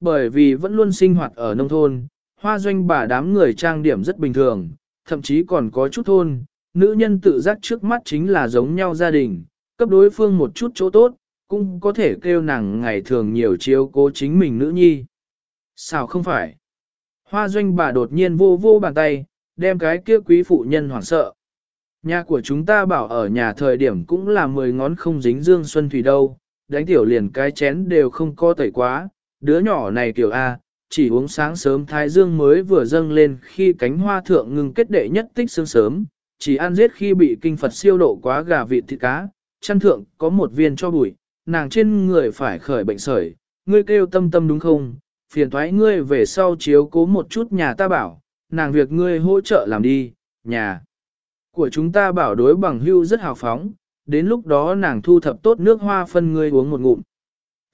Bởi vì vẫn luôn sinh hoạt ở nông thôn, hoa doanh bà đám người trang điểm rất bình thường, thậm chí còn có chút thôn, nữ nhân tự giác trước mắt chính là giống nhau gia đình, cấp đối phương một chút chỗ tốt, cũng có thể kêu nàng ngày thường nhiều chiếu cố chính mình nữ nhi. Sao không phải? Hoa doanh bà đột nhiên vô vô bàn tay, đem cái kia quý phụ nhân hoảng sợ. Nhà của chúng ta bảo ở nhà thời điểm cũng là mười ngón không dính dương xuân thủy đâu, đánh tiểu liền cái chén đều không có tẩy quá, đứa nhỏ này tiểu A, chỉ uống sáng sớm thái dương mới vừa dâng lên khi cánh hoa thượng ngừng kết đệ nhất tích sương sớm, chỉ ăn giết khi bị kinh Phật siêu độ quá gà vịt thịt cá, chăn thượng có một viên cho bụi, nàng trên người phải khởi bệnh sởi, ngươi kêu tâm tâm đúng không, phiền thoái ngươi về sau chiếu cố một chút nhà ta bảo, nàng việc ngươi hỗ trợ làm đi, nhà của chúng ta bảo đối bằng hưu rất hào phóng, đến lúc đó nàng thu thập tốt nước hoa phân ngươi uống một ngụm.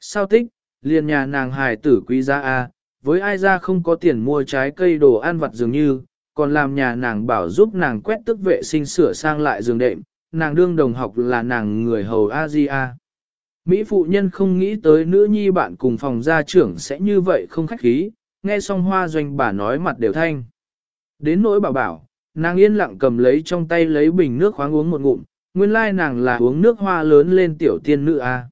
Sao tích, liền nhà nàng hài tử quý gia A, với ai ra không có tiền mua trái cây đồ ăn vặt dường như, còn làm nhà nàng bảo giúp nàng quét tức vệ sinh sửa sang lại giường đệm, nàng đương đồng học là nàng người hầu A-di-a. Mỹ phụ nhân không nghĩ tới nữ nhi bạn cùng phòng gia trưởng sẽ như vậy không khách khí, nghe xong hoa doanh bà nói mặt đều thanh. Đến nỗi bảo bảo, nàng yên lặng cầm lấy trong tay lấy bình nước khoáng uống một ngụm, nguyên lai nàng là uống nước hoa lớn lên tiểu tiên nữ a.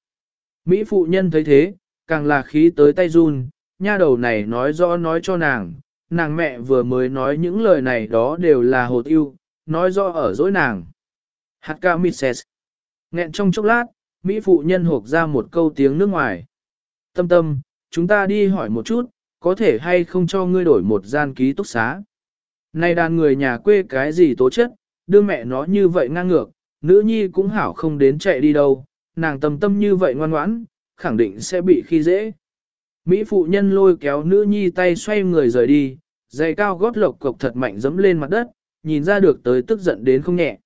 Mỹ phụ nhân thấy thế, càng là khí tới tay run, nha đầu này nói rõ nói cho nàng, nàng mẹ vừa mới nói những lời này đó đều là hồ tiêu, nói rõ ở dối nàng. Hạt ca mịt xẹt. Nghẹn trong chốc lát, Mỹ phụ nhân hộp ra một câu tiếng nước ngoài. Tâm tâm, chúng ta đi hỏi một chút, có thể hay không cho ngươi đổi một gian ký túc xá. Này đàn người nhà quê cái gì tố chất, đưa mẹ nó như vậy ngang ngược, nữ nhi cũng hảo không đến chạy đi đâu, nàng tâm tâm như vậy ngoan ngoãn, khẳng định sẽ bị khi dễ. Mỹ phụ nhân lôi kéo nữ nhi tay xoay người rời đi, giày cao gót lộc cộc thật mạnh dẫm lên mặt đất, nhìn ra được tới tức giận đến không nhẹ.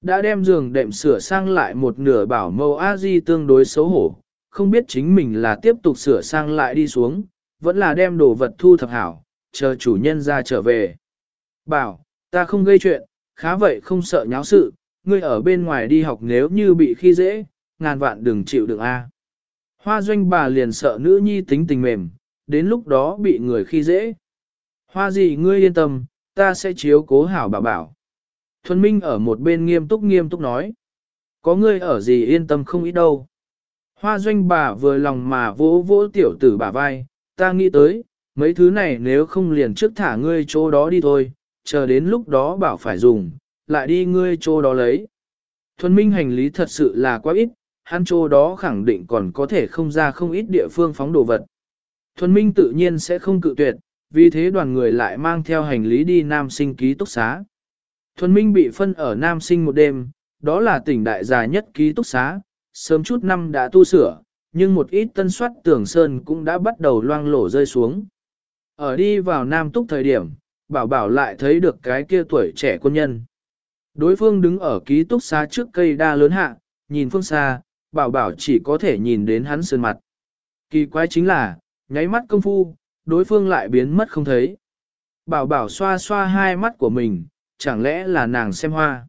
Đã đem giường đệm sửa sang lại một nửa bảo mâu a di tương đối xấu hổ, không biết chính mình là tiếp tục sửa sang lại đi xuống, vẫn là đem đồ vật thu thập hảo, chờ chủ nhân ra trở về. Bảo, ta không gây chuyện, khá vậy không sợ nháo sự, ngươi ở bên ngoài đi học nếu như bị khi dễ, ngàn vạn đừng chịu đựng a. Hoa doanh bà liền sợ nữ nhi tính tình mềm, đến lúc đó bị người khi dễ. Hoa gì ngươi yên tâm, ta sẽ chiếu cố hảo bà bảo. Thuần Minh ở một bên nghiêm túc nghiêm túc nói. Có ngươi ở gì yên tâm không ít đâu. Hoa doanh bà vừa lòng mà vỗ vỗ tiểu tử bà vai, ta nghĩ tới, mấy thứ này nếu không liền trước thả ngươi chỗ đó đi thôi, chờ đến lúc đó bảo phải dùng, lại đi ngươi chỗ đó lấy. Thuần Minh hành lý thật sự là quá ít, hắn chỗ đó khẳng định còn có thể không ra không ít địa phương phóng đồ vật. Thuần Minh tự nhiên sẽ không cự tuyệt, vì thế đoàn người lại mang theo hành lý đi Nam Sinh ký túc xá. Thuần Minh bị phân ở Nam Sinh một đêm, đó là tỉnh đại già nhất ký túc xá, sớm chút năm đã tu sửa, nhưng một ít tân soát tưởng sơn cũng đã bắt đầu loang lổ rơi xuống. Ở đi vào Nam Túc thời điểm, bảo bảo lại thấy được cái kia tuổi trẻ quân nhân. Đối phương đứng ở ký túc xá trước cây đa lớn hạ, nhìn phương xa, bảo bảo chỉ có thể nhìn đến hắn sơn mặt. Kỳ quái chính là, nháy mắt công phu, đối phương lại biến mất không thấy. Bảo bảo xoa xoa hai mắt của mình, chẳng lẽ là nàng xem hoa.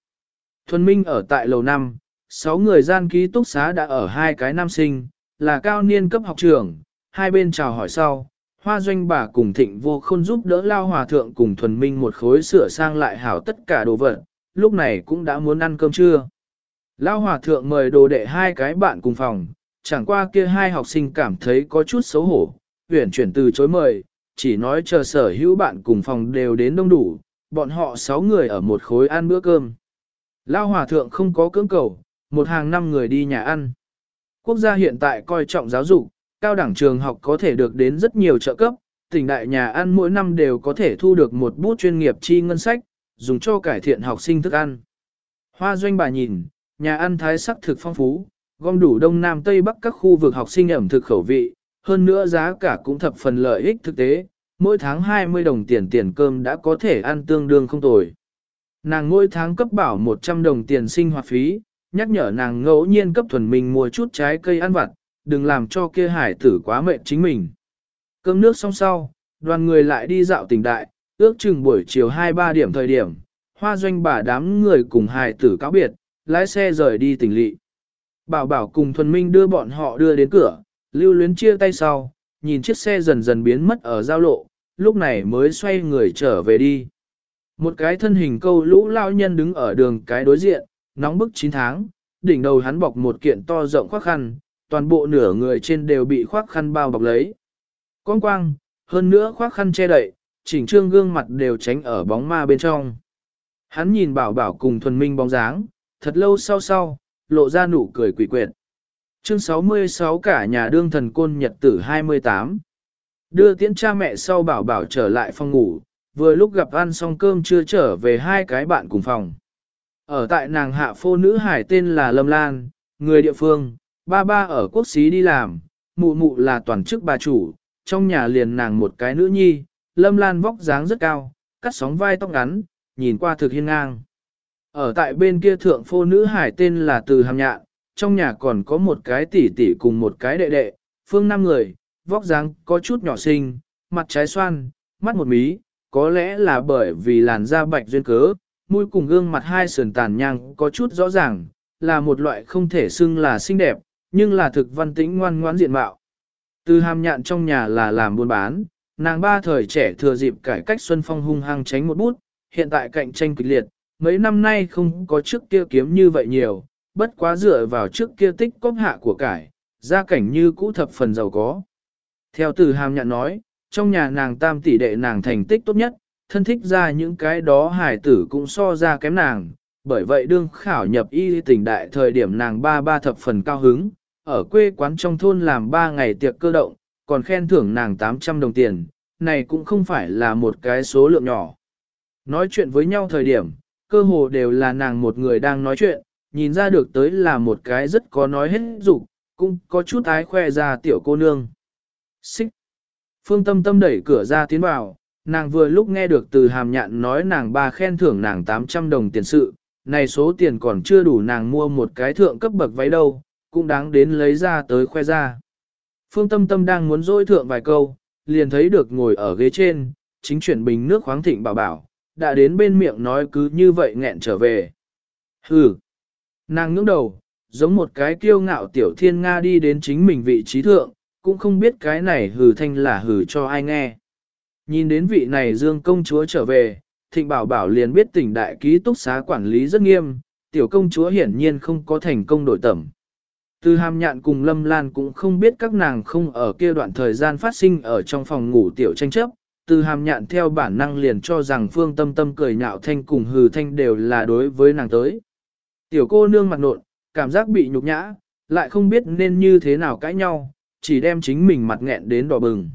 Thuần Minh ở tại lầu 5, sáu người gian ký túc xá đã ở hai cái nam sinh, là cao niên cấp học trưởng. hai bên chào hỏi sau. Hoa doanh bà cùng thịnh vô khôn giúp đỡ lao hòa thượng cùng thuần minh một khối sửa sang lại hảo tất cả đồ vật, lúc này cũng đã muốn ăn cơm trưa. Lao hòa thượng mời đồ đệ hai cái bạn cùng phòng, chẳng qua kia hai học sinh cảm thấy có chút xấu hổ, huyển chuyển từ chối mời, chỉ nói chờ sở hữu bạn cùng phòng đều đến đông đủ, bọn họ sáu người ở một khối ăn bữa cơm. Lao hòa thượng không có cưỡng cầu, một hàng năm người đi nhà ăn. Quốc gia hiện tại coi trọng giáo dục, cao đẳng trường học có thể được đến rất nhiều trợ cấp, tỉnh đại nhà ăn mỗi năm đều có thể thu được một bút chuyên nghiệp chi ngân sách, dùng cho cải thiện học sinh thức ăn. Hoa doanh bà nhìn, nhà ăn thái sắc thực phong phú, gom đủ đông nam tây bắc các khu vực học sinh ẩm thực khẩu vị, hơn nữa giá cả cũng thập phần lợi ích thực tế, mỗi tháng 20 đồng tiền tiền cơm đã có thể ăn tương đương không tồi. Nàng mỗi tháng cấp bảo 100 đồng tiền sinh hoạt phí, nhắc nhở nàng ngẫu nhiên cấp thuần mình mua chút trái cây ăn vặt, đừng làm cho kia hải tử quá mệt chính mình. Cơm nước xong sau, đoàn người lại đi dạo tỉnh đại, ước chừng buổi chiều 2-3 điểm thời điểm, hoa doanh bà đám người cùng hải tử cáo biệt, lái xe rời đi tỉnh lỵ. Bảo bảo cùng thuần minh đưa bọn họ đưa đến cửa, lưu luyến chia tay sau, nhìn chiếc xe dần dần biến mất ở giao lộ, lúc này mới xoay người trở về đi. Một cái thân hình câu lũ lao nhân đứng ở đường cái đối diện, nóng bức 9 tháng, đỉnh đầu hắn bọc một kiện to rộng khoác khăn, toàn bộ nửa người trên đều bị khoác khăn bao bọc lấy. Quang quang, hơn nữa khoác khăn che đậy, chỉnh trương gương mặt đều tránh ở bóng ma bên trong. Hắn nhìn bảo bảo cùng thuần minh bóng dáng, thật lâu sau sau, lộ ra nụ cười quỷ quyệt. Chương 66 cả nhà đương thần côn nhật tử 28. Đưa tiễn cha mẹ sau bảo bảo trở lại phòng ngủ, vừa lúc gặp ăn xong cơm chưa trở về hai cái bạn cùng phòng. Ở tại nàng hạ phô nữ hải tên là Lâm Lan, người địa phương, ba ba ở quốc xí đi làm, mụ mụ là toàn chức bà chủ, trong nhà liền nàng một cái nữ nhi, Lâm Lan vóc dáng rất cao, cắt sóng vai tóc ngắn, nhìn qua thực hiên ngang. Ở tại bên kia thượng phô nữ hải tên là Từ Hàm Nhạn, trong nhà còn có một cái tỷ tỷ cùng một cái đệ đệ, phương năm người, vóc dáng có chút nhỏ xinh, mặt trái xoan, mắt một mí, có lẽ là bởi vì làn da bạch duyên cớ, mũi cùng gương mặt hai sườn tàn nhang có chút rõ ràng, là một loại không thể xưng là xinh đẹp, nhưng là thực văn tĩnh ngoan ngoãn diện mạo. Từ hàm nhạn trong nhà là làm buôn bán, nàng ba thời trẻ thừa dịp cải cách Xuân Phong hung hăng tránh một bút, hiện tại cạnh tranh kịch liệt, mấy năm nay không có trước kia kiếm như vậy nhiều, bất quá dựa vào trước kia tích cóp hạ của cải, gia cảnh như cũ thập phần giàu có. Theo từ hàm nhạn nói, trong nhà nàng tam tỷ đệ nàng thành tích tốt nhất, thân thích ra những cái đó hải tử cũng so ra kém nàng, bởi vậy đương khảo nhập y tỉnh đại thời điểm nàng ba ba thập phần cao hứng, ở quê quán trong thôn làm ba ngày tiệc cơ động, còn khen thưởng nàng 800 đồng tiền, này cũng không phải là một cái số lượng nhỏ. Nói chuyện với nhau thời điểm, cơ hồ đều là nàng một người đang nói chuyện, nhìn ra được tới là một cái rất có nói hết dục cũng có chút ái khoe ra tiểu cô nương. Xích. Phương Tâm Tâm đẩy cửa ra tiến vào, nàng vừa lúc nghe được từ hàm nhạn nói nàng ba khen thưởng nàng 800 đồng tiền sự, này số tiền còn chưa đủ nàng mua một cái thượng cấp bậc váy đâu, cũng đáng đến lấy ra tới khoe ra. Phương Tâm Tâm đang muốn dỗi thượng vài câu, liền thấy được ngồi ở ghế trên, chính chuyển bình nước khoáng thịnh bảo bảo, đã đến bên miệng nói cứ như vậy nghẹn trở về. Hừ! Nàng ngưỡng đầu, giống một cái kiêu ngạo tiểu thiên Nga đi đến chính mình vị trí thượng, cũng không biết cái này hừ thanh là hừ cho ai nghe. Nhìn đến vị này dương công chúa trở về, thịnh bảo bảo liền biết tỉnh đại ký túc xá quản lý rất nghiêm, tiểu công chúa hiển nhiên không có thành công đổi tẩm. Từ hàm nhạn cùng Lâm Lan cũng không biết các nàng không ở kia đoạn thời gian phát sinh ở trong phòng ngủ tiểu tranh chấp. Từ hàm nhạn theo bản năng liền cho rằng phương tâm tâm cười nhạo thanh cùng hừ thanh đều là đối với nàng tới. Tiểu cô nương mặt nộn, cảm giác bị nhục nhã, lại không biết nên như thế nào cãi nhau, chỉ đem chính mình mặt nghẹn đến đỏ bừng.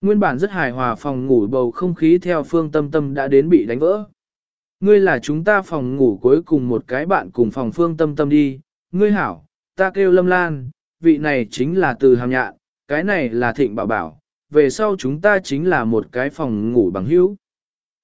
Nguyên bản rất hài hòa phòng ngủ bầu không khí theo phương tâm tâm đã đến bị đánh vỡ. Ngươi là chúng ta phòng ngủ cuối cùng một cái bạn cùng phòng phương tâm tâm đi, ngươi hảo, ta kêu lâm lan, vị này chính là từ hàm nhạn, cái này là thịnh bảo bảo, về sau chúng ta chính là một cái phòng ngủ bằng hữu.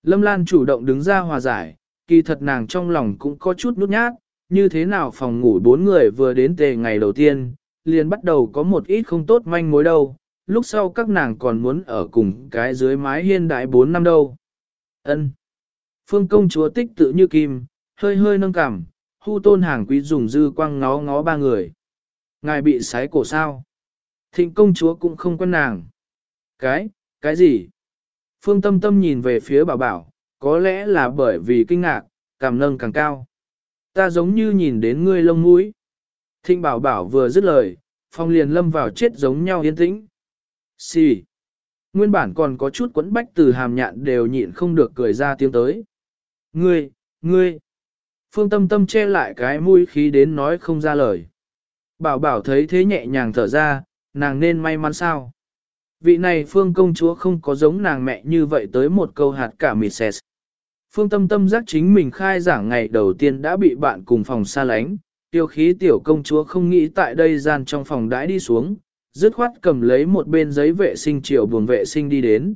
Lâm lan chủ động đứng ra hòa giải, kỳ thật nàng trong lòng cũng có chút nút nhát, như thế nào phòng ngủ bốn người vừa đến tề ngày đầu tiên, liền bắt đầu có một ít không tốt manh mối đâu, lúc sau các nàng còn muốn ở cùng cái dưới mái hiên đại bốn năm đâu. Ân. Phương công chúa tích tự như kim, hơi hơi nâng cằm, hu tôn hàng quý dùng dư quang ngó ngó ba người. Ngài bị sái cổ sao? Thịnh công chúa cũng không quen nàng. Cái, cái gì? Phương tâm tâm nhìn về phía bảo bảo, có lẽ là bởi vì kinh ngạc, cảm nâng càng cao. Ta giống như nhìn đến ngươi lông mũi. Thịnh bảo bảo vừa dứt lời, phong liền lâm vào chết giống nhau yên tĩnh. Xì. Nguyên bản còn có chút quấn bách từ hàm nhạn đều nhịn không được cười ra tiếng tới. Ngươi, ngươi. Phương tâm tâm che lại cái mũi khí đến nói không ra lời. Bảo bảo thấy thế nhẹ nhàng thở ra, nàng nên may mắn sao. Vị này phương công chúa không có giống nàng mẹ như vậy tới một câu hạt cả mịt xẹt. Phương tâm tâm giác chính mình khai giảng ngày đầu tiên đã bị bạn cùng phòng xa lánh, tiêu khí tiểu công chúa không nghĩ tại đây gian trong phòng đãi đi xuống, dứt khoát cầm lấy một bên giấy vệ sinh chiều buồng vệ sinh đi đến.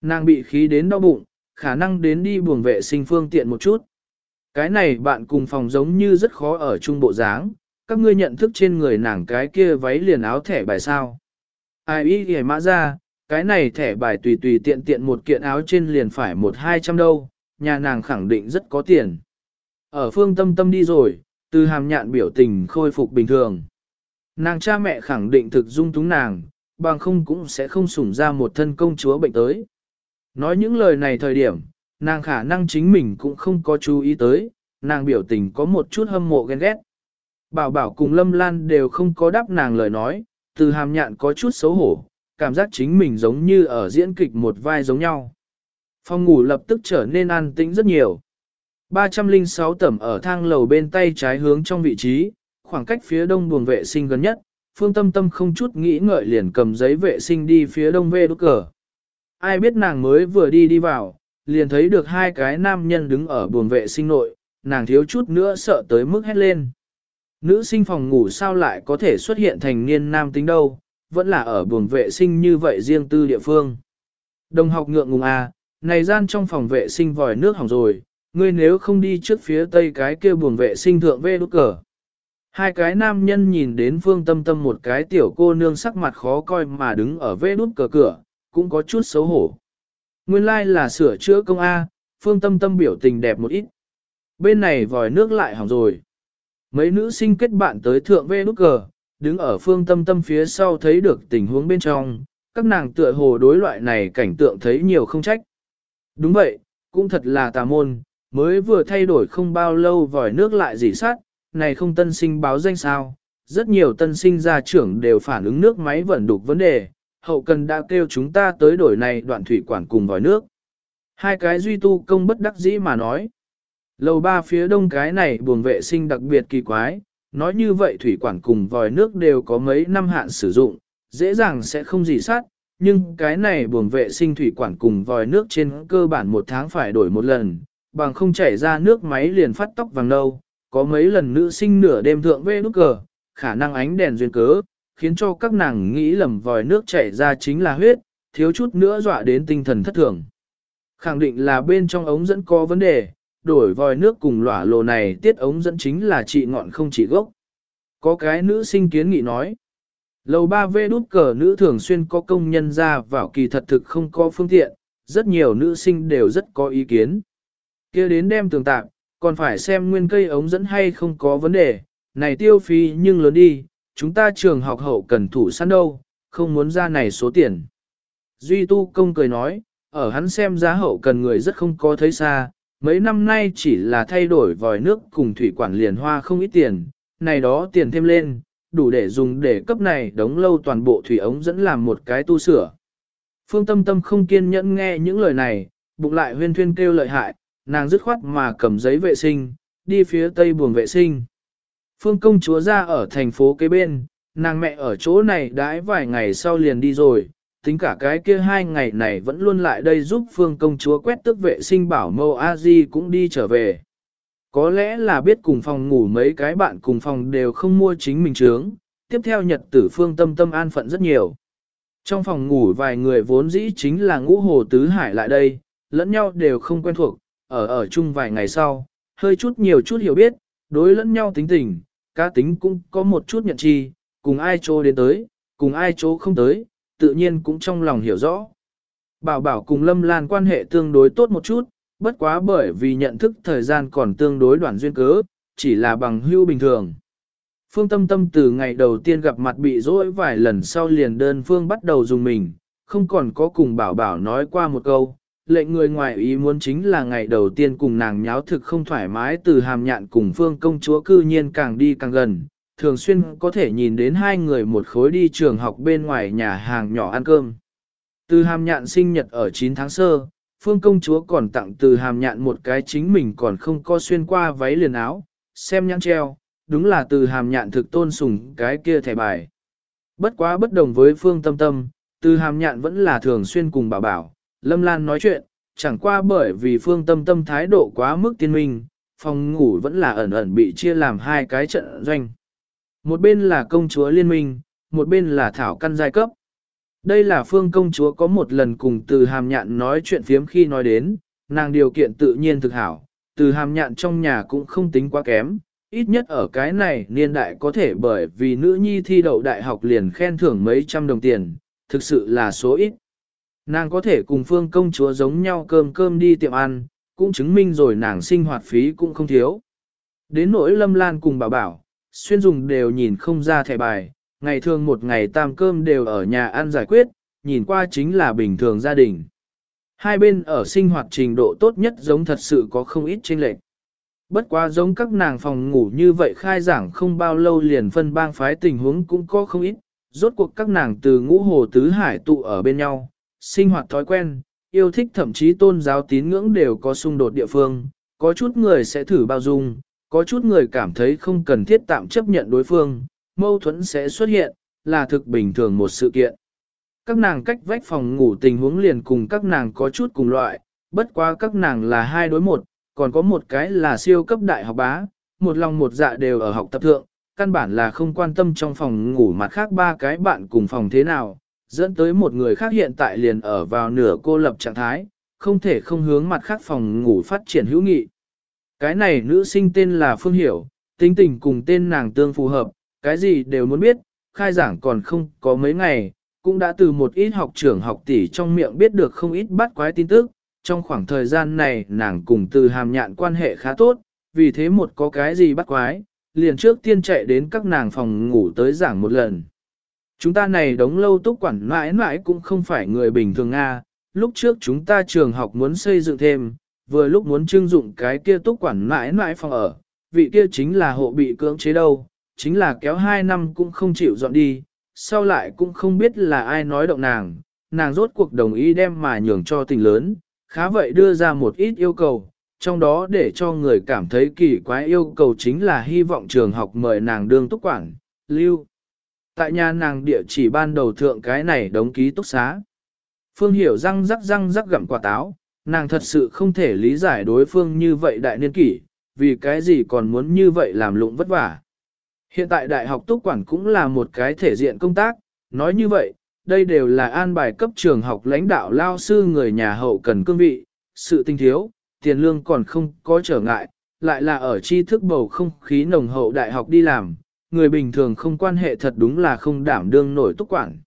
Nàng bị khí đến đau bụng, khả năng đến đi buồng vệ sinh phương tiện một chút. Cái này bạn cùng phòng giống như rất khó ở trung bộ dáng, các ngươi nhận thức trên người nàng cái kia váy liền áo thẻ bài sao. Ai ý ghề mã ra, cái này thẻ bài tùy tùy tiện tiện một kiện áo trên liền phải một hai trăm đâu, nhà nàng khẳng định rất có tiền. Ở phương tâm tâm đi rồi, từ hàm nhạn biểu tình khôi phục bình thường. Nàng cha mẹ khẳng định thực dung túng nàng, bằng không cũng sẽ không sủng ra một thân công chúa bệnh tới. Nói những lời này thời điểm, nàng khả năng chính mình cũng không có chú ý tới, nàng biểu tình có một chút hâm mộ ghen ghét. Bảo bảo cùng Lâm Lan đều không có đáp nàng lời nói, từ hàm nhạn có chút xấu hổ, cảm giác chính mình giống như ở diễn kịch một vai giống nhau. Phòng ngủ lập tức trở nên an tĩnh rất nhiều. 306 tẩm ở thang lầu bên tay trái hướng trong vị trí, khoảng cách phía đông buồng vệ sinh gần nhất, phương tâm tâm không chút nghĩ ngợi liền cầm giấy vệ sinh đi phía đông về đốt cờ. Ai biết nàng mới vừa đi đi vào, liền thấy được hai cái nam nhân đứng ở buồng vệ sinh nội, nàng thiếu chút nữa sợ tới mức hét lên. Nữ sinh phòng ngủ sao lại có thể xuất hiện thành niên nam tính đâu, vẫn là ở buồng vệ sinh như vậy riêng tư địa phương. Đồng học ngượng ngùng à, này gian trong phòng vệ sinh vòi nước hỏng rồi, ngươi nếu không đi trước phía tây cái kia buồng vệ sinh thượng vê đốt cờ. Hai cái nam nhân nhìn đến phương tâm tâm một cái tiểu cô nương sắc mặt khó coi mà đứng ở vê đút cờ cửa, cũng có chút xấu hổ. Nguyên lai like là sửa chữa công A, phương tâm tâm biểu tình đẹp một ít. Bên này vòi nước lại hỏng rồi. Mấy nữ sinh kết bạn tới thượng vê nút cờ, đứng ở phương tâm tâm phía sau thấy được tình huống bên trong, các nàng tựa hồ đối loại này cảnh tượng thấy nhiều không trách. Đúng vậy, cũng thật là tà môn, mới vừa thay đổi không bao lâu vòi nước lại dỉ sát, này không tân sinh báo danh sao, rất nhiều tân sinh gia trưởng đều phản ứng nước máy vận đục vấn đề, hậu cần đã kêu chúng ta tới đổi này đoạn thủy quản cùng vòi nước. Hai cái duy tu công bất đắc dĩ mà nói. Lầu ba phía đông cái này buồng vệ sinh đặc biệt kỳ quái, nói như vậy thủy quản cùng vòi nước đều có mấy năm hạn sử dụng, dễ dàng sẽ không gì sát, nhưng cái này buồng vệ sinh thủy quản cùng vòi nước trên cơ bản một tháng phải đổi một lần, bằng không chảy ra nước máy liền phát tóc vàng nâu, có mấy lần nữ sinh nửa đêm thượng vê nút cờ, khả năng ánh đèn duyên cớ, khiến cho các nàng nghĩ lầm vòi nước chảy ra chính là huyết, thiếu chút nữa dọa đến tinh thần thất thường. Khẳng định là bên trong ống dẫn có vấn đề, đổi vòi nước cùng lỏa lồ này tiết ống dẫn chính là trị ngọn không trị gốc. Có cái nữ sinh kiến nghị nói, lầu 3V đút cờ nữ thường xuyên có công nhân ra vào kỳ thật thực không có phương tiện, rất nhiều nữ sinh đều rất có ý kiến. kia đến đem tường tạm, còn phải xem nguyên cây ống dẫn hay không có vấn đề, này tiêu phí nhưng lớn đi, chúng ta trường học hậu cần thủ sẵn đâu, không muốn ra này số tiền. Duy tu công cười nói, ở hắn xem giá hậu cần người rất không có thấy xa, mấy năm nay chỉ là thay đổi vòi nước cùng thủy quản liền hoa không ít tiền, này đó tiền thêm lên, đủ để dùng để cấp này đóng lâu toàn bộ thủy ống dẫn làm một cái tu sửa. Phương Tâm Tâm không kiên nhẫn nghe những lời này, bụng lại huyên thuyên kêu lợi hại, nàng dứt khoát mà cầm giấy vệ sinh, đi phía tây buồng vệ sinh. Phương công chúa ra ở thành phố kế bên, nàng mẹ ở chỗ này đãi vài ngày sau liền đi rồi, tính cả cái kia hai ngày này vẫn luôn lại đây giúp phương công chúa quét tức vệ sinh bảo mâu a di cũng đi trở về. Có lẽ là biết cùng phòng ngủ mấy cái bạn cùng phòng đều không mua chính mình trướng, tiếp theo nhật tử phương tâm tâm an phận rất nhiều. Trong phòng ngủ vài người vốn dĩ chính là ngũ hồ tứ hải lại đây, lẫn nhau đều không quen thuộc, ở ở chung vài ngày sau, hơi chút nhiều chút hiểu biết, đối lẫn nhau tính tình, cá tính cũng có một chút nhận chi, cùng ai chỗ đến tới, cùng ai chỗ không tới, tự nhiên cũng trong lòng hiểu rõ. Bảo bảo cùng Lâm Lan quan hệ tương đối tốt một chút, bất quá bởi vì nhận thức thời gian còn tương đối đoạn duyên cớ, chỉ là bằng hưu bình thường. Phương Tâm Tâm từ ngày đầu tiên gặp mặt bị dỗi vài lần sau liền đơn Phương bắt đầu dùng mình, không còn có cùng bảo bảo nói qua một câu, lệnh người ngoài ý muốn chính là ngày đầu tiên cùng nàng nháo thực không thoải mái từ hàm nhạn cùng phương công chúa cư nhiên càng đi càng gần, thường xuyên có thể nhìn đến hai người một khối đi trường học bên ngoài nhà hàng nhỏ ăn cơm. Từ hàm nhạn sinh nhật ở 9 tháng sơ, phương công chúa còn tặng từ hàm nhạn một cái chính mình còn không có xuyên qua váy liền áo, xem nhãn treo, đúng là từ hàm nhạn thực tôn sùng cái kia thẻ bài. Bất quá bất đồng với phương tâm tâm, từ hàm nhạn vẫn là thường xuyên cùng bảo bảo, Lâm Lan nói chuyện, chẳng qua bởi vì phương tâm tâm thái độ quá mức tiên minh, phòng ngủ vẫn là ẩn ẩn bị chia làm hai cái trận doanh. Một bên là công chúa liên minh, một bên là thảo căn giai cấp. Đây là phương công chúa có một lần cùng từ hàm nhạn nói chuyện phiếm khi nói đến, nàng điều kiện tự nhiên thực hảo, từ hàm nhạn trong nhà cũng không tính quá kém, ít nhất ở cái này niên đại có thể bởi vì nữ nhi thi đậu đại học liền khen thưởng mấy trăm đồng tiền, thực sự là số ít. Nàng có thể cùng phương công chúa giống nhau cơm cơm đi tiệm ăn, cũng chứng minh rồi nàng sinh hoạt phí cũng không thiếu. Đến nỗi lâm lan cùng bảo bảo, xuyên dùng đều nhìn không ra thẻ bài, ngày thường một ngày tam cơm đều ở nhà ăn giải quyết, nhìn qua chính là bình thường gia đình. Hai bên ở sinh hoạt trình độ tốt nhất giống thật sự có không ít chênh lệch. Bất quá giống các nàng phòng ngủ như vậy khai giảng không bao lâu liền phân bang phái tình huống cũng có không ít, rốt cuộc các nàng từ ngũ hồ tứ hải tụ ở bên nhau, sinh hoạt thói quen, yêu thích thậm chí tôn giáo tín ngưỡng đều có xung đột địa phương, có chút người sẽ thử bao dung, có chút người cảm thấy không cần thiết tạm chấp nhận đối phương, mâu thuẫn sẽ xuất hiện, là thực bình thường một sự kiện. Các nàng cách vách phòng ngủ tình huống liền cùng các nàng có chút cùng loại, bất quá các nàng là hai đối một, còn có một cái là siêu cấp đại học bá, một lòng một dạ đều ở học tập thượng, căn bản là không quan tâm trong phòng ngủ mặt khác ba cái bạn cùng phòng thế nào, dẫn tới một người khác hiện tại liền ở vào nửa cô lập trạng thái, không thể không hướng mặt khác phòng ngủ phát triển hữu nghị. Cái này nữ sinh tên là Phương Hiểu, tính tình cùng tên nàng tương phù hợp, cái gì đều muốn biết, khai giảng còn không có mấy ngày, cũng đã từ một ít học trưởng học tỷ trong miệng biết được không ít bắt quái tin tức, trong khoảng thời gian này nàng cùng từ hàm nhạn quan hệ khá tốt, vì thế một có cái gì bắt quái, liền trước tiên chạy đến các nàng phòng ngủ tới giảng một lần. Chúng ta này đóng lâu túc quản mãi mãi cũng không phải người bình thường Nga, lúc trước chúng ta trường học muốn xây dựng thêm, vừa lúc muốn trưng dụng cái kia túc quản mãi mãi phòng ở, vị kia chính là hộ bị cưỡng chế đâu, chính là kéo hai năm cũng không chịu dọn đi, sau lại cũng không biết là ai nói động nàng, nàng rốt cuộc đồng ý đem mà nhường cho tình lớn, khá vậy đưa ra một ít yêu cầu, trong đó để cho người cảm thấy kỳ quái yêu cầu chính là hy vọng trường học mời nàng đương túc quản, lưu. Tại nhà nàng địa chỉ ban đầu thượng cái này đóng ký túc xá. Phương hiểu răng rắc răng rắc gặm quả táo, nàng thật sự không thể lý giải đối phương như vậy đại niên kỷ, vì cái gì còn muốn như vậy làm lụng vất vả. Hiện tại đại học túc quản cũng là một cái thể diện công tác, nói như vậy, đây đều là an bài cấp trường học lãnh đạo lao sư người nhà hậu cần cương vị, sự tinh thiếu, tiền lương còn không có trở ngại, lại là ở tri thức bầu không khí nồng hậu đại học đi làm, người bình thường không quan hệ thật đúng là không đảm đương nổi túc quản.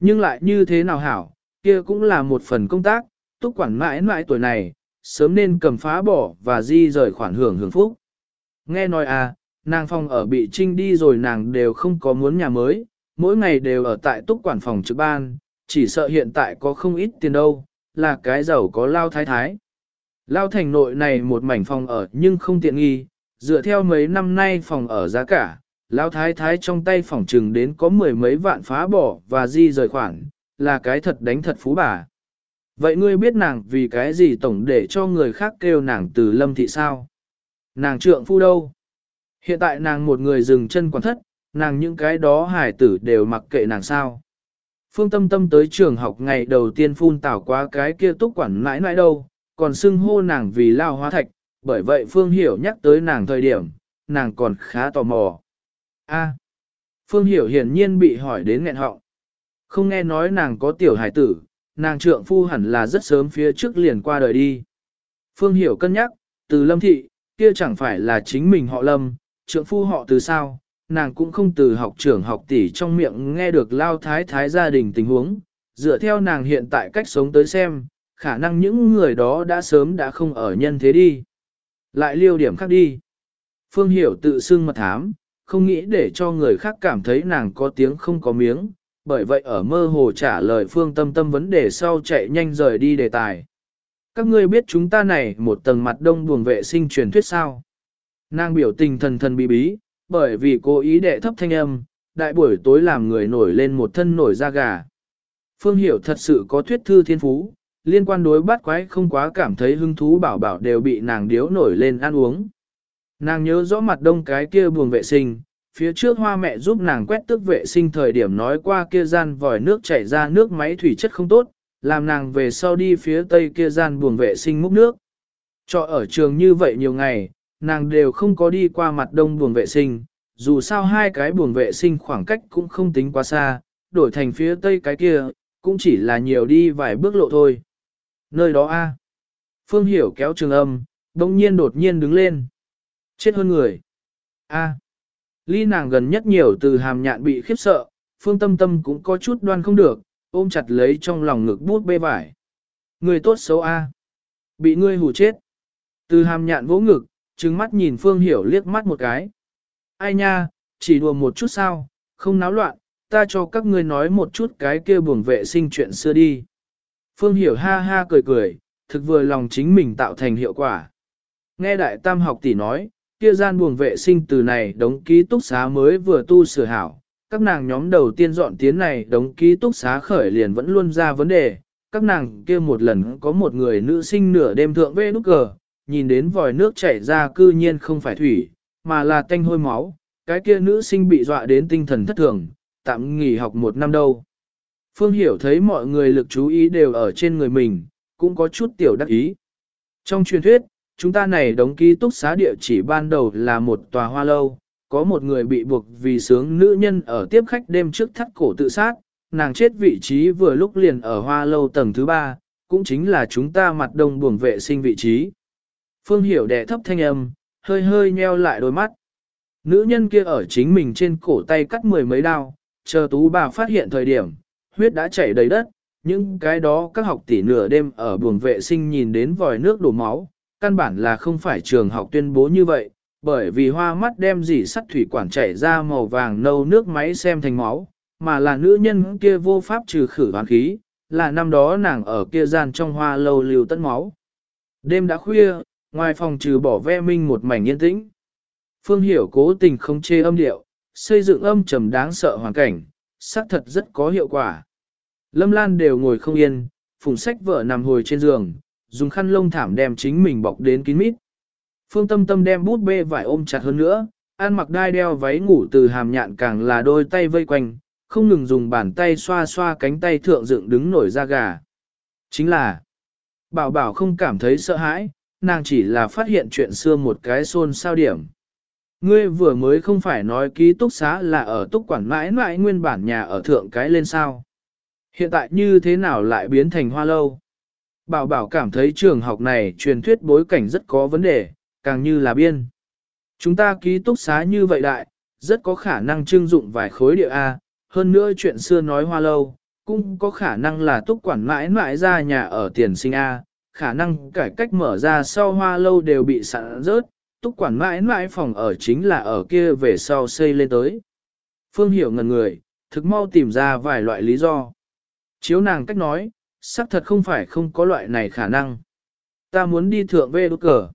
Nhưng lại như thế nào hảo, kia cũng là một phần công tác, túc quản mãi mãi tuổi này, sớm nên cầm phá bỏ và di rời khoản hưởng hưởng phúc. Nghe nói à, nàng phòng ở bị trinh đi rồi nàng đều không có muốn nhà mới, mỗi ngày đều ở tại túc quản phòng trực ban, chỉ sợ hiện tại có không ít tiền đâu, là cái giàu có lao thái thái. Lao thành nội này một mảnh phòng ở nhưng không tiện nghi, dựa theo mấy năm nay phòng ở giá cả, Lao thái thái trong tay phòng trừng đến có mười mấy vạn phá bỏ và di rời khoản, là cái thật đánh thật phú bà. Vậy ngươi biết nàng vì cái gì tổng để cho người khác kêu nàng từ lâm thị sao? Nàng trượng phu đâu? Hiện tại nàng một người dừng chân quản thất, nàng những cái đó hải tử đều mặc kệ nàng sao. Phương tâm tâm tới trường học ngày đầu tiên phun tảo quá cái kia túc quản mãi mãi đâu, còn xưng hô nàng vì lao hóa thạch, bởi vậy Phương hiểu nhắc tới nàng thời điểm, nàng còn khá tò mò. A. Phương hiểu hiển nhiên bị hỏi đến nghẹn họng. Không nghe nói nàng có tiểu hải tử, nàng trượng phu hẳn là rất sớm phía trước liền qua đời đi. Phương hiểu cân nhắc, từ lâm thị, kia chẳng phải là chính mình họ lâm, trượng phu họ từ sao, nàng cũng không từ học trưởng học tỷ trong miệng nghe được lao thái thái gia đình tình huống, dựa theo nàng hiện tại cách sống tới xem, khả năng những người đó đã sớm đã không ở nhân thế đi. Lại liêu điểm khác đi. Phương Hiểu tự xưng mật thám, không nghĩ để cho người khác cảm thấy nàng có tiếng không có miếng, bởi vậy ở mơ hồ trả lời Phương Tâm Tâm vấn đề sau chạy nhanh rời đi đề tài. Các ngươi biết chúng ta này một tầng mặt đông buồng vệ sinh truyền thuyết sao? Nàng biểu tình thần thần bí bí, bởi vì cố ý đệ thấp thanh âm, đại buổi tối làm người nổi lên một thân nổi da gà. Phương Hiểu thật sự có thuyết thư thiên phú, liên quan đối bắt quái không quá cảm thấy hứng thú bảo bảo đều bị nàng điếu nổi lên ăn uống. Nàng nhớ rõ mặt đông cái kia buồng vệ sinh, phía trước hoa mẹ giúp nàng quét tước vệ sinh thời điểm nói qua kia gian vòi nước chảy ra nước máy thủy chất không tốt, làm nàng về sau đi phía tây kia gian buồng vệ sinh múc nước. Cho ở trường như vậy nhiều ngày, nàng đều không có đi qua mặt đông buồng vệ sinh, dù sao hai cái buồng vệ sinh khoảng cách cũng không tính quá xa, đổi thành phía tây cái kia, cũng chỉ là nhiều đi vài bước lộ thôi. Nơi đó a Phương Hiểu kéo trường âm, đông nhiên đột nhiên đứng lên. Chết hơn người. a Ly nàng gần nhất nhiều từ hàm nhạn bị khiếp sợ, Phương Tâm Tâm cũng có chút đoan không được, ôm chặt lấy trong lòng ngực bút bê vải. Người tốt xấu a Bị ngươi hù chết. Từ hàm nhạn vỗ ngực, trừng mắt nhìn Phương Hiểu liếc mắt một cái. Ai nha, chỉ đùa một chút sao, không náo loạn, ta cho các ngươi nói một chút cái kia buồng vệ sinh chuyện xưa đi. Phương Hiểu ha ha cười cười, thực vừa lòng chính mình tạo thành hiệu quả. Nghe đại tam học tỷ nói, kia gian buồng vệ sinh từ này đống ký túc xá mới vừa tu sửa hảo, các nàng nhóm đầu tiên dọn tiến này đống ký túc xá khởi liền vẫn luôn ra vấn đề, các nàng kia một lần có một người nữ sinh nửa đêm thượng vê nút cờ, nhìn đến vòi nước chảy ra cư nhiên không phải thủy, mà là tanh hôi máu, cái kia nữ sinh bị dọa đến tinh thần thất thường, tạm nghỉ học một năm đâu. Phương Hiểu thấy mọi người lực chú ý đều ở trên người mình, cũng có chút tiểu đắc ý. Trong truyền thuyết, chúng ta này đóng ký túc xá địa chỉ ban đầu là một tòa hoa lâu, có một người bị buộc vì sướng nữ nhân ở tiếp khách đêm trước thắt cổ tự sát, nàng chết vị trí vừa lúc liền ở hoa lâu tầng thứ ba, cũng chính là chúng ta mặt đông buồng vệ sinh vị trí. Phương Hiểu đẻ thấp thanh âm, hơi hơi nheo lại đôi mắt. Nữ nhân kia ở chính mình trên cổ tay cắt mười mấy đao, chờ tú bà phát hiện thời điểm, huyết đã chảy đầy đất, những cái đó các học tỷ nửa đêm ở buồng vệ sinh nhìn đến vòi nước đổ máu, căn bản là không phải trường học tuyên bố như vậy, bởi vì hoa mắt đem dỉ sắt thủy quản chảy ra màu vàng nâu nước máy xem thành máu, mà là nữ nhân kia vô pháp trừ khử hoàn khí, là năm đó nàng ở kia gian trong hoa lâu lưu tất máu. Đêm đã khuya, ngoài phòng trừ bỏ ve minh một mảnh yên tĩnh. Phương Hiểu cố tình không chê âm điệu, xây dựng âm trầm đáng sợ hoàn cảnh, xác thật rất có hiệu quả. Lâm Lan đều ngồi không yên, phùng sách vợ nằm hồi trên giường, dùng khăn lông thảm đem chính mình bọc đến kín mít. Phương Tâm Tâm đem bút bê vải ôm chặt hơn nữa, An mặc đai đeo váy ngủ từ hàm nhạn càng là đôi tay vây quanh, không ngừng dùng bàn tay xoa xoa cánh tay thượng dựng đứng nổi da gà. Chính là, bảo bảo không cảm thấy sợ hãi, nàng chỉ là phát hiện chuyện xưa một cái xôn sao điểm. Ngươi vừa mới không phải nói ký túc xá là ở túc quản mãi mãi nguyên bản nhà ở thượng cái lên sao. Hiện tại như thế nào lại biến thành hoa lâu? Bảo bảo cảm thấy trường học này truyền thuyết bối cảnh rất có vấn đề, càng như là biên. Chúng ta ký túc xá như vậy đại, rất có khả năng trưng dụng vài khối địa A, hơn nữa chuyện xưa nói hoa lâu, cũng có khả năng là túc quản mãi mãi ra nhà ở tiền sinh A, khả năng cải cách mở ra sau hoa lâu đều bị sẵn rớt, túc quản mãi mãi phòng ở chính là ở kia về sau xây lên tới. Phương hiểu ngần người, thực mau tìm ra vài loại lý do. Chiếu nàng cách nói, xác thật không phải không có loại này khả năng. Ta muốn đi thượng về đốt cờ.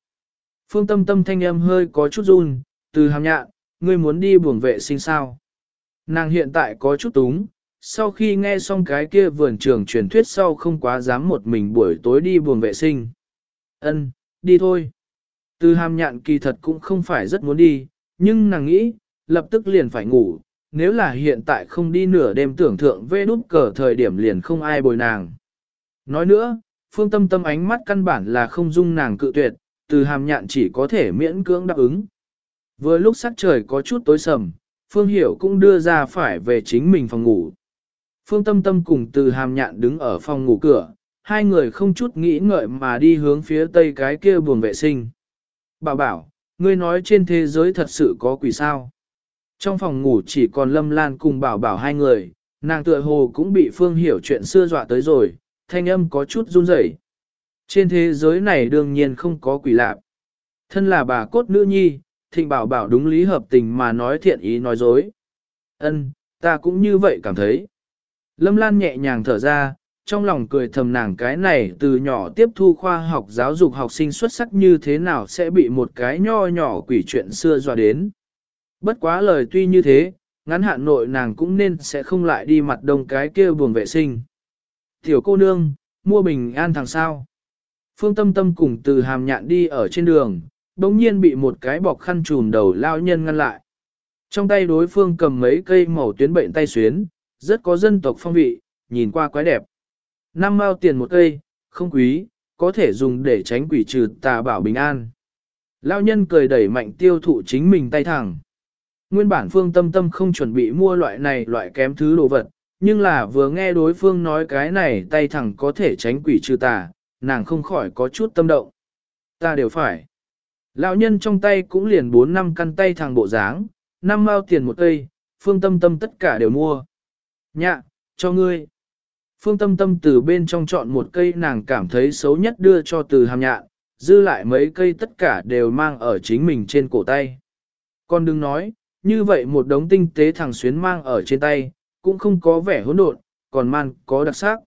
Phương tâm tâm thanh âm hơi có chút run, từ hàm nhạn, ngươi muốn đi buồng vệ sinh sao. Nàng hiện tại có chút túng, sau khi nghe xong cái kia vườn trường truyền thuyết sau không quá dám một mình buổi tối đi buồng vệ sinh. Ân, đi thôi. Từ hàm nhạn kỳ thật cũng không phải rất muốn đi, nhưng nàng nghĩ, lập tức liền phải ngủ, nếu là hiện tại không đi nửa đêm tưởng thượng vê đút cờ thời điểm liền không ai bồi nàng. Nói nữa, phương tâm tâm ánh mắt căn bản là không dung nàng cự tuyệt, từ hàm nhạn chỉ có thể miễn cưỡng đáp ứng. Vừa lúc sắc trời có chút tối sầm, Phương Hiểu cũng đưa ra phải về chính mình phòng ngủ. Phương Tâm Tâm cùng từ hàm nhạn đứng ở phòng ngủ cửa, hai người không chút nghĩ ngợi mà đi hướng phía tây cái kia buồng vệ sinh. Bảo bảo, ngươi nói trên thế giới thật sự có quỷ sao. Trong phòng ngủ chỉ còn Lâm Lan cùng bảo bảo hai người, nàng tựa hồ cũng bị Phương Hiểu chuyện xưa dọa tới rồi, thanh âm có chút run rẩy. Trên thế giới này đương nhiên không có quỷ lạ. Thân là bà cốt nữ nhi, thịnh bảo bảo đúng lý hợp tình mà nói thiện ý nói dối. Ân, ta cũng như vậy cảm thấy. Lâm Lan nhẹ nhàng thở ra, trong lòng cười thầm nàng cái này từ nhỏ tiếp thu khoa học giáo dục học sinh xuất sắc như thế nào sẽ bị một cái nho nhỏ quỷ chuyện xưa dọa đến. Bất quá lời tuy như thế, ngắn hạn nội nàng cũng nên sẽ không lại đi mặt đông cái kia buồng vệ sinh. Tiểu cô nương, mua bình an thằng sao. Phương Tâm Tâm cùng từ hàm nhạn đi ở trên đường, bỗng nhiên bị một cái bọc khăn trùm đầu lao nhân ngăn lại. Trong tay đối phương cầm mấy cây màu tuyến bệnh tay xuyến, rất có dân tộc phong vị, nhìn qua quái đẹp. Năm mao tiền một cây, không quý, có thể dùng để tránh quỷ trừ tà bảo bình an. Lao nhân cười đẩy mạnh tiêu thụ chính mình tay thẳng. Nguyên bản phương tâm tâm không chuẩn bị mua loại này loại kém thứ đồ vật, nhưng là vừa nghe đối phương nói cái này tay thẳng có thể tránh quỷ trừ tà, nàng không khỏi có chút tâm động. Ta đều phải. Lão nhân trong tay cũng liền 4 năm căn tay thẳng bộ dáng, năm mao tiền một cây, phương tâm tâm tất cả đều mua. Nhạ, cho ngươi. Phương tâm tâm từ bên trong chọn một cây nàng cảm thấy xấu nhất đưa cho từ hàm nhạn, dư lại mấy cây tất cả đều mang ở chính mình trên cổ tay. Con đừng nói, như vậy một đống tinh tế thẳng xuyến mang ở trên tay, cũng không có vẻ hỗn độn, còn man có đặc sắc.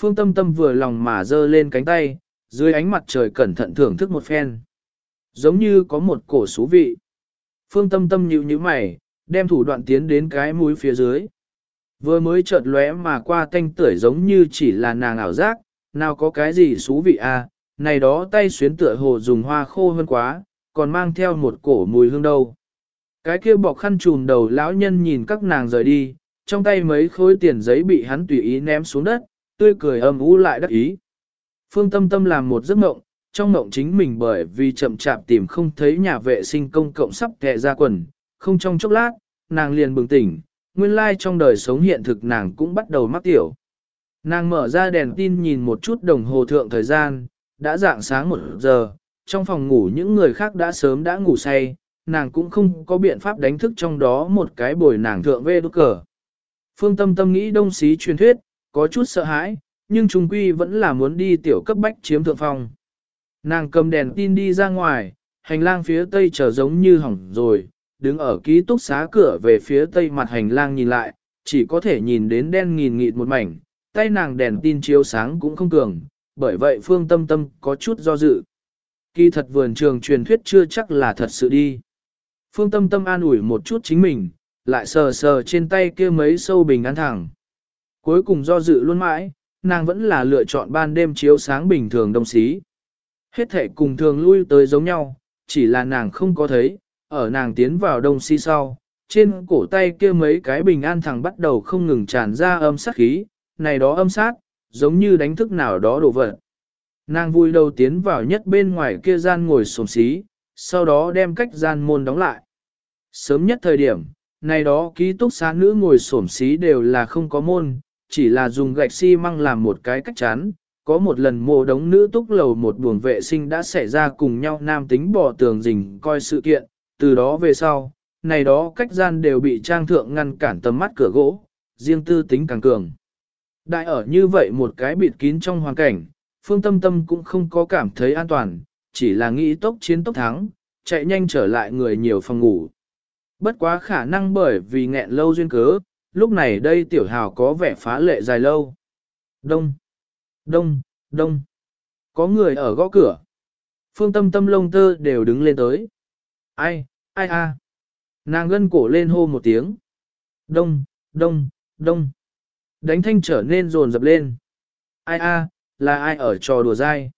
Phương Tâm Tâm vừa lòng mà giơ lên cánh tay, dưới ánh mặt trời cẩn thận thưởng thức một phen. Giống như có một cổ xú vị. Phương Tâm Tâm nhíu nhíu mày, đem thủ đoạn tiến đến cái mũi phía dưới. Vừa mới chợt lóe mà qua tanh tưởi giống như chỉ là nàng ảo giác, nào có cái gì xú vị à, này đó tay xuyến tựa hồ dùng hoa khô hơn quá, còn mang theo một cổ mùi hương đâu. Cái kia bọc khăn trùm đầu lão nhân nhìn các nàng rời đi, trong tay mấy khối tiền giấy bị hắn tùy ý ném xuống đất, tươi cười âm u lại đắc ý. Phương Tâm Tâm làm một giấc mộng, trong mộng chính mình bởi vì chậm chạp tìm không thấy nhà vệ sinh công cộng sắp kẹ ra quần, không trong chốc lát, nàng liền bừng tỉnh, nguyên lai trong đời sống hiện thực nàng cũng bắt đầu mắc tiểu. Nàng mở ra đèn tin nhìn một chút đồng hồ thượng thời gian, đã dạng sáng một giờ, trong phòng ngủ những người khác đã sớm đã ngủ say, nàng cũng không có biện pháp đánh thức trong đó một cái bồi nàng thượng về đốt cờ. Phương Tâm Tâm nghĩ đông xí truyền thuyết, có chút sợ hãi, nhưng trung quy vẫn là muốn đi tiểu cấp bách chiếm thượng phòng. Nàng cầm đèn tin đi ra ngoài, hành lang phía tây trở giống như hỏng rồi, đứng ở ký túc xá cửa về phía tây mặt hành lang nhìn lại, chỉ có thể nhìn đến đen nghìn nghịt một mảnh, tay nàng đèn tin chiếu sáng cũng không cường, bởi vậy phương tâm tâm có chút do dự. Kỳ thật vườn trường truyền thuyết chưa chắc là thật sự đi. Phương tâm tâm an ủi một chút chính mình, lại sờ sờ trên tay kia mấy sâu bình ăn thẳng. Cuối cùng do dự luôn mãi, nàng vẫn là lựa chọn ban đêm chiếu sáng bình thường đông xí. Hết thể cùng thường lui tới giống nhau, chỉ là nàng không có thấy, ở nàng tiến vào đông xí sau, trên cổ tay kia mấy cái bình an thẳng bắt đầu không ngừng tràn ra âm sát khí, này đó âm sát, giống như đánh thức nào đó đổ vật. Nàng vui đầu tiến vào nhất bên ngoài kia gian ngồi sồm xí, sau đó đem cách gian môn đóng lại. Sớm nhất thời điểm, này đó ký túc xá nữ ngồi sổm xí đều là không có môn, chỉ là dùng gạch xi măng làm một cái cách chắn. Có một lần mộ đống nữ túc lầu một buồng vệ sinh đã xảy ra cùng nhau nam tính bỏ tường rình coi sự kiện, từ đó về sau, này đó cách gian đều bị trang thượng ngăn cản tầm mắt cửa gỗ, riêng tư tính càng cường. Đại ở như vậy một cái bịt kín trong hoàn cảnh, phương tâm tâm cũng không có cảm thấy an toàn, chỉ là nghĩ tốc chiến tốc thắng, chạy nhanh trở lại người nhiều phòng ngủ. Bất quá khả năng bởi vì nghẹn lâu duyên cớ, lúc này đây tiểu hào có vẻ phá lệ dài lâu. Đông, đông, đông. Có người ở gõ cửa. Phương tâm tâm lông tơ đều đứng lên tới. Ai, ai a? Nàng gân cổ lên hô một tiếng. Đông, đông, đông. Đánh thanh trở nên rồn dập lên. Ai a, là ai ở trò đùa dai.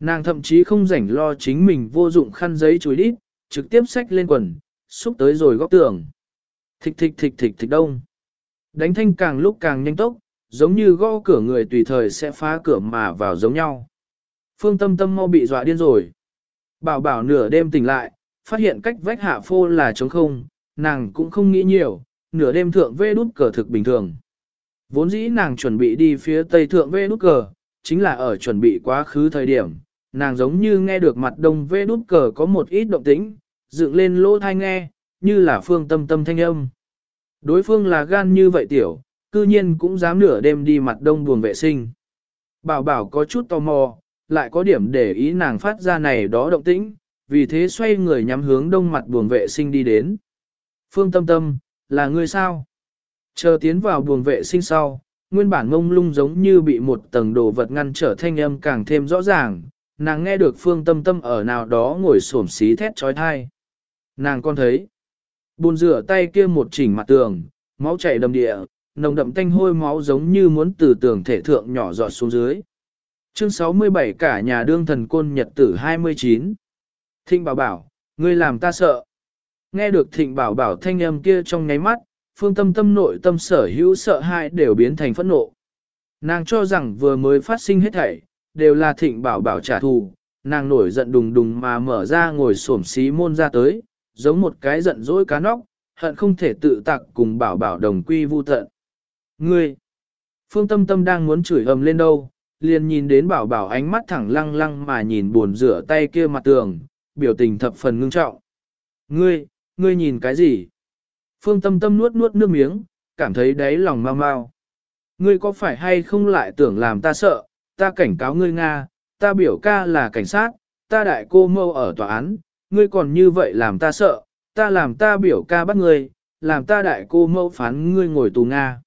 Nàng thậm chí không rảnh lo chính mình vô dụng khăn giấy chùi đít, trực tiếp xách lên quần, xúc tới rồi góc tường. Thịch thịch thịch thịch thịch đông. Đánh thanh càng lúc càng nhanh tốc, giống như gõ cửa người tùy thời sẽ phá cửa mà vào giống nhau. Phương tâm tâm mau bị dọa điên rồi. Bảo bảo nửa đêm tỉnh lại, phát hiện cách vách hạ phô là trống không, nàng cũng không nghĩ nhiều, nửa đêm thượng vê đút cờ thực bình thường. Vốn dĩ nàng chuẩn bị đi phía tây thượng vê đút cờ, chính là ở chuẩn bị quá khứ thời điểm, nàng giống như nghe được mặt đông vê đút cờ có một ít động tĩnh, dựng lên lỗ thai nghe, như là phương tâm tâm thanh âm. Đối phương là gan như vậy tiểu, cư nhiên cũng dám nửa đêm đi mặt đông buồng vệ sinh. Bảo bảo có chút tò mò, lại có điểm để ý nàng phát ra này đó động tĩnh, vì thế xoay người nhắm hướng đông mặt buồng vệ sinh đi đến. Phương tâm tâm, là người sao? Chờ tiến vào buồng vệ sinh sau, nguyên bản mông lung giống như bị một tầng đồ vật ngăn trở thanh âm càng thêm rõ ràng, nàng nghe được phương tâm tâm ở nào đó ngồi xổm xí thét trói thai. Nàng con thấy, buồn rửa tay kia một chỉnh mặt tường, máu chảy đầm địa, nồng đậm tanh hôi máu giống như muốn từ tường thể thượng nhỏ giọt xuống dưới. Chương 67 cả nhà đương thần côn nhật tử 29. Thịnh bảo bảo, ngươi làm ta sợ. Nghe được thịnh bảo bảo thanh âm kia trong ngáy mắt, phương tâm tâm nội tâm sở hữu sợ hãi đều biến thành phẫn nộ. Nàng cho rằng vừa mới phát sinh hết thảy, đều là thịnh bảo bảo trả thù, nàng nổi giận đùng đùng mà mở ra ngồi xổm xí môn ra tới, giống một cái giận dỗi cá nóc, hận không thể tự tặc cùng bảo bảo đồng quy vu tận. Ngươi! Phương tâm tâm đang muốn chửi ầm lên đâu, liền nhìn đến bảo bảo ánh mắt thẳng lăng lăng mà nhìn buồn rửa tay kia mặt tường, biểu tình thập phần ngưng trọng. Ngươi, ngươi nhìn cái gì? Phương tâm tâm nuốt nuốt nước miếng, cảm thấy đáy lòng mau mau. Ngươi có phải hay không lại tưởng làm ta sợ, ta cảnh cáo ngươi Nga, ta biểu ca là cảnh sát, ta đại cô mâu ở tòa án, ngươi còn như vậy làm ta sợ, ta làm ta biểu ca bắt ngươi, làm ta đại cô mẫu phán ngươi ngồi tù Nga.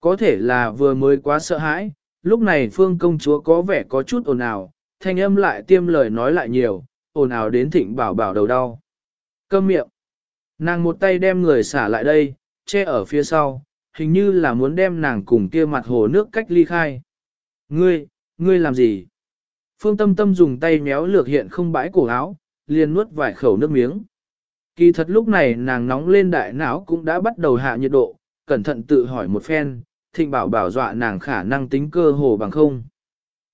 Có thể là vừa mới quá sợ hãi, lúc này phương công chúa có vẻ có chút ồn ào, thanh âm lại tiêm lời nói lại nhiều, ồn ào đến thịnh bảo bảo đầu đau. Câm miệng. Nàng một tay đem người xả lại đây, che ở phía sau, hình như là muốn đem nàng cùng kia mặt hồ nước cách ly khai. Ngươi, ngươi làm gì? Phương Tâm Tâm dùng tay méo lược hiện không bãi cổ áo, liền nuốt vài khẩu nước miếng. Kỳ thật lúc này nàng nóng lên đại não cũng đã bắt đầu hạ nhiệt độ, cẩn thận tự hỏi một phen, thịnh bảo bảo dọa nàng khả năng tính cơ hồ bằng không.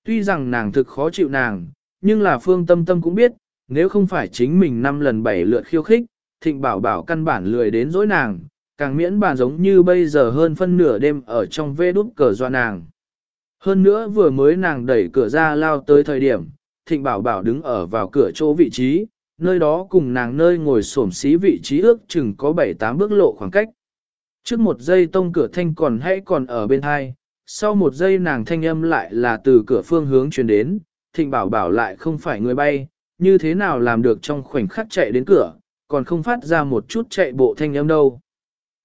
Tuy rằng nàng thực khó chịu nàng, nhưng là phương tâm tâm cũng biết, nếu không phải chính mình năm lần bảy lượt khiêu khích, thịnh bảo bảo căn bản lười đến dối nàng, càng miễn bàn giống như bây giờ hơn phân nửa đêm ở trong vê đút cờ dọa nàng. Hơn nữa vừa mới nàng đẩy cửa ra lao tới thời điểm, thịnh bảo bảo đứng ở vào cửa chỗ vị trí, nơi đó cùng nàng nơi ngồi xổm xí vị trí ước chừng có 7-8 bước lộ khoảng cách. Trước một giây tông cửa thanh còn hãy còn ở bên hai, sau một giây nàng thanh âm lại là từ cửa phương hướng truyền đến, thịnh bảo bảo lại không phải người bay, như thế nào làm được trong khoảnh khắc chạy đến cửa, còn không phát ra một chút chạy bộ thanh âm đâu.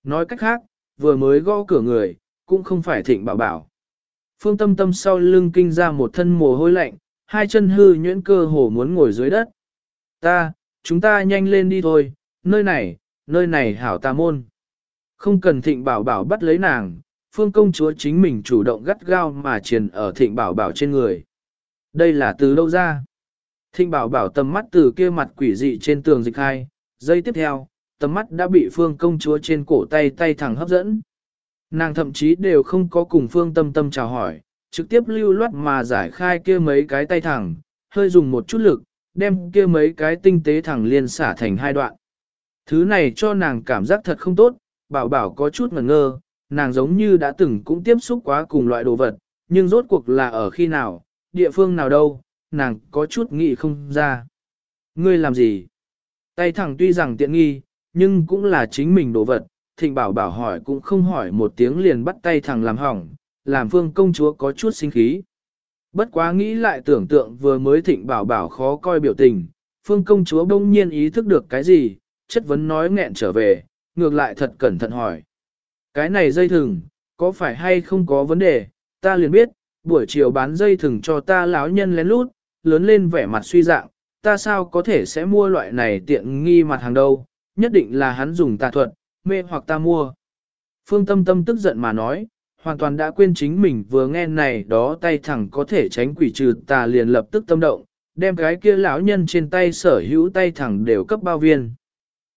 Nói cách khác, vừa mới gõ cửa người, cũng không phải thịnh bảo bảo. Phương tâm tâm sau lưng kinh ra một thân mồ hôi lạnh, hai chân hư nhuyễn cơ hồ muốn ngồi dưới đất. Ta, chúng ta nhanh lên đi thôi, nơi này, nơi này hảo ta môn. Không cần thịnh bảo bảo bắt lấy nàng, phương công chúa chính mình chủ động gắt gao mà triền ở thịnh bảo bảo trên người. Đây là từ đâu ra? Thịnh bảo bảo tầm mắt từ kia mặt quỷ dị trên tường dịch hai, giây tiếp theo, tầm mắt đã bị phương công chúa trên cổ tay tay thẳng hấp dẫn. Nàng thậm chí đều không có cùng phương tâm tâm chào hỏi, trực tiếp lưu loát mà giải khai kia mấy cái tay thẳng, hơi dùng một chút lực, đem kia mấy cái tinh tế thẳng liên xả thành hai đoạn. Thứ này cho nàng cảm giác thật không tốt, bảo bảo có chút ngẩn ngơ, nàng giống như đã từng cũng tiếp xúc quá cùng loại đồ vật, nhưng rốt cuộc là ở khi nào, địa phương nào đâu, nàng có chút nghĩ không ra. Ngươi làm gì? Tay thẳng tuy rằng tiện nghi, nhưng cũng là chính mình đồ vật, thịnh bảo bảo hỏi cũng không hỏi một tiếng liền bắt tay thẳng làm hỏng, làm phương công chúa có chút sinh khí. Bất quá nghĩ lại tưởng tượng vừa mới thịnh bảo bảo khó coi biểu tình, phương công chúa bỗng nhiên ý thức được cái gì, chất vấn nói nghẹn trở về, ngược lại thật cẩn thận hỏi. Cái này dây thừng, có phải hay không có vấn đề, ta liền biết, buổi chiều bán dây thừng cho ta lão nhân lén lút, lớn lên vẻ mặt suy dạng, ta sao có thể sẽ mua loại này tiện nghi mặt hàng đâu, nhất định là hắn dùng tà thuật, mê hoặc ta mua. Phương Tâm Tâm tức giận mà nói, hoàn toàn đã quên chính mình vừa nghe này đó tay thẳng có thể tránh quỷ trừ tà liền lập tức tâm động, đem cái kia lão nhân trên tay sở hữu tay thẳng đều cấp bao viên.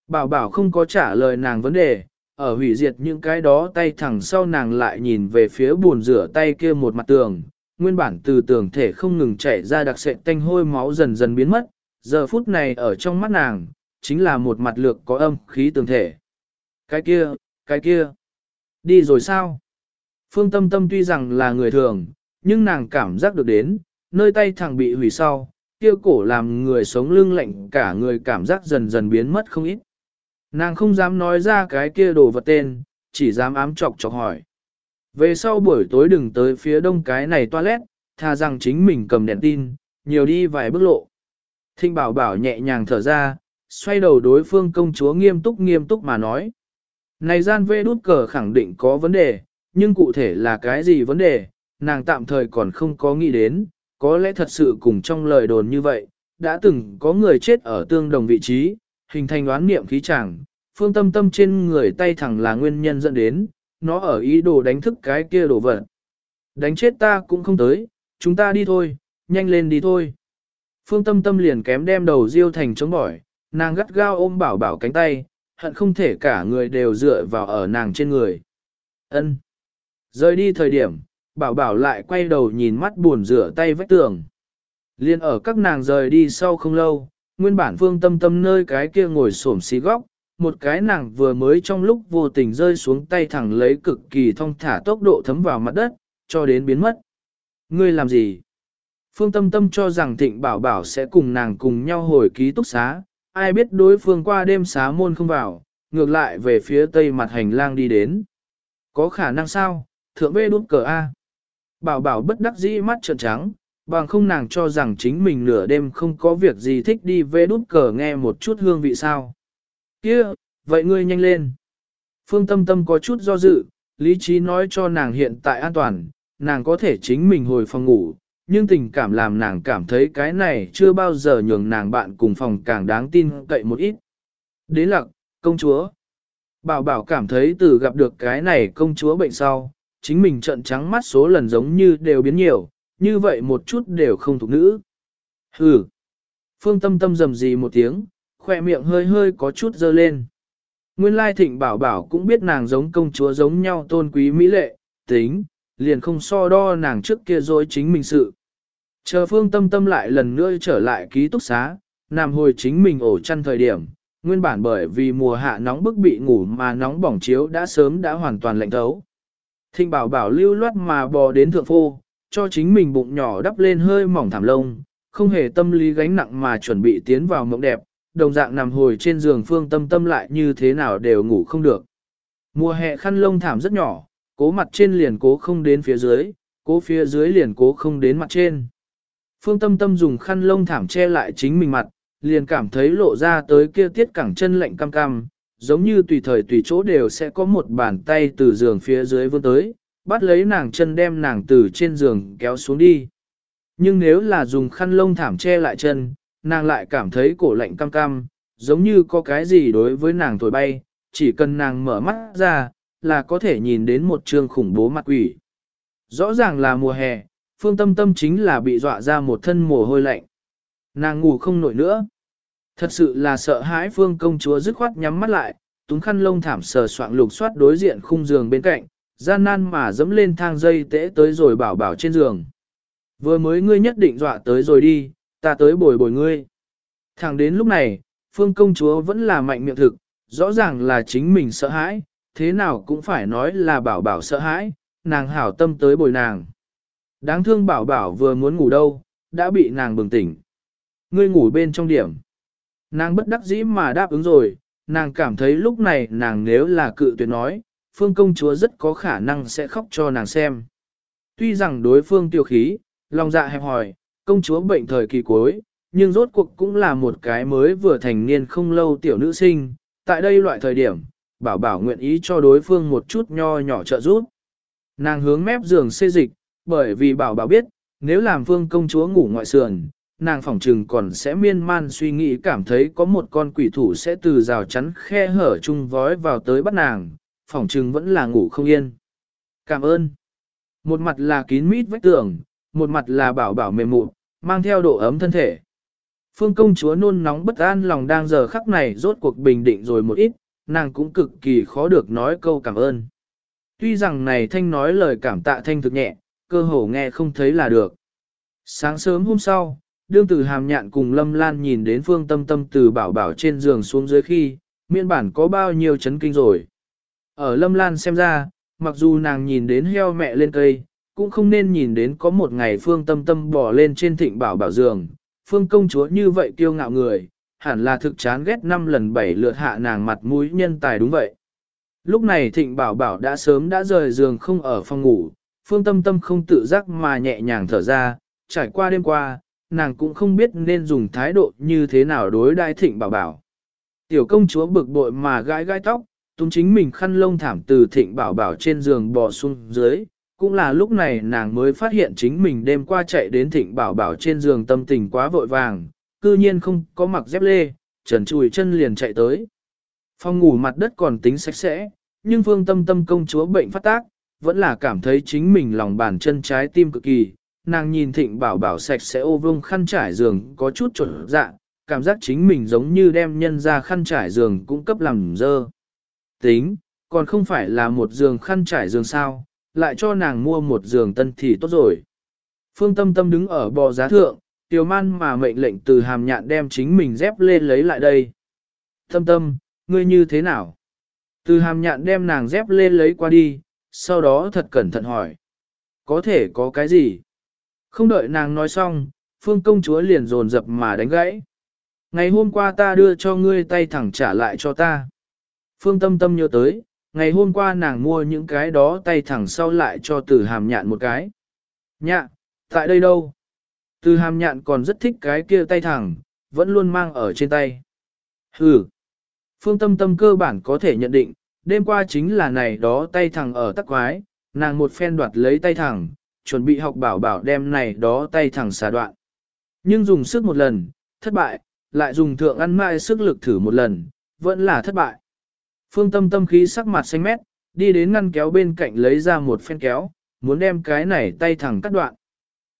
Bảo bảo không có trả lời nàng vấn đề, ở hủy diệt những cái đó tay thẳng sau nàng lại nhìn về phía buồn rửa tay kia một mặt tường, nguyên bản từ tường thể không ngừng chảy ra đặc sệ tanh hôi máu dần dần biến mất, giờ phút này ở trong mắt nàng, chính là một mặt lược có âm khí tường thể. Cái kia, cái kia, đi rồi sao? Phương Tâm Tâm tuy rằng là người thường, nhưng nàng cảm giác được đến, nơi tay thẳng bị hủy sau, kia cổ làm người sống lưng lạnh cả người cảm giác dần dần biến mất không ít. Nàng không dám nói ra cái kia đồ vật tên, chỉ dám ám chọc chọc hỏi. Về sau buổi tối đừng tới phía đông cái này toilet, tha rằng chính mình cầm đèn tin, nhiều đi vài bước lộ. Thinh bảo bảo nhẹ nhàng thở ra, xoay đầu đối phương công chúa nghiêm túc nghiêm túc mà nói. Này gian vê đút cờ khẳng định có vấn đề, nhưng cụ thể là cái gì vấn đề, nàng tạm thời còn không có nghĩ đến, có lẽ thật sự cùng trong lời đồn như vậy, đã từng có người chết ở tương đồng vị trí, hình thành đoán niệm khí chẳng, phương tâm tâm trên người tay thẳng là nguyên nhân dẫn đến, nó ở ý đồ đánh thức cái kia đồ vật. Đánh chết ta cũng không tới, chúng ta đi thôi, nhanh lên đi thôi. Phương tâm tâm liền kém đem đầu diêu thành chống bỏi, nàng gắt gao ôm bảo bảo cánh tay, hận không thể cả người đều dựa vào ở nàng trên người. ân Rời đi thời điểm, bảo bảo lại quay đầu nhìn mắt buồn rửa tay vách tường. Liên ở các nàng rời đi sau không lâu, nguyên bản phương tâm tâm nơi cái kia ngồi xổm xí góc, một cái nàng vừa mới trong lúc vô tình rơi xuống tay thẳng lấy cực kỳ thông thả tốc độ thấm vào mặt đất, cho đến biến mất. Ngươi làm gì? Phương tâm tâm cho rằng thịnh bảo bảo sẽ cùng nàng cùng nhau hồi ký túc xá, ai biết đối phương qua đêm xá môn không vào, ngược lại về phía tây mặt hành lang đi đến. Có khả năng sao, thượng bê đút cờ A. Bảo bảo bất đắc dĩ mắt trợn trắng, bằng không nàng cho rằng chính mình nửa đêm không có việc gì thích đi vê đút cờ nghe một chút hương vị sao. kia vậy ngươi nhanh lên. Phương Tâm Tâm có chút do dự, lý trí nói cho nàng hiện tại an toàn, nàng có thể chính mình hồi phòng ngủ, nhưng tình cảm làm nàng cảm thấy cái này chưa bao giờ nhường nàng bạn cùng phòng càng đáng tin cậy một ít. Đến lạc, công chúa. Bảo bảo cảm thấy từ gặp được cái này công chúa bệnh sau, chính mình trận trắng mắt số lần giống như đều biến nhiều, như vậy một chút đều không thuộc nữ. Hừ. Phương tâm tâm rầm gì một tiếng, khỏe miệng hơi hơi có chút dơ lên. Nguyên lai thịnh bảo bảo cũng biết nàng giống công chúa giống nhau tôn quý mỹ lệ, tính, liền không so đo nàng trước kia dối chính mình sự. Chờ phương tâm tâm lại lần nữa trở lại ký túc xá, nằm hồi chính mình ổ chăn thời điểm, nguyên bản bởi vì mùa hạ nóng bức bị ngủ mà nóng bỏng chiếu đã sớm đã hoàn toàn lạnh thấu. Thịnh bảo bảo lưu loát mà bò đến thượng phô, cho chính mình bụng nhỏ đắp lên hơi mỏng thảm lông, không hề tâm lý gánh nặng mà chuẩn bị tiến vào mộng đẹp, đồng dạng nằm hồi trên giường phương tâm tâm lại như thế nào đều ngủ không được. Mùa hè khăn lông thảm rất nhỏ, cố mặt trên liền cố không đến phía dưới, cố phía dưới liền cố không đến mặt trên. Phương tâm tâm dùng khăn lông thảm che lại chính mình mặt, liền cảm thấy lộ ra tới kia tiết cẳng chân lạnh cam cam, giống như tùy thời tùy chỗ đều sẽ có một bàn tay từ giường phía dưới vươn tới, bắt lấy nàng chân đem nàng từ trên giường kéo xuống đi. Nhưng nếu là dùng khăn lông thảm che lại chân, nàng lại cảm thấy cổ lạnh cam cam, giống như có cái gì đối với nàng thổi bay, chỉ cần nàng mở mắt ra, là có thể nhìn đến một trường khủng bố mặt quỷ. Rõ ràng là mùa hè, phương tâm tâm chính là bị dọa ra một thân mồ hôi lạnh. Nàng ngủ không nổi nữa. Thật sự là sợ hãi phương công chúa dứt khoát nhắm mắt lại, túng khăn lông thảm sờ soạn lục soát đối diện khung giường bên cạnh, gian nan mà dẫm lên thang dây tễ tới rồi bảo bảo trên giường. Vừa mới ngươi nhất định dọa tới rồi đi, ta tới bồi bồi ngươi. Thẳng đến lúc này, phương công chúa vẫn là mạnh miệng thực, rõ ràng là chính mình sợ hãi, thế nào cũng phải nói là bảo bảo sợ hãi, nàng hảo tâm tới bồi nàng. Đáng thương bảo bảo vừa muốn ngủ đâu, đã bị nàng bừng tỉnh. Ngươi ngủ bên trong điểm. Nàng bất đắc dĩ mà đáp ứng rồi, nàng cảm thấy lúc này nàng nếu là cự tuyệt nói, phương công chúa rất có khả năng sẽ khóc cho nàng xem. Tuy rằng đối phương tiêu khí, lòng dạ hẹp hòi, công chúa bệnh thời kỳ cuối, nhưng rốt cuộc cũng là một cái mới vừa thành niên không lâu tiểu nữ sinh, tại đây loại thời điểm, bảo bảo nguyện ý cho đối phương một chút nho nhỏ trợ giúp. Nàng hướng mép giường xê dịch, bởi vì bảo bảo biết, nếu làm phương công chúa ngủ ngoại sườn, nàng phỏng trừng còn sẽ miên man suy nghĩ cảm thấy có một con quỷ thủ sẽ từ rào chắn khe hở chung vói vào tới bắt nàng, phỏng trừng vẫn là ngủ không yên. Cảm ơn. Một mặt là kín mít vách tường, một mặt là bảo bảo mềm mụn, mang theo độ ấm thân thể. Phương công chúa nôn nóng bất an lòng đang giờ khắc này rốt cuộc bình định rồi một ít, nàng cũng cực kỳ khó được nói câu cảm ơn. Tuy rằng này thanh nói lời cảm tạ thanh thực nhẹ, cơ hồ nghe không thấy là được. Sáng sớm hôm sau, đương từ hàm nhạn cùng lâm lan nhìn đến phương tâm tâm từ bảo bảo trên giường xuống dưới khi, miên bản có bao nhiêu chấn kinh rồi. Ở lâm lan xem ra, mặc dù nàng nhìn đến heo mẹ lên cây, cũng không nên nhìn đến có một ngày phương tâm tâm bỏ lên trên thịnh bảo bảo giường, phương công chúa như vậy kiêu ngạo người, hẳn là thực chán ghét năm lần bảy lượt hạ nàng mặt mũi nhân tài đúng vậy. Lúc này thịnh bảo bảo đã sớm đã rời giường không ở phòng ngủ, phương tâm tâm không tự giác mà nhẹ nhàng thở ra, trải qua đêm qua, nàng cũng không biết nên dùng thái độ như thế nào đối đai thịnh bảo bảo. Tiểu công chúa bực bội mà gãi gãi tóc, tung chính mình khăn lông thảm từ thịnh bảo bảo trên giường bò xuống dưới, cũng là lúc này nàng mới phát hiện chính mình đêm qua chạy đến thịnh bảo bảo trên giường tâm tình quá vội vàng, cư nhiên không có mặc dép lê, trần chùi chân liền chạy tới. Phòng ngủ mặt đất còn tính sạch sẽ, nhưng phương tâm tâm công chúa bệnh phát tác, vẫn là cảm thấy chính mình lòng bàn chân trái tim cực kỳ. Nàng nhìn thịnh bảo bảo sạch sẽ ô vương khăn trải giường có chút trộn dạ, cảm giác chính mình giống như đem nhân ra khăn trải giường cũng cấp làm dơ. Tính, còn không phải là một giường khăn trải giường sao, lại cho nàng mua một giường tân thì tốt rồi. Phương Tâm Tâm đứng ở bò giá thượng, tiểu man mà mệnh lệnh từ hàm nhạn đem chính mình dép lên lấy lại đây. Tâm Tâm, ngươi như thế nào? Từ hàm nhạn đem nàng dép lên lấy qua đi, sau đó thật cẩn thận hỏi. Có thể có cái gì? Không đợi nàng nói xong, phương công chúa liền dồn dập mà đánh gãy. Ngày hôm qua ta đưa cho ngươi tay thẳng trả lại cho ta. Phương tâm tâm nhớ tới, ngày hôm qua nàng mua những cái đó tay thẳng sau lại cho từ hàm nhạn một cái. Nhạ, tại đây đâu? Từ hàm nhạn còn rất thích cái kia tay thẳng, vẫn luôn mang ở trên tay. Hừ. Phương tâm tâm cơ bản có thể nhận định, đêm qua chính là này đó tay thẳng ở tắc quái, nàng một phen đoạt lấy tay thẳng, chuẩn bị học bảo bảo đem này đó tay thẳng xả đoạn. Nhưng dùng sức một lần, thất bại, lại dùng thượng ăn mãi sức lực thử một lần, vẫn là thất bại. Phương tâm tâm khí sắc mặt xanh mét, đi đến ngăn kéo bên cạnh lấy ra một phen kéo, muốn đem cái này tay thẳng cắt đoạn.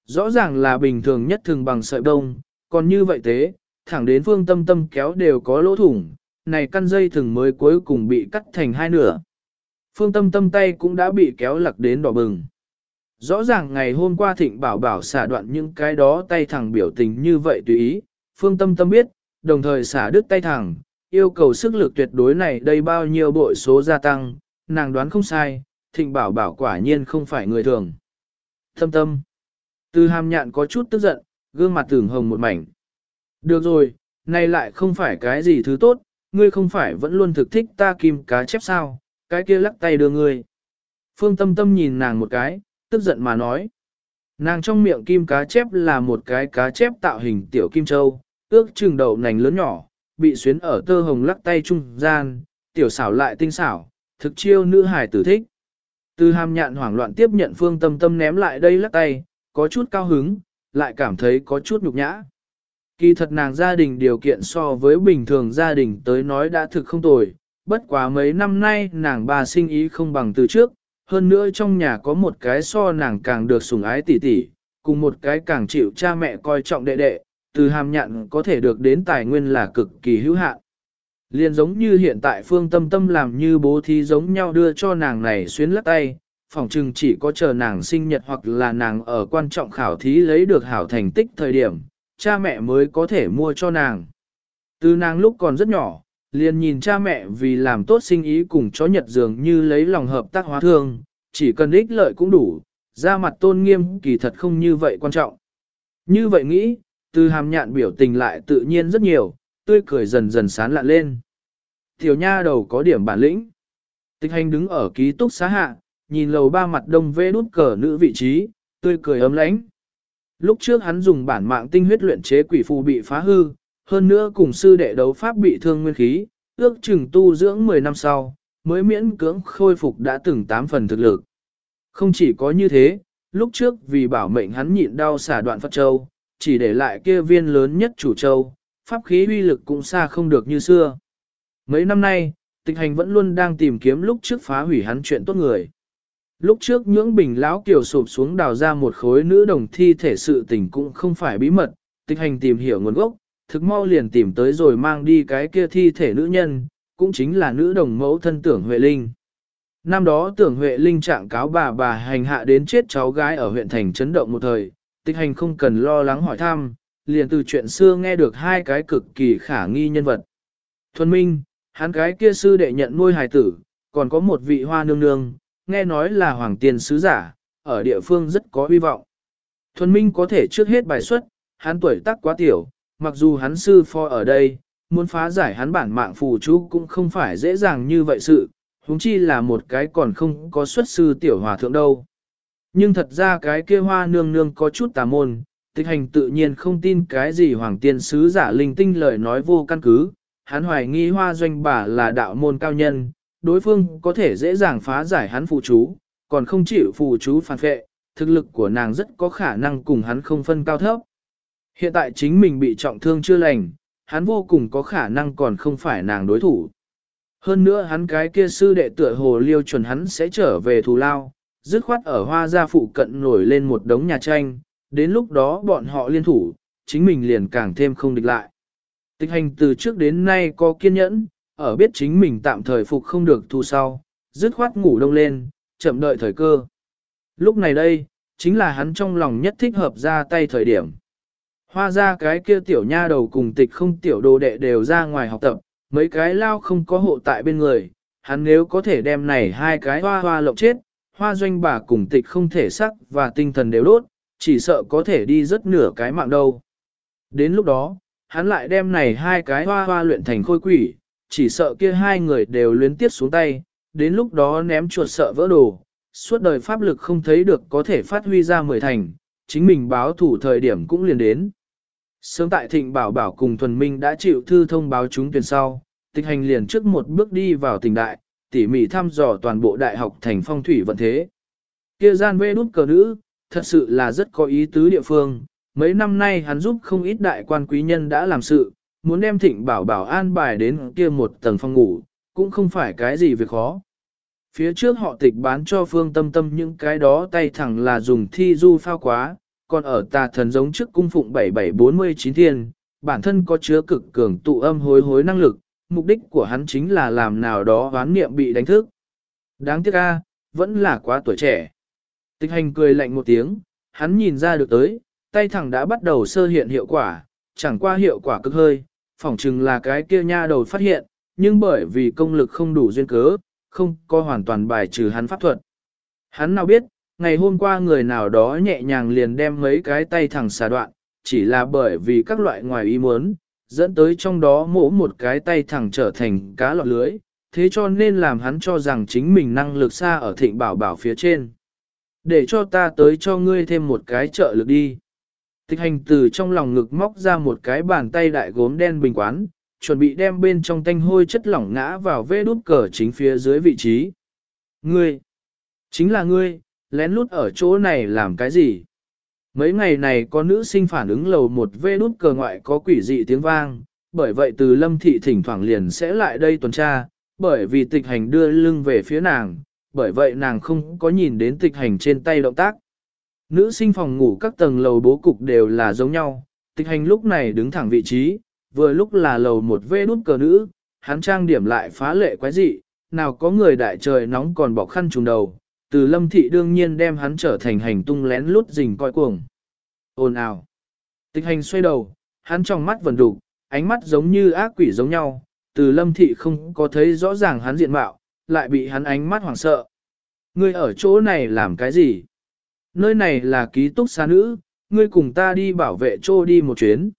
Rõ ràng là bình thường nhất thường bằng sợi đông, còn như vậy thế, thẳng đến phương tâm tâm kéo đều có lỗ thủng, này căn dây thừng mới cuối cùng bị cắt thành hai nửa. Phương tâm tâm tay cũng đã bị kéo lặc đến đỏ bừng. Rõ ràng ngày hôm qua thịnh bảo bảo xả đoạn những cái đó tay thẳng biểu tình như vậy tùy ý, phương tâm tâm biết, đồng thời xả đứt tay thẳng, yêu cầu sức lực tuyệt đối này đây bao nhiêu bội số gia tăng, nàng đoán không sai, thịnh bảo bảo quả nhiên không phải người thường. Tâm tâm. Từ hàm nhạn có chút tức giận, gương mặt tưởng hồng một mảnh. Được rồi, này lại không phải cái gì thứ tốt, ngươi không phải vẫn luôn thực thích ta kim cá chép sao, cái kia lắc tay đưa ngươi. Phương tâm tâm nhìn nàng một cái, tức giận mà nói. Nàng trong miệng kim cá chép là một cái cá chép tạo hình tiểu kim châu, ước chừng đầu nành lớn nhỏ, bị xuyến ở tơ hồng lắc tay trung gian, tiểu xảo lại tinh xảo, thực chiêu nữ hải tử thích. Từ hàm nhạn hoảng loạn tiếp nhận phương tâm tâm ném lại đây lắc tay, có chút cao hứng, lại cảm thấy có chút nhục nhã. Kỳ thật nàng gia đình điều kiện so với bình thường gia đình tới nói đã thực không tồi, bất quá mấy năm nay nàng bà sinh ý không bằng từ trước, hơn nữa trong nhà có một cái so nàng càng được sủng ái tỉ tỉ, cùng một cái càng chịu cha mẹ coi trọng đệ đệ, từ hàm nhạn có thể được đến tài nguyên là cực kỳ hữu hạn. Liên giống như hiện tại phương tâm tâm làm như bố thí giống nhau đưa cho nàng này xuyến lắc tay, phỏng chừng chỉ có chờ nàng sinh nhật hoặc là nàng ở quan trọng khảo thí lấy được hảo thành tích thời điểm, cha mẹ mới có thể mua cho nàng. Từ nàng lúc còn rất nhỏ, liền nhìn cha mẹ vì làm tốt sinh ý cùng chó nhật dường như lấy lòng hợp tác hóa thương, chỉ cần ích lợi cũng đủ, ra mặt tôn nghiêm kỳ thật không như vậy quan trọng. Như vậy nghĩ, từ hàm nhạn biểu tình lại tự nhiên rất nhiều, tươi cười dần dần sán lạ lên. Tiểu nha đầu có điểm bản lĩnh. Tịch hành đứng ở ký túc xá hạ, nhìn lầu ba mặt đông vê đút cờ nữ vị trí, tươi cười ấm lãnh. Lúc trước hắn dùng bản mạng tinh huyết luyện chế quỷ phù bị phá hư, hơn nữa cùng sư đệ đấu pháp bị thương nguyên khí, ước chừng tu dưỡng 10 năm sau, mới miễn cưỡng khôi phục đã từng 8 phần thực lực. Không chỉ có như thế, lúc trước vì bảo mệnh hắn nhịn đau xả đoạn Phật Châu, chỉ để lại kia viên lớn nhất chủ châu, pháp khí uy lực cũng xa không được như xưa. Mấy năm nay, tịch hành vẫn luôn đang tìm kiếm lúc trước phá hủy hắn chuyện tốt người. Lúc trước nhưỡng bình lão kiều sụp xuống đào ra một khối nữ đồng thi thể sự tình cũng không phải bí mật, tịch hành tìm hiểu nguồn gốc, thực mau liền tìm tới rồi mang đi cái kia thi thể nữ nhân, cũng chính là nữ đồng mẫu thân tưởng Huệ Linh. Năm đó tưởng Huệ Linh trạng cáo bà bà hành hạ đến chết cháu gái ở huyện thành chấn động một thời, tịch hành không cần lo lắng hỏi thăm, liền từ chuyện xưa nghe được hai cái cực kỳ khả nghi nhân vật. Thuần Minh, hắn cái kia sư đệ nhận nuôi hài tử, còn có một vị hoa nương nương, nghe nói là hoàng tiền sứ giả, ở địa phương rất có hy vọng. Thuần Minh có thể trước hết bài xuất, hắn tuổi tác quá tiểu, mặc dù hắn sư phó ở đây, muốn phá giải hắn bản mạng phù chú cũng không phải dễ dàng như vậy sự, huống chi là một cái còn không có xuất sư tiểu hòa thượng đâu. Nhưng thật ra cái kia hoa nương nương có chút tà môn, tịch hành tự nhiên không tin cái gì hoàng tiên sứ giả linh tinh lời nói vô căn cứ, hắn hoài nghi hoa doanh bà là đạo môn cao nhân, đối phương có thể dễ dàng phá giải hắn phù chú, còn không chịu phù chú phản vệ, thực lực của nàng rất có khả năng cùng hắn không phân cao thấp. Hiện tại chính mình bị trọng thương chưa lành, hắn vô cùng có khả năng còn không phải nàng đối thủ. Hơn nữa hắn cái kia sư đệ tựa hồ liêu chuẩn hắn sẽ trở về thù lao, dứt khoát ở hoa gia phụ cận nổi lên một đống nhà tranh, đến lúc đó bọn họ liên thủ, chính mình liền càng thêm không địch lại. Tịch hành từ trước đến nay có kiên nhẫn, ở biết chính mình tạm thời phục không được thu sau, dứt khoát ngủ đông lên, chậm đợi thời cơ. Lúc này đây, chính là hắn trong lòng nhất thích hợp ra tay thời điểm. Hoa ra cái kia tiểu nha đầu cùng tịch không tiểu đồ đệ đều ra ngoài học tập, mấy cái lao không có hộ tại bên người, hắn nếu có thể đem này hai cái hoa hoa lộng chết, hoa doanh bà cùng tịch không thể sắc và tinh thần đều đốt, chỉ sợ có thể đi rất nửa cái mạng đâu. Đến lúc đó, hắn lại đem này hai cái hoa hoa luyện thành khôi quỷ, chỉ sợ kia hai người đều luyến tiết xuống tay, đến lúc đó ném chuột sợ vỡ đồ, suốt đời pháp lực không thấy được có thể phát huy ra mười thành, chính mình báo thủ thời điểm cũng liền đến. Sớm tại thịnh bảo bảo cùng thuần minh đã chịu thư thông báo chúng tuyển sau, tịch hành liền trước một bước đi vào tỉnh đại, tỉ mỉ thăm dò toàn bộ đại học thành phong thủy vận thế. Kia gian vê đút cờ nữ, thật sự là rất có ý tứ địa phương, mấy năm nay hắn giúp không ít đại quan quý nhân đã làm sự, muốn đem thịnh bảo bảo an bài đến kia một tầng phòng ngủ, cũng không phải cái gì việc khó. Phía trước họ tịch bán cho phương tâm tâm những cái đó tay thẳng là dùng thi du phao quá, còn ở tà thần giống trước cung phụng 7749 thiên, bản thân có chứa cực cường tụ âm hối hối năng lực, mục đích của hắn chính là làm nào đó hoán niệm bị đánh thức. Đáng tiếc a, vẫn là quá tuổi trẻ. Tịch hành cười lạnh một tiếng, hắn nhìn ra được tới, tay thẳng đã bắt đầu sơ hiện hiệu quả, chẳng qua hiệu quả cực hơi, phỏng chừng là cái kia nha đầu phát hiện, nhưng bởi vì công lực không đủ duyên cớ, không có hoàn toàn bài trừ hắn pháp thuật. Hắn nào biết, ngày hôm qua người nào đó nhẹ nhàng liền đem mấy cái tay thẳng xà đoạn, chỉ là bởi vì các loại ngoài ý muốn, dẫn tới trong đó mổ một cái tay thẳng trở thành cá lọt lưới, thế cho nên làm hắn cho rằng chính mình năng lực xa ở thịnh bảo bảo phía trên. Để cho ta tới cho ngươi thêm một cái trợ lực đi. Tịch hành từ trong lòng ngực móc ra một cái bàn tay đại gốm đen bình quán, chuẩn bị đem bên trong tanh hôi chất lỏng ngã vào vê đút cờ chính phía dưới vị trí. Ngươi, chính là ngươi, lén lút ở chỗ này làm cái gì? Mấy ngày này có nữ sinh phản ứng lầu một vê đút cờ ngoại có quỷ dị tiếng vang, bởi vậy từ lâm thị thỉnh thoảng liền sẽ lại đây tuần tra, bởi vì tịch hành đưa lưng về phía nàng, bởi vậy nàng không có nhìn đến tịch hành trên tay động tác. Nữ sinh phòng ngủ các tầng lầu bố cục đều là giống nhau, tịch hành lúc này đứng thẳng vị trí, vừa lúc là lầu một vê đút cờ nữ, hắn trang điểm lại phá lệ quái dị, nào có người đại trời nóng còn bỏ khăn trùng đầu, từ lâm thị đương nhiên đem hắn trở thành hành tung lén lút rình coi cuồng. Ồn ào. Tịch hành xoay đầu, hắn trong mắt vần đục, ánh mắt giống như ác quỷ giống nhau, từ lâm thị không có thấy rõ ràng hắn diện mạo, lại bị hắn ánh mắt hoảng sợ. Ngươi ở chỗ này làm cái gì? Nơi này là ký túc xá nữ, ngươi cùng ta đi bảo vệ trô đi một chuyến.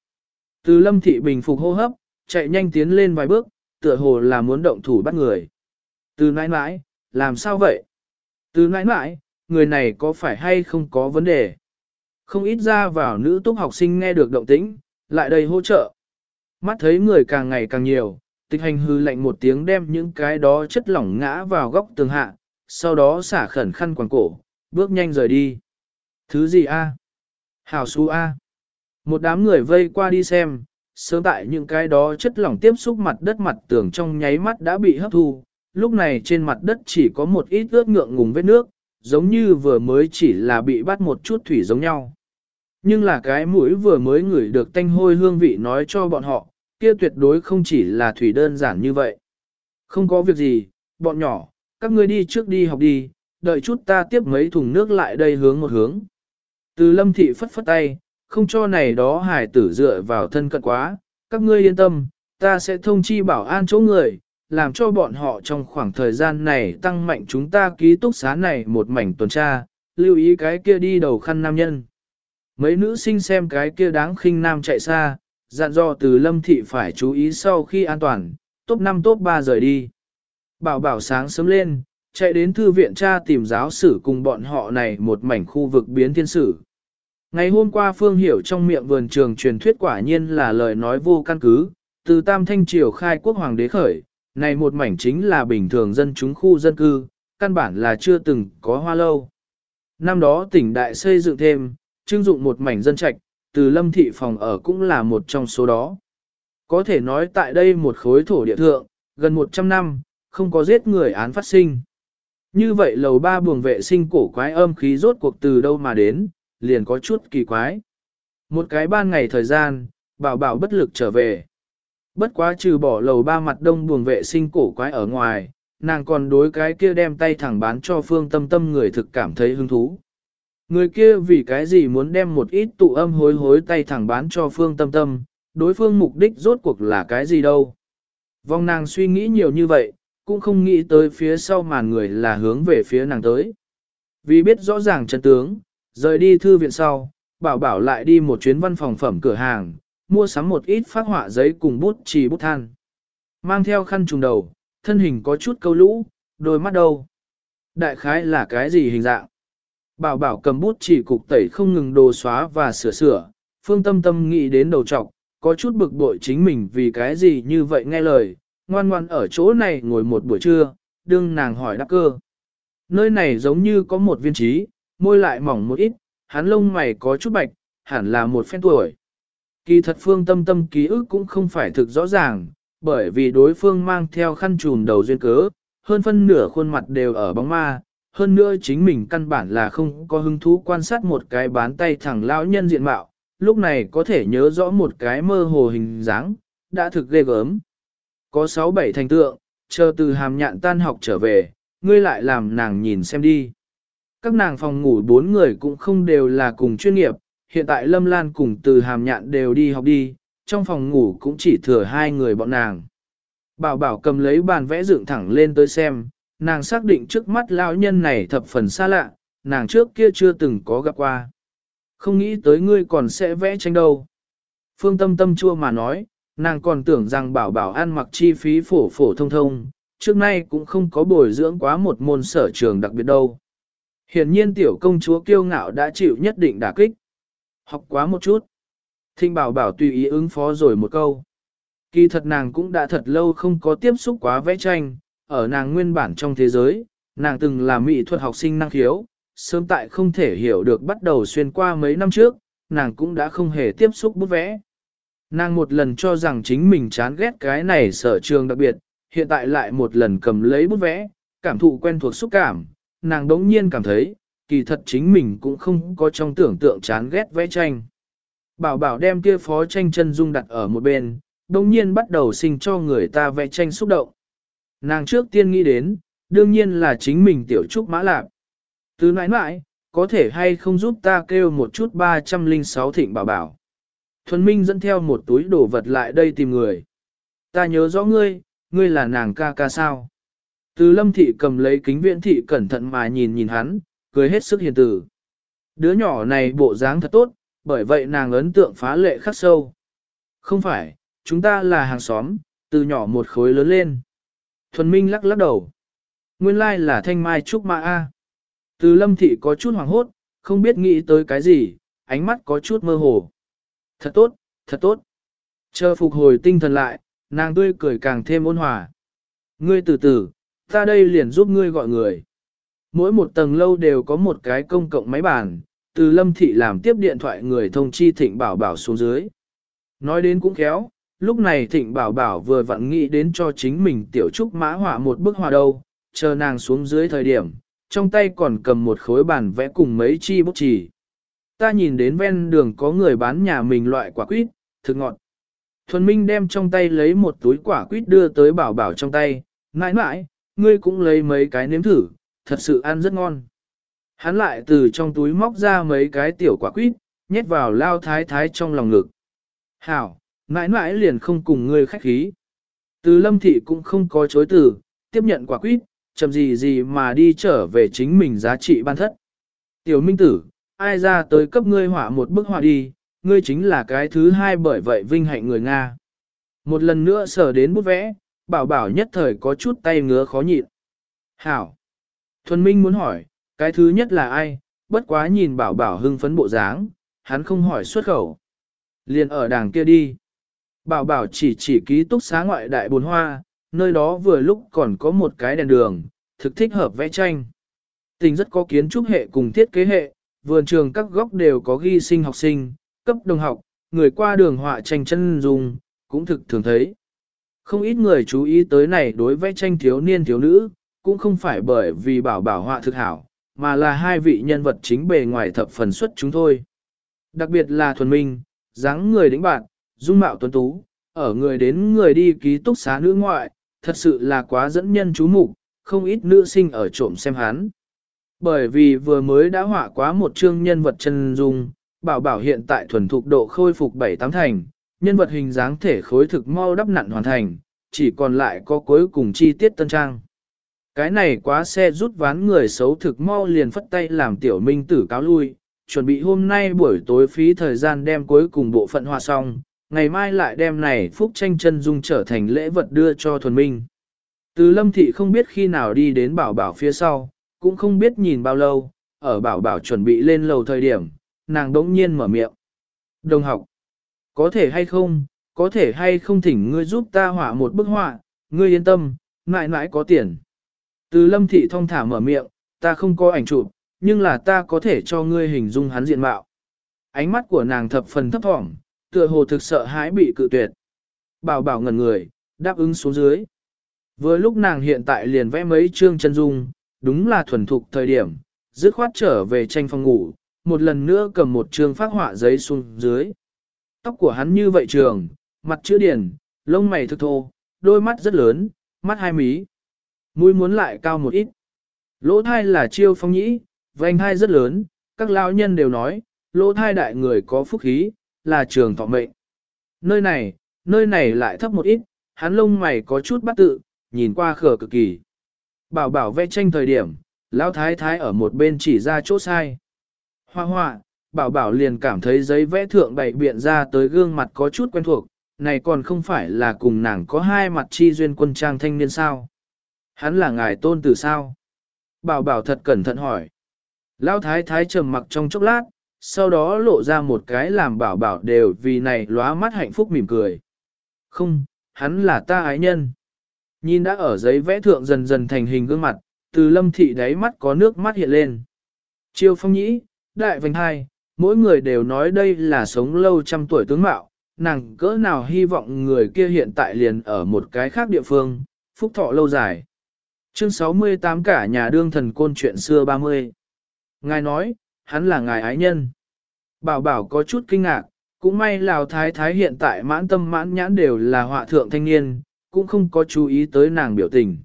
Từ lâm thị bình phục hô hấp, chạy nhanh tiến lên vài bước, tựa hồ là muốn động thủ bắt người. Từ nãi nãi, làm sao vậy? Từ nãi nãi, người này có phải hay không có vấn đề? Không ít ra vào nữ túc học sinh nghe được động tĩnh, lại đây hỗ trợ. Mắt thấy người càng ngày càng nhiều, tịch hành hư lạnh một tiếng đem những cái đó chất lỏng ngã vào góc tường hạ, sau đó xả khẩn khăn quàng cổ, bước nhanh rời đi. Thứ gì a? Hảo su a. Một đám người vây qua đi xem, sớm tại những cái đó chất lỏng tiếp xúc mặt đất mặt tường trong nháy mắt đã bị hấp thu, lúc này trên mặt đất chỉ có một ít ướt ngượng ngùng vết nước, giống như vừa mới chỉ là bị bắt một chút thủy giống nhau. Nhưng là cái mũi vừa mới ngửi được tanh hôi hương vị nói cho bọn họ, kia tuyệt đối không chỉ là thủy đơn giản như vậy. Không có việc gì, bọn nhỏ, các ngươi đi trước đi học đi, đợi chút ta tiếp mấy thùng nước lại đây hướng một hướng. Từ lâm thị phất phất tay, không cho này đó hải tử dựa vào thân cận quá, các ngươi yên tâm, ta sẽ thông chi bảo an chỗ người, làm cho bọn họ trong khoảng thời gian này tăng mạnh chúng ta ký túc xá này một mảnh tuần tra, lưu ý cái kia đi đầu khăn nam nhân. Mấy nữ sinh xem cái kia đáng khinh nam chạy xa, dặn dò từ lâm thị phải chú ý sau khi an toàn, top 5 top 3 rời đi. Bảo bảo sáng sớm lên, chạy đến thư viện tra tìm giáo sử cùng bọn họ này một mảnh khu vực biến thiên sử. Ngày hôm qua Phương Hiểu trong miệng vườn trường truyền thuyết quả nhiên là lời nói vô căn cứ, từ Tam Thanh Triều khai quốc hoàng đế khởi, này một mảnh chính là bình thường dân chúng khu dân cư, căn bản là chưa từng có hoa lâu. Năm đó tỉnh đại xây dựng thêm, trưng dụng một mảnh dân trạch, từ lâm thị phòng ở cũng là một trong số đó. Có thể nói tại đây một khối thổ địa thượng, gần 100 năm, không có giết người án phát sinh. Như vậy lầu ba buồng vệ sinh cổ quái âm khí rốt cuộc từ đâu mà đến, liền có chút kỳ quái. Một cái ban ngày thời gian, bảo bảo bất lực trở về. Bất quá trừ bỏ lầu ba mặt đông buồng vệ sinh cổ quái ở ngoài, nàng còn đối cái kia đem tay thẳng bán cho phương tâm tâm người thực cảm thấy hứng thú. Người kia vì cái gì muốn đem một ít tụ âm hối hối tay thẳng bán cho phương tâm tâm, đối phương mục đích rốt cuộc là cái gì đâu. Vong nàng suy nghĩ nhiều như vậy, cũng không nghĩ tới phía sau màn người là hướng về phía nàng tới. Vì biết rõ ràng chân tướng, rời đi thư viện sau, bảo bảo lại đi một chuyến văn phòng phẩm cửa hàng, mua sắm một ít phát họa giấy cùng bút chì bút than. Mang theo khăn trùng đầu, thân hình có chút câu lũ, đôi mắt đâu. Đại khái là cái gì hình dạng? Bảo bảo cầm bút chỉ cục tẩy không ngừng đồ xóa và sửa sửa, phương tâm tâm nghĩ đến đầu trọc, có chút bực bội chính mình vì cái gì như vậy nghe lời, ngoan ngoan ở chỗ này ngồi một buổi trưa, đương nàng hỏi đắc cơ. Nơi này giống như có một viên trí, môi lại mỏng một ít, hắn lông mày có chút bạch, hẳn là một phen tuổi. Kỳ thật phương tâm tâm ký ức cũng không phải thực rõ ràng, bởi vì đối phương mang theo khăn trùm đầu duyên cớ, hơn phân nửa khuôn mặt đều ở bóng ma, hơn nữa chính mình căn bản là không có hứng thú quan sát một cái bán tay thẳng lão nhân diện mạo, lúc này có thể nhớ rõ một cái mơ hồ hình dáng, đã thực ghê gớm. Có sáu bảy thành tượng, chờ từ hàm nhạn tan học trở về, ngươi lại làm nàng nhìn xem đi. Các nàng phòng ngủ bốn người cũng không đều là cùng chuyên nghiệp, hiện tại Lâm Lan cùng từ hàm nhạn đều đi học đi, trong phòng ngủ cũng chỉ thừa hai người bọn nàng. Bảo bảo cầm lấy bàn vẽ dựng thẳng lên tới xem, nàng xác định trước mắt lão nhân này thập phần xa lạ, nàng trước kia chưa từng có gặp qua. Không nghĩ tới ngươi còn sẽ vẽ tranh đâu. Phương tâm tâm chua mà nói, nàng còn tưởng rằng bảo bảo ăn mặc chi phí phổ phổ thông thông, trước nay cũng không có bồi dưỡng quá một môn sở trường đặc biệt đâu. Hiển nhiên tiểu công chúa kiêu ngạo đã chịu nhất định đả kích. Học quá một chút. Thinh bảo bảo tùy ý ứng phó rồi một câu. Kỳ thật nàng cũng đã thật lâu không có tiếp xúc quá vẽ tranh, ở nàng nguyên bản trong thế giới, nàng từng là mỹ thuật học sinh năng khiếu, sớm tại không thể hiểu được bắt đầu xuyên qua mấy năm trước, nàng cũng đã không hề tiếp xúc bút vẽ. Nàng một lần cho rằng chính mình chán ghét cái này sở trường đặc biệt, hiện tại lại một lần cầm lấy bút vẽ, cảm thụ quen thuộc xúc cảm, nàng đống nhiên cảm thấy, kỳ thật chính mình cũng không có trong tưởng tượng chán ghét vẽ tranh. Bảo bảo đem kia phó tranh chân dung đặt ở một bên, đống nhiên bắt đầu sinh cho người ta vẽ tranh xúc động. Nàng trước tiên nghĩ đến, đương nhiên là chính mình tiểu trúc mã lạp. Từ nãi nãi, có thể hay không giúp ta kêu một chút 306 thịnh bảo bảo. Thuần Minh dẫn theo một túi đồ vật lại đây tìm người. Ta nhớ rõ ngươi, ngươi là nàng ca ca sao. Từ lâm thị cầm lấy kính viễn thị cẩn thận mà nhìn nhìn hắn, cười hết sức hiền từ, Đứa nhỏ này bộ dáng thật tốt, bởi vậy nàng ấn tượng phá lệ khắc sâu. Không phải, chúng ta là hàng xóm, từ nhỏ một khối lớn lên. Thuần Minh lắc lắc đầu. Nguyên lai là thanh mai trúc mã A. Từ lâm thị có chút hoảng hốt, không biết nghĩ tới cái gì, ánh mắt có chút mơ hồ. Thật tốt, thật tốt. Chờ phục hồi tinh thần lại, nàng tươi cười càng thêm ôn hòa. Ngươi từ từ, ta đây liền giúp ngươi gọi người. Mỗi một tầng lâu đều có một cái công cộng máy bàn, từ lâm thị làm tiếp điện thoại người thông chi thịnh bảo bảo xuống dưới. Nói đến cũng khéo, lúc này thịnh bảo bảo vừa vặn nghĩ đến cho chính mình tiểu trúc mã họa một bức họa đâu, chờ nàng xuống dưới thời điểm, trong tay còn cầm một khối bàn vẽ cùng mấy chi bút chì. Ta nhìn đến ven đường có người bán nhà mình loại quả quýt, thực ngọt. Thuần Minh đem trong tay lấy một túi quả quýt đưa tới bảo bảo trong tay, mãi mãi, ngươi cũng lấy mấy cái nếm thử, thật sự ăn rất ngon. Hắn lại từ trong túi móc ra mấy cái tiểu quả quýt, nhét vào lao thái thái trong lòng ngực. Hảo, mãi mãi liền không cùng ngươi khách khí. Từ lâm thị cũng không có chối từ, tiếp nhận quả quýt, chậm gì gì mà đi trở về chính mình giá trị ban thất. Tiểu minh tử, ai ra tới cấp ngươi hỏa một bức họa đi, ngươi chính là cái thứ hai bởi vậy vinh hạnh người Nga. Một lần nữa sở đến bút vẽ, bảo bảo nhất thời có chút tay ngứa khó nhịn. Hảo! Thuần Minh muốn hỏi, cái thứ nhất là ai, bất quá nhìn bảo bảo hưng phấn bộ dáng, hắn không hỏi xuất khẩu. Liền ở đàng kia đi. Bảo bảo chỉ chỉ ký túc xá ngoại đại bồn hoa, nơi đó vừa lúc còn có một cái đèn đường, thực thích hợp vẽ tranh. Tình rất có kiến trúc hệ cùng thiết kế hệ, vườn trường các góc đều có ghi sinh học sinh, cấp đồng học, người qua đường họa tranh chân dùng, cũng thực thường thấy. Không ít người chú ý tới này đối vẽ tranh thiếu niên thiếu nữ, cũng không phải bởi vì bảo bảo họa thực hảo, mà là hai vị nhân vật chính bề ngoài thập phần xuất chúng thôi. Đặc biệt là thuần minh, dáng người đĩnh bạn, dung mạo tuấn tú, ở người đến người đi ký túc xá nữ ngoại, thật sự là quá dẫn nhân chú mục, không ít nữ sinh ở trộm xem hắn. Bởi vì vừa mới đã họa quá một chương nhân vật chân dung, bảo bảo hiện tại thuần thục độ khôi phục 7-8 thành, nhân vật hình dáng thể khối thực mau đắp nặn hoàn thành, chỉ còn lại có cuối cùng chi tiết tân trang. Cái này quá xe rút ván người xấu thực mau liền phất tay làm tiểu minh tử cáo lui, chuẩn bị hôm nay buổi tối phí thời gian đem cuối cùng bộ phận hòa xong, ngày mai lại đem này phúc tranh chân dung trở thành lễ vật đưa cho thuần minh. Từ lâm thị không biết khi nào đi đến bảo bảo phía sau, cũng không biết nhìn bao lâu, ở bảo bảo chuẩn bị lên lầu thời điểm, nàng đống nhiên mở miệng. Đồng học, có thể hay không, có thể hay không thỉnh ngươi giúp ta họa một bức họa, ngươi yên tâm, mãi mãi có tiền. Từ lâm thị thong thả mở miệng, ta không có ảnh chụp, nhưng là ta có thể cho ngươi hình dung hắn diện mạo. Ánh mắt của nàng thập phần thấp thỏm, tựa hồ thực sợ hãi bị cự tuyệt. Bảo bảo ngẩn người, đáp ứng xuống dưới. Vừa lúc nàng hiện tại liền vẽ mấy chương chân dung, đúng là thuần thục thời điểm, dứt khoát trở về tranh phòng ngủ, một lần nữa cầm một chương phát họa giấy xuống dưới. Tóc của hắn như vậy trường, mặt chữ điển, lông mày thực thô, đôi mắt rất lớn, mắt hai mí. Mũi muốn lại cao một ít. Lỗ thai là chiêu phong nhĩ, vành thai rất lớn, các lão nhân đều nói, lỗ thai đại người có phúc khí, là trường thọ mệnh. Nơi này, nơi này lại thấp một ít, hắn lông mày có chút bắt tự, nhìn qua khở cực kỳ. Bảo bảo vẽ tranh thời điểm, lão thái thái ở một bên chỉ ra chỗ sai. Hoa hoa, bảo bảo liền cảm thấy giấy vẽ thượng bày biện ra tới gương mặt có chút quen thuộc, này còn không phải là cùng nàng có hai mặt chi duyên quân trang thanh niên sao. Hắn là ngài tôn tử sao? Bảo bảo thật cẩn thận hỏi. Lão thái thái trầm mặc trong chốc lát, sau đó lộ ra một cái làm bảo bảo đều vì này lóa mắt hạnh phúc mỉm cười. Không, hắn là ta ái nhân. Nhìn đã ở giấy vẽ thượng dần dần thành hình gương mặt, từ lâm thị đáy mắt có nước mắt hiện lên. Chiêu phong nhĩ, đại vành hai, mỗi người đều nói đây là sống lâu trăm tuổi tướng mạo, nàng cỡ nào hy vọng người kia hiện tại liền ở một cái khác địa phương, phúc thọ lâu dài. Chương 68 cả nhà đương thần côn chuyện xưa 30. Ngài nói, hắn là ngài ái nhân. Bảo bảo có chút kinh ngạc, cũng may Lào Thái Thái hiện tại mãn tâm mãn nhãn đều là họa thượng thanh niên, cũng không có chú ý tới nàng biểu tình.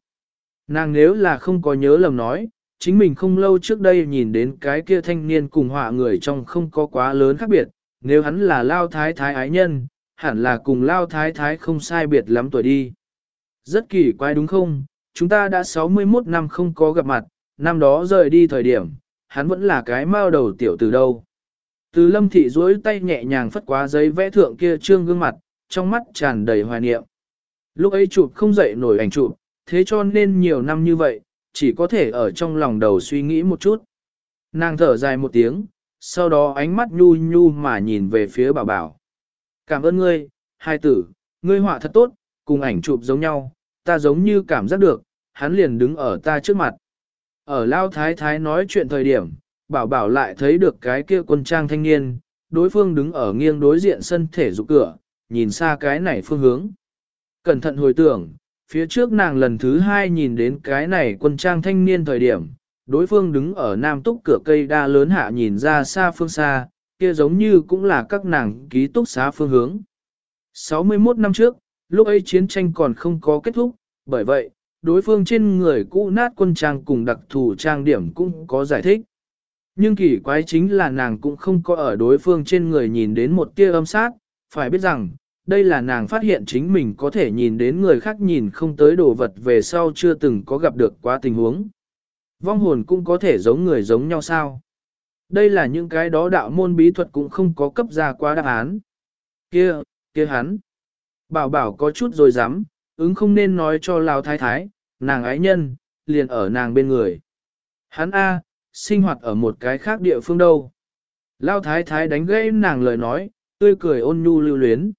Nàng nếu là không có nhớ lầm nói, chính mình không lâu trước đây nhìn đến cái kia thanh niên cùng họa người trong không có quá lớn khác biệt, nếu hắn là Lao Thái Thái ái nhân, hẳn là cùng Lao Thái Thái không sai biệt lắm tuổi đi. Rất kỳ quái đúng không, chúng ta đã 61 năm không có gặp mặt, năm đó rời đi thời điểm, hắn vẫn là cái mao đầu tiểu từ đâu. Từ lâm thị duỗi tay nhẹ nhàng phất quá giấy vẽ thượng kia trương gương mặt, trong mắt tràn đầy hoài niệm. Lúc ấy chụp không dậy nổi ảnh chụp, thế cho nên nhiều năm như vậy, chỉ có thể ở trong lòng đầu suy nghĩ một chút. Nàng thở dài một tiếng, sau đó ánh mắt nhu nhu mà nhìn về phía bảo bảo. Cảm ơn ngươi, hai tử, ngươi họa thật tốt, cùng ảnh chụp giống nhau, ta giống như cảm giác được, hắn liền đứng ở ta trước mặt. Ở Lao Thái Thái nói chuyện thời điểm, bảo bảo lại thấy được cái kia quân trang thanh niên, đối phương đứng ở nghiêng đối diện sân thể dục cửa, nhìn xa cái này phương hướng. Cẩn thận hồi tưởng, phía trước nàng lần thứ hai nhìn đến cái này quân trang thanh niên thời điểm, đối phương đứng ở nam túc cửa cây đa lớn hạ nhìn ra xa phương xa, kia giống như cũng là các nàng ký túc xá phương hướng. 61 năm trước, lúc ấy chiến tranh còn không có kết thúc, bởi vậy, đối phương trên người cũ nát quân trang cùng đặc thù trang điểm cũng có giải thích. Nhưng kỳ quái chính là nàng cũng không có ở đối phương trên người nhìn đến một tia âm sát, phải biết rằng, đây là nàng phát hiện chính mình có thể nhìn đến người khác nhìn không tới đồ vật về sau chưa từng có gặp được quá tình huống. Vong hồn cũng có thể giống người giống nhau sao? Đây là những cái đó đạo môn bí thuật cũng không có cấp ra quá đáp án. Kia, kia hắn. Bảo bảo có chút rồi dám, ứng không nên nói cho Lao Thái Thái, nàng ái nhân, liền ở nàng bên người. Hắn A, sinh hoạt ở một cái khác địa phương đâu. Lao Thái Thái đánh gãy nàng lời nói, tươi cười ôn nhu lưu luyến.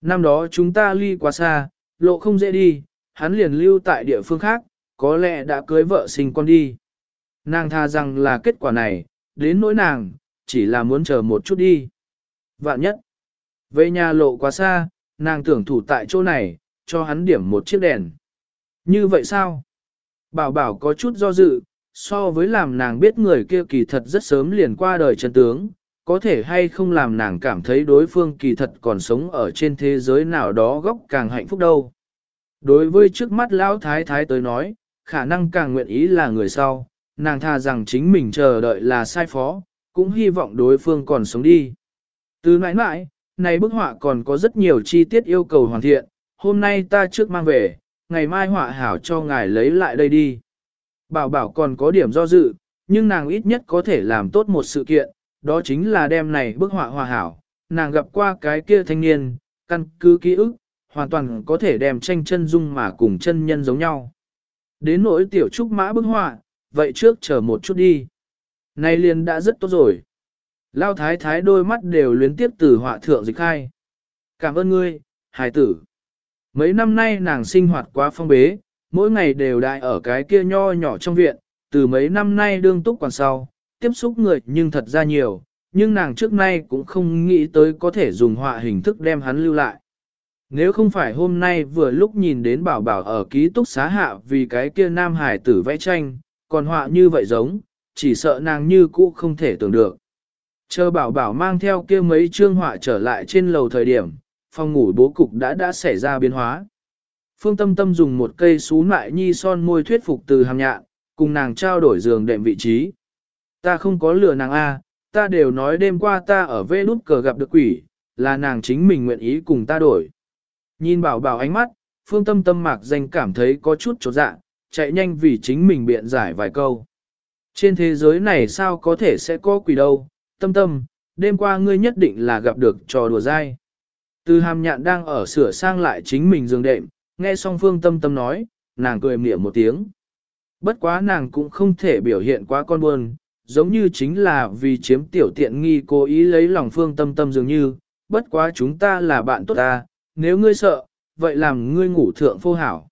Năm đó chúng ta ly quá xa, lộ không dễ đi, hắn liền lưu tại địa phương khác, có lẽ đã cưới vợ sinh con đi. Nàng tha rằng là kết quả này, đến nỗi nàng, chỉ là muốn chờ một chút đi. Vạn nhất, về nhà lộ quá xa, nàng tưởng thủ tại chỗ này, cho hắn điểm một chiếc đèn. Như vậy sao? Bảo bảo có chút do dự, so với làm nàng biết người kia kỳ thật rất sớm liền qua đời chân tướng, có thể hay không làm nàng cảm thấy đối phương kỳ thật còn sống ở trên thế giới nào đó góc càng hạnh phúc đâu. Đối với trước mắt lão thái thái tới nói, khả năng càng nguyện ý là người sau, nàng tha rằng chính mình chờ đợi là sai phó, cũng hy vọng đối phương còn sống đi. Từ nãi nãi, này bức họa còn có rất nhiều chi tiết yêu cầu hoàn thiện, hôm nay ta trước mang về, ngày mai họa hảo cho ngài lấy lại đây đi. Bảo bảo còn có điểm do dự, nhưng nàng ít nhất có thể làm tốt một sự kiện, đó chính là đem này bức họa hòa hảo. Nàng gặp qua cái kia thanh niên, căn cứ ký ức, hoàn toàn có thể đem tranh chân dung mà cùng chân nhân giống nhau. Đến nỗi tiểu trúc mã bức họa, vậy trước chờ một chút đi. Này liền đã rất tốt rồi. Lao thái thái đôi mắt đều luyến tiếp từ họa thượng dịch khai. Cảm ơn ngươi, hài tử. Mấy năm nay nàng sinh hoạt quá phong bế, mỗi ngày đều đại ở cái kia nho nhỏ trong viện, từ mấy năm nay đương túc còn sau, tiếp xúc người nhưng thật ra nhiều, nhưng nàng trước nay cũng không nghĩ tới có thể dùng họa hình thức đem hắn lưu lại. Nếu không phải hôm nay vừa lúc nhìn đến bảo bảo ở ký túc xá hạ vì cái kia nam hải tử vẽ tranh, còn họa như vậy giống, chỉ sợ nàng như cũ không thể tưởng được. Chờ bảo bảo mang theo kia mấy trương họa trở lại trên lầu thời điểm, phòng ngủ bố cục đã đã xảy ra biến hóa. Phương Tâm Tâm dùng một cây xú lại nhi son môi thuyết phục từ hàm nhạn, cùng nàng trao đổi giường đệm vị trí. Ta không có lừa nàng A, ta đều nói đêm qua ta ở vê nút cờ gặp được quỷ, là nàng chính mình nguyện ý cùng ta đổi. Nhìn bảo bảo ánh mắt, Phương Tâm Tâm mạc danh cảm thấy có chút chột dạ, chạy nhanh vì chính mình biện giải vài câu. Trên thế giới này sao có thể sẽ có quỷ đâu, Tâm Tâm, đêm qua ngươi nhất định là gặp được trò đùa dai. Từ hàm nhạn đang ở sửa sang lại chính mình giường đệm, nghe xong Phương Tâm Tâm nói, nàng cười mỉa một tiếng. Bất quá nàng cũng không thể biểu hiện quá con buồn, giống như chính là vì chiếm tiểu tiện nghi cố ý lấy lòng Phương Tâm Tâm dường như, bất quá chúng ta là bạn tốt ta, nếu ngươi sợ, vậy làm ngươi ngủ thượng phô hảo.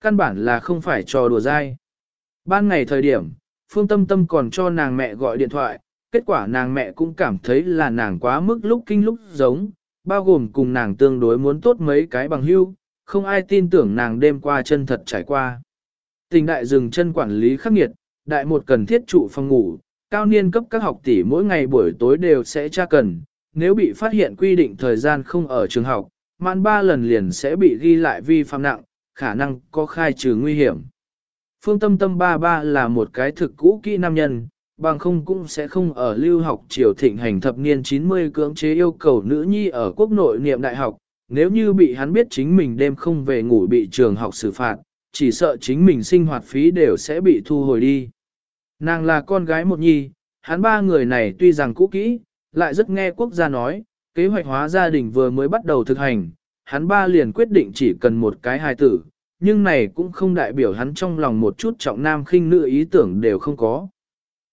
Căn bản là không phải trò đùa dai. Ban ngày thời điểm, Phương Tâm Tâm còn cho nàng mẹ gọi điện thoại, kết quả nàng mẹ cũng cảm thấy là nàng quá mức lúc kinh lúc giống, bao gồm cùng nàng tương đối muốn tốt mấy cái bằng hưu, không ai tin tưởng nàng đêm qua chân thật trải qua. Tình đại dừng chân quản lý khắc nghiệt, đại một cần thiết trụ phòng ngủ, cao niên cấp các học tỷ mỗi ngày buổi tối đều sẽ tra cần, nếu bị phát hiện quy định thời gian không ở trường học, mãn ba lần liền sẽ bị ghi lại vi phạm nặng, khả năng có khai trừ nguy hiểm. Phương Tâm Tâm ba ba là một cái thực cũ kỹ nam nhân, bằng không cũng sẽ không ở lưu học triều thịnh hành thập niên 90 cưỡng chế yêu cầu nữ nhi ở quốc nội niệm đại học, nếu như bị hắn biết chính mình đêm không về ngủ bị trường học xử phạt, chỉ sợ chính mình sinh hoạt phí đều sẽ bị thu hồi đi. Nàng là con gái một nhi, hắn ba người này tuy rằng cũ kỹ, lại rất nghe quốc gia nói, kế hoạch hóa gia đình vừa mới bắt đầu thực hành, hắn ba liền quyết định chỉ cần một cái hài tử, nhưng này cũng không đại biểu hắn trong lòng một chút trọng nam khinh nữ ý tưởng đều không có.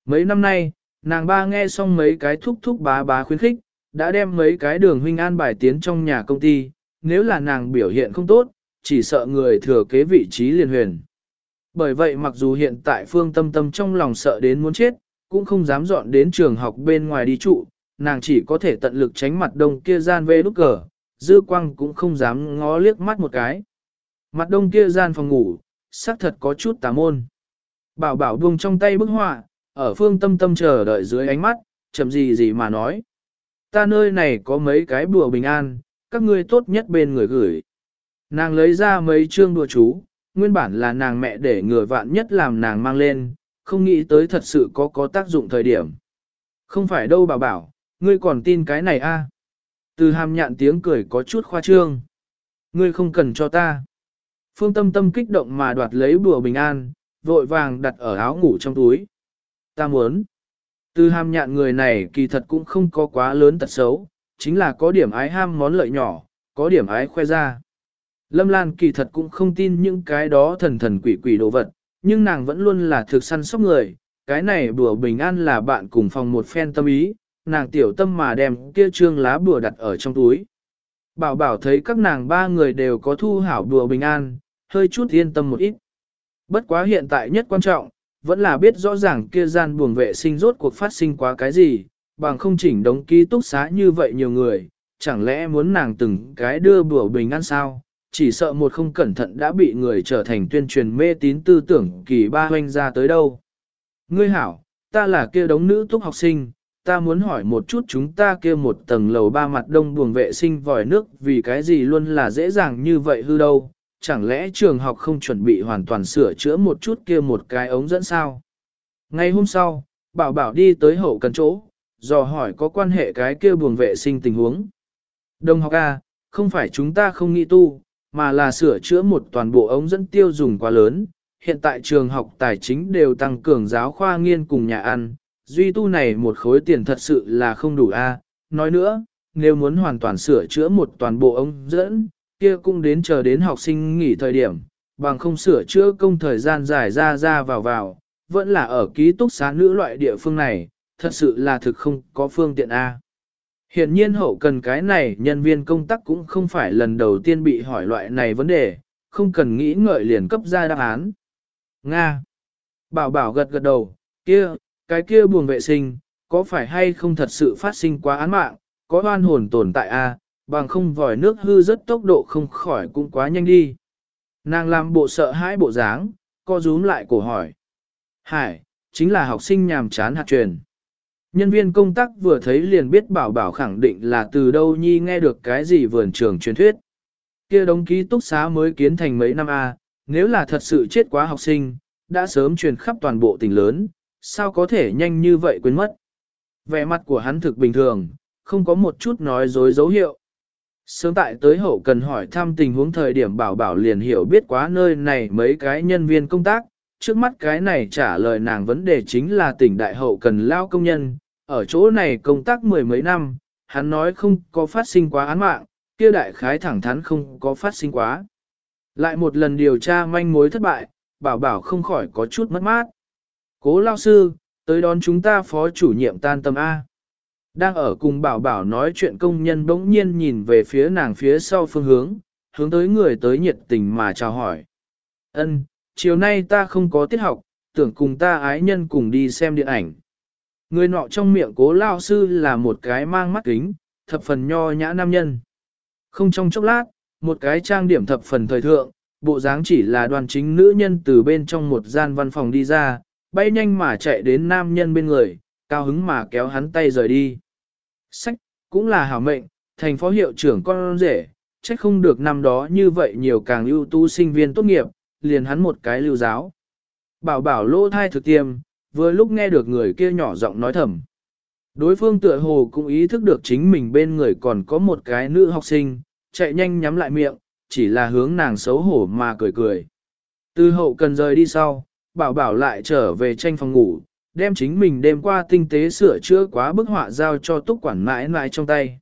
Mấy năm nay, nàng ba nghe xong mấy cái thúc thúc bá bá khuyến khích, đã đem mấy cái đường huynh an bài tiến trong nhà công ty, nếu là nàng biểu hiện không tốt, chỉ sợ người thừa kế vị trí liền huyền. Bởi vậy mặc dù hiện tại phương tâm tâm trong lòng sợ đến muốn chết, cũng không dám dọn đến trường học bên ngoài đi trụ, nàng chỉ có thể tận lực tránh mặt đông kia gian về nút cờ, dư quang cũng không dám ngó liếc mắt một cái. Mặt đông kia gian phòng ngủ, xác thật có chút tà môn. Bảo bảo buông trong tay bức họa, ở phương tâm tâm chờ đợi dưới ánh mắt, chậm gì gì mà nói. Ta nơi này có mấy cái bùa bình an, các ngươi tốt nhất bên người gửi. Nàng lấy ra mấy chương đùa chú, nguyên bản là nàng mẹ để ngừa vạn nhất làm nàng mang lên, không nghĩ tới thật sự có có tác dụng thời điểm. Không phải đâu bảo bảo, ngươi còn tin cái này a? Từ hàm nhạn tiếng cười có chút khoa trương. Ngươi không cần cho ta. Phương tâm tâm kích động mà đoạt lấy bùa bình an, vội vàng đặt ở áo ngủ trong túi. Ta muốn. Từ ham nhạn người này kỳ thật cũng không có quá lớn tật xấu, chính là có điểm ái ham món lợi nhỏ, có điểm ái khoe ra. Lâm Lan kỳ thật cũng không tin những cái đó thần thần quỷ quỷ đồ vật, nhưng nàng vẫn luôn là thực săn sóc người, cái này bùa bình an là bạn cùng phòng một phen tâm ý, nàng tiểu tâm mà đem kia trương lá bùa đặt ở trong túi. Bảo bảo thấy các nàng ba người đều có thu hảo bùa bình an, hơi chút yên tâm một ít. Bất quá hiện tại nhất quan trọng, vẫn là biết rõ ràng kia gian buồng vệ sinh rốt cuộc phát sinh quá cái gì, bằng không chỉnh đống ký túc xá như vậy nhiều người, chẳng lẽ muốn nàng từng cái đưa bữa bình an sao, chỉ sợ một không cẩn thận đã bị người trở thành tuyên truyền mê tín tư tưởng kỳ ba hoanh ra tới đâu. Ngươi hảo, ta là kia đống nữ túc học sinh, ta muốn hỏi một chút chúng ta kia một tầng lầu ba mặt đông buồng vệ sinh vòi nước vì cái gì luôn là dễ dàng như vậy hư đâu, chẳng lẽ trường học không chuẩn bị hoàn toàn sửa chữa một chút kia một cái ống dẫn sao? Ngày hôm sau, bảo bảo đi tới hậu cần chỗ, dò hỏi có quan hệ cái kia buồng vệ sinh tình huống. Đồng học A, không phải chúng ta không nghĩ tu, mà là sửa chữa một toàn bộ ống dẫn tiêu dùng quá lớn. Hiện tại trường học tài chính đều tăng cường giáo khoa nghiên cùng nhà ăn, duy tu này một khối tiền thật sự là không đủ a. Nói nữa, nếu muốn hoàn toàn sửa chữa một toàn bộ ống dẫn, kia cũng đến chờ đến học sinh nghỉ thời điểm, bằng không sửa chữa công thời gian dài ra ra vào vào, vẫn là ở ký túc xá nữ loại địa phương này, thật sự là thực không có phương tiện A. Hiện nhiên hậu cần cái này nhân viên công tác cũng không phải lần đầu tiên bị hỏi loại này vấn đề, không cần nghĩ ngợi liền cấp ra đáp án. Nga. Bảo bảo gật gật đầu, kia, cái kia buồng vệ sinh, có phải hay không thật sự phát sinh quá án mạng, có oan hồn tồn tại a, à, bằng không vòi nước hư rất tốc độ không khỏi cũng quá nhanh đi. Nàng làm bộ sợ hãi bộ dáng, co rúm lại cổ hỏi. Hải, chính là học sinh nhàm chán hạt truyền. Nhân viên công tác vừa thấy liền biết bảo bảo khẳng định là từ đâu nhi nghe được cái gì vườn trường truyền thuyết. kia đống ký túc xá mới kiến thành mấy năm A, nếu là thật sự chết quá học sinh, đã sớm truyền khắp toàn bộ tỉnh lớn, sao có thể nhanh như vậy quên mất. Vẻ mặt của hắn thực bình thường, không có một chút nói dối dấu hiệu. Sớm tại tới hậu cần hỏi thăm tình huống thời điểm bảo bảo liền hiểu biết quá nơi này mấy cái nhân viên công tác, trước mắt cái này trả lời nàng vấn đề chính là tỉnh đại hậu cần lao công nhân, ở chỗ này công tác mười mấy năm, hắn nói không có phát sinh quá án mạng, kia đại khái thẳng thắn không có phát sinh quá. Lại một lần điều tra manh mối thất bại, bảo bảo không khỏi có chút mất mát. Cố lao sư, tới đón chúng ta phó chủ nhiệm tan tâm A. Đang ở cùng bảo bảo nói chuyện công nhân bỗng nhiên nhìn về phía nàng phía sau phương hướng, hướng tới người tới nhiệt tình mà chào hỏi. Ân, chiều nay ta không có tiết học, tưởng cùng ta ái nhân cùng đi xem điện ảnh. Người nọ trong miệng cố lao sư là một cái mang mắt kính, thập phần nho nhã nam nhân. Không trong chốc lát, một cái trang điểm thập phần thời thượng, bộ dáng chỉ là đoàn chính nữ nhân từ bên trong một gian văn phòng đi ra, bay nhanh mà chạy đến nam nhân bên người, cao hứng mà kéo hắn tay rời đi. Sách, cũng là hảo mệnh, thành phó hiệu trưởng con rể, trách không được năm đó như vậy nhiều càng ưu tú sinh viên tốt nghiệp, liền hắn một cái lưu giáo. Bảo bảo lô thai thực tiêm, vừa lúc nghe được người kia nhỏ giọng nói thầm. Đối phương tựa hồ cũng ý thức được chính mình bên người còn có một cái nữ học sinh, chạy nhanh nhắm lại miệng, chỉ là hướng nàng xấu hổ mà cười cười. Từ hậu cần rời đi sau, bảo bảo lại trở về tranh phòng ngủ, đem chính mình đêm qua tinh tế sửa chữa quá bức họa giao cho túc quản mãi mãi trong tay.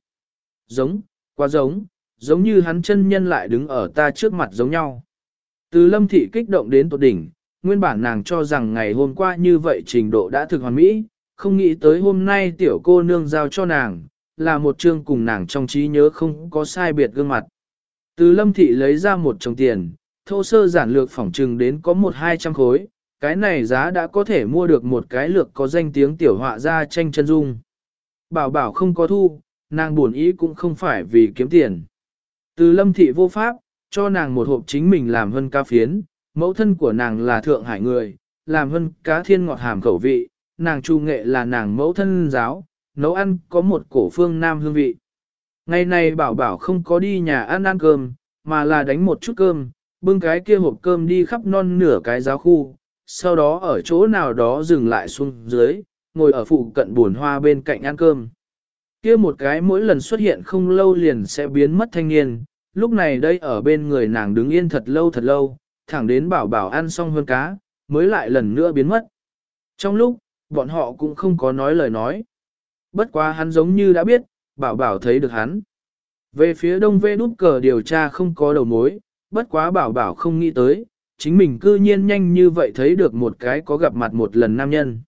Giống, quá giống, giống như hắn chân nhân lại đứng ở ta trước mặt giống nhau. Từ lâm thị kích động đến tột đỉnh, nguyên bản nàng cho rằng ngày hôm qua như vậy trình độ đã thực hoàn mỹ, không nghĩ tới hôm nay tiểu cô nương giao cho nàng, là một chương cùng nàng trong trí nhớ không có sai biệt gương mặt. Từ lâm thị lấy ra một chồng tiền, thô sơ giản lược phỏng trừng đến có một hai trăm khối, cái này giá đã có thể mua được một cái lược có danh tiếng tiểu họa ra tranh chân dung. Bảo bảo không có thu, nàng buồn ý cũng không phải vì kiếm tiền. Từ lâm thị vô pháp, cho nàng một hộp chính mình làm hân ca phiến, mẫu thân của nàng là thượng hải người, làm hân cá thiên ngọt hàm khẩu vị, nàng chu nghệ là nàng mẫu thân giáo, nấu ăn có một cổ phương nam hương vị. Ngày này bảo bảo không có đi nhà ăn ăn cơm, mà là đánh một chút cơm, bưng cái kia hộp cơm đi khắp non nửa cái giáo khu, sau đó ở chỗ nào đó dừng lại xuống dưới, ngồi ở phụ cận buồn hoa bên cạnh ăn cơm. Kia một cái mỗi lần xuất hiện không lâu liền sẽ biến mất thanh niên, lúc này đây ở bên người nàng đứng yên thật lâu thật lâu, thẳng đến bảo bảo ăn xong hơn cá, mới lại lần nữa biến mất. Trong lúc, bọn họ cũng không có nói lời nói. Bất quá hắn giống như đã biết, bảo bảo thấy được hắn. Về phía đông vê đút cờ điều tra không có đầu mối, bất quá bảo bảo không nghĩ tới, chính mình cư nhiên nhanh như vậy thấy được một cái có gặp mặt một lần nam nhân.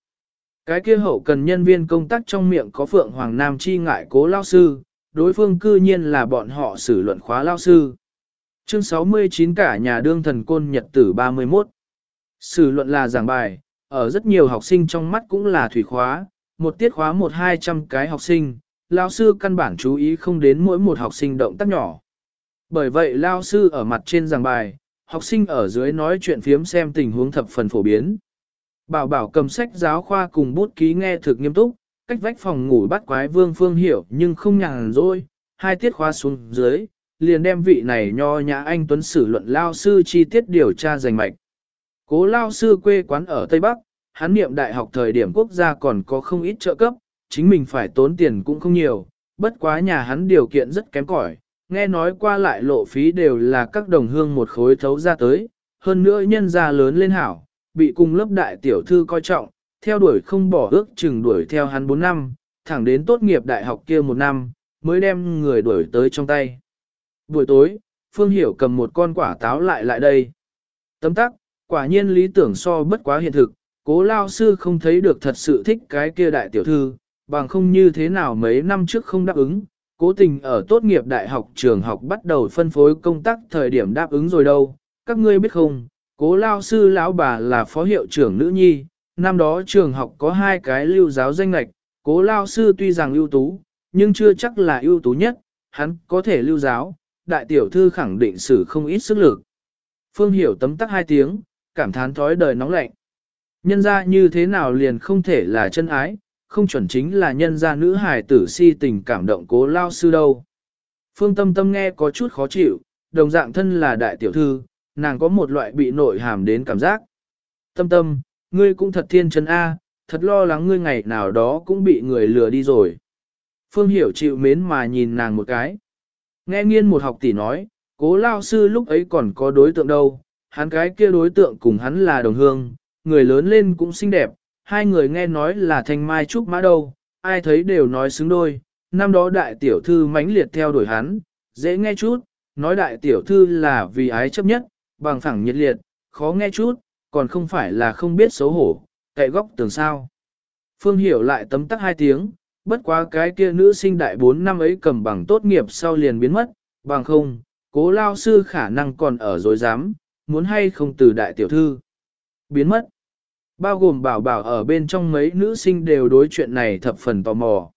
Cái kia hậu cần nhân viên công tác trong miệng có Phượng Hoàng Nam chi ngại cố lao sư, đối phương cư nhiên là bọn họ xử luận khóa lao sư. Chương 69 cả nhà đương thần côn nhật tử 31. Sử luận là giảng bài, ở rất nhiều học sinh trong mắt cũng là thủy khóa, một tiết khóa một hai trăm cái học sinh, lao sư căn bản chú ý không đến mỗi một học sinh động tác nhỏ. Bởi vậy lao sư ở mặt trên giảng bài, học sinh ở dưới nói chuyện phiếm xem tình huống thập phần phổ biến. Bảo bảo cầm sách giáo khoa cùng bút ký nghe thực nghiêm túc, cách vách phòng ngủ bắt quái vương phương hiểu nhưng không nhàn rỗi, hai tiết khóa xuống dưới, liền đem vị này nho nhã anh Tuấn sử luận lao sư chi tiết điều tra giành mạch. Cố lao sư quê quán ở Tây Bắc, hắn niệm đại học thời điểm quốc gia còn có không ít trợ cấp, chính mình phải tốn tiền cũng không nhiều, bất quá nhà hắn điều kiện rất kém cỏi, nghe nói qua lại lộ phí đều là các đồng hương một khối thấu ra tới, hơn nữa nhân gia lớn lên hảo, bị cùng lớp đại tiểu thư coi trọng, theo đuổi không bỏ ước chừng đuổi theo hắn 4 năm, thẳng đến tốt nghiệp đại học kia một năm, mới đem người đuổi tới trong tay. Buổi tối, Phương Hiểu cầm một con quả táo lại lại đây. Tấm tắc, quả nhiên lý tưởng so bất quá hiện thực, cố lao sư không thấy được thật sự thích cái kia đại tiểu thư, bằng không như thế nào mấy năm trước không đáp ứng, cố tình ở tốt nghiệp đại học trường học bắt đầu phân phối công tác thời điểm đáp ứng rồi đâu, các ngươi biết không, cố lao sư lão bà là phó hiệu trưởng nữ nhi, năm đó trường học có hai cái lưu giáo danh lệch, cố lao sư tuy rằng ưu tú, nhưng chưa chắc là ưu tú nhất, hắn có thể lưu giáo, đại tiểu thư khẳng định sử không ít sức lực. Phương hiểu tấm tắc hai tiếng, cảm thán thói đời nóng lạnh. Nhân ra như thế nào liền không thể là chân ái, không chuẩn chính là nhân gia nữ hài tử si tình cảm động cố lao sư đâu. Phương tâm tâm nghe có chút khó chịu, đồng dạng thân là đại tiểu thư, nàng có một loại bị nội hàm đến cảm giác. Tâm tâm, ngươi cũng thật thiên chân A, thật lo lắng ngươi ngày nào đó cũng bị người lừa đi rồi. Phương hiểu chịu mến mà nhìn nàng một cái. Nghe nghiên một học tỷ nói, cố lao sư lúc ấy còn có đối tượng đâu, hắn cái kia đối tượng cùng hắn là đồng hương, người lớn lên cũng xinh đẹp, hai người nghe nói là thanh mai trúc mã đâu, ai thấy đều nói xứng đôi, năm đó đại tiểu thư mãnh liệt theo đuổi hắn, dễ nghe chút, nói đại tiểu thư là vì ái chấp nhất, bằng phẳng nhiệt liệt, khó nghe chút, còn không phải là không biết xấu hổ, cậy góc tường sao. Phương hiểu lại tấm tắc hai tiếng, bất quá cái kia nữ sinh đại bốn năm ấy cầm bằng tốt nghiệp sau liền biến mất, bằng không, cố lao sư khả năng còn ở dối dám, muốn hay không từ đại tiểu thư. Biến mất. Bao gồm bảo bảo ở bên trong mấy nữ sinh đều đối chuyện này thập phần tò mò.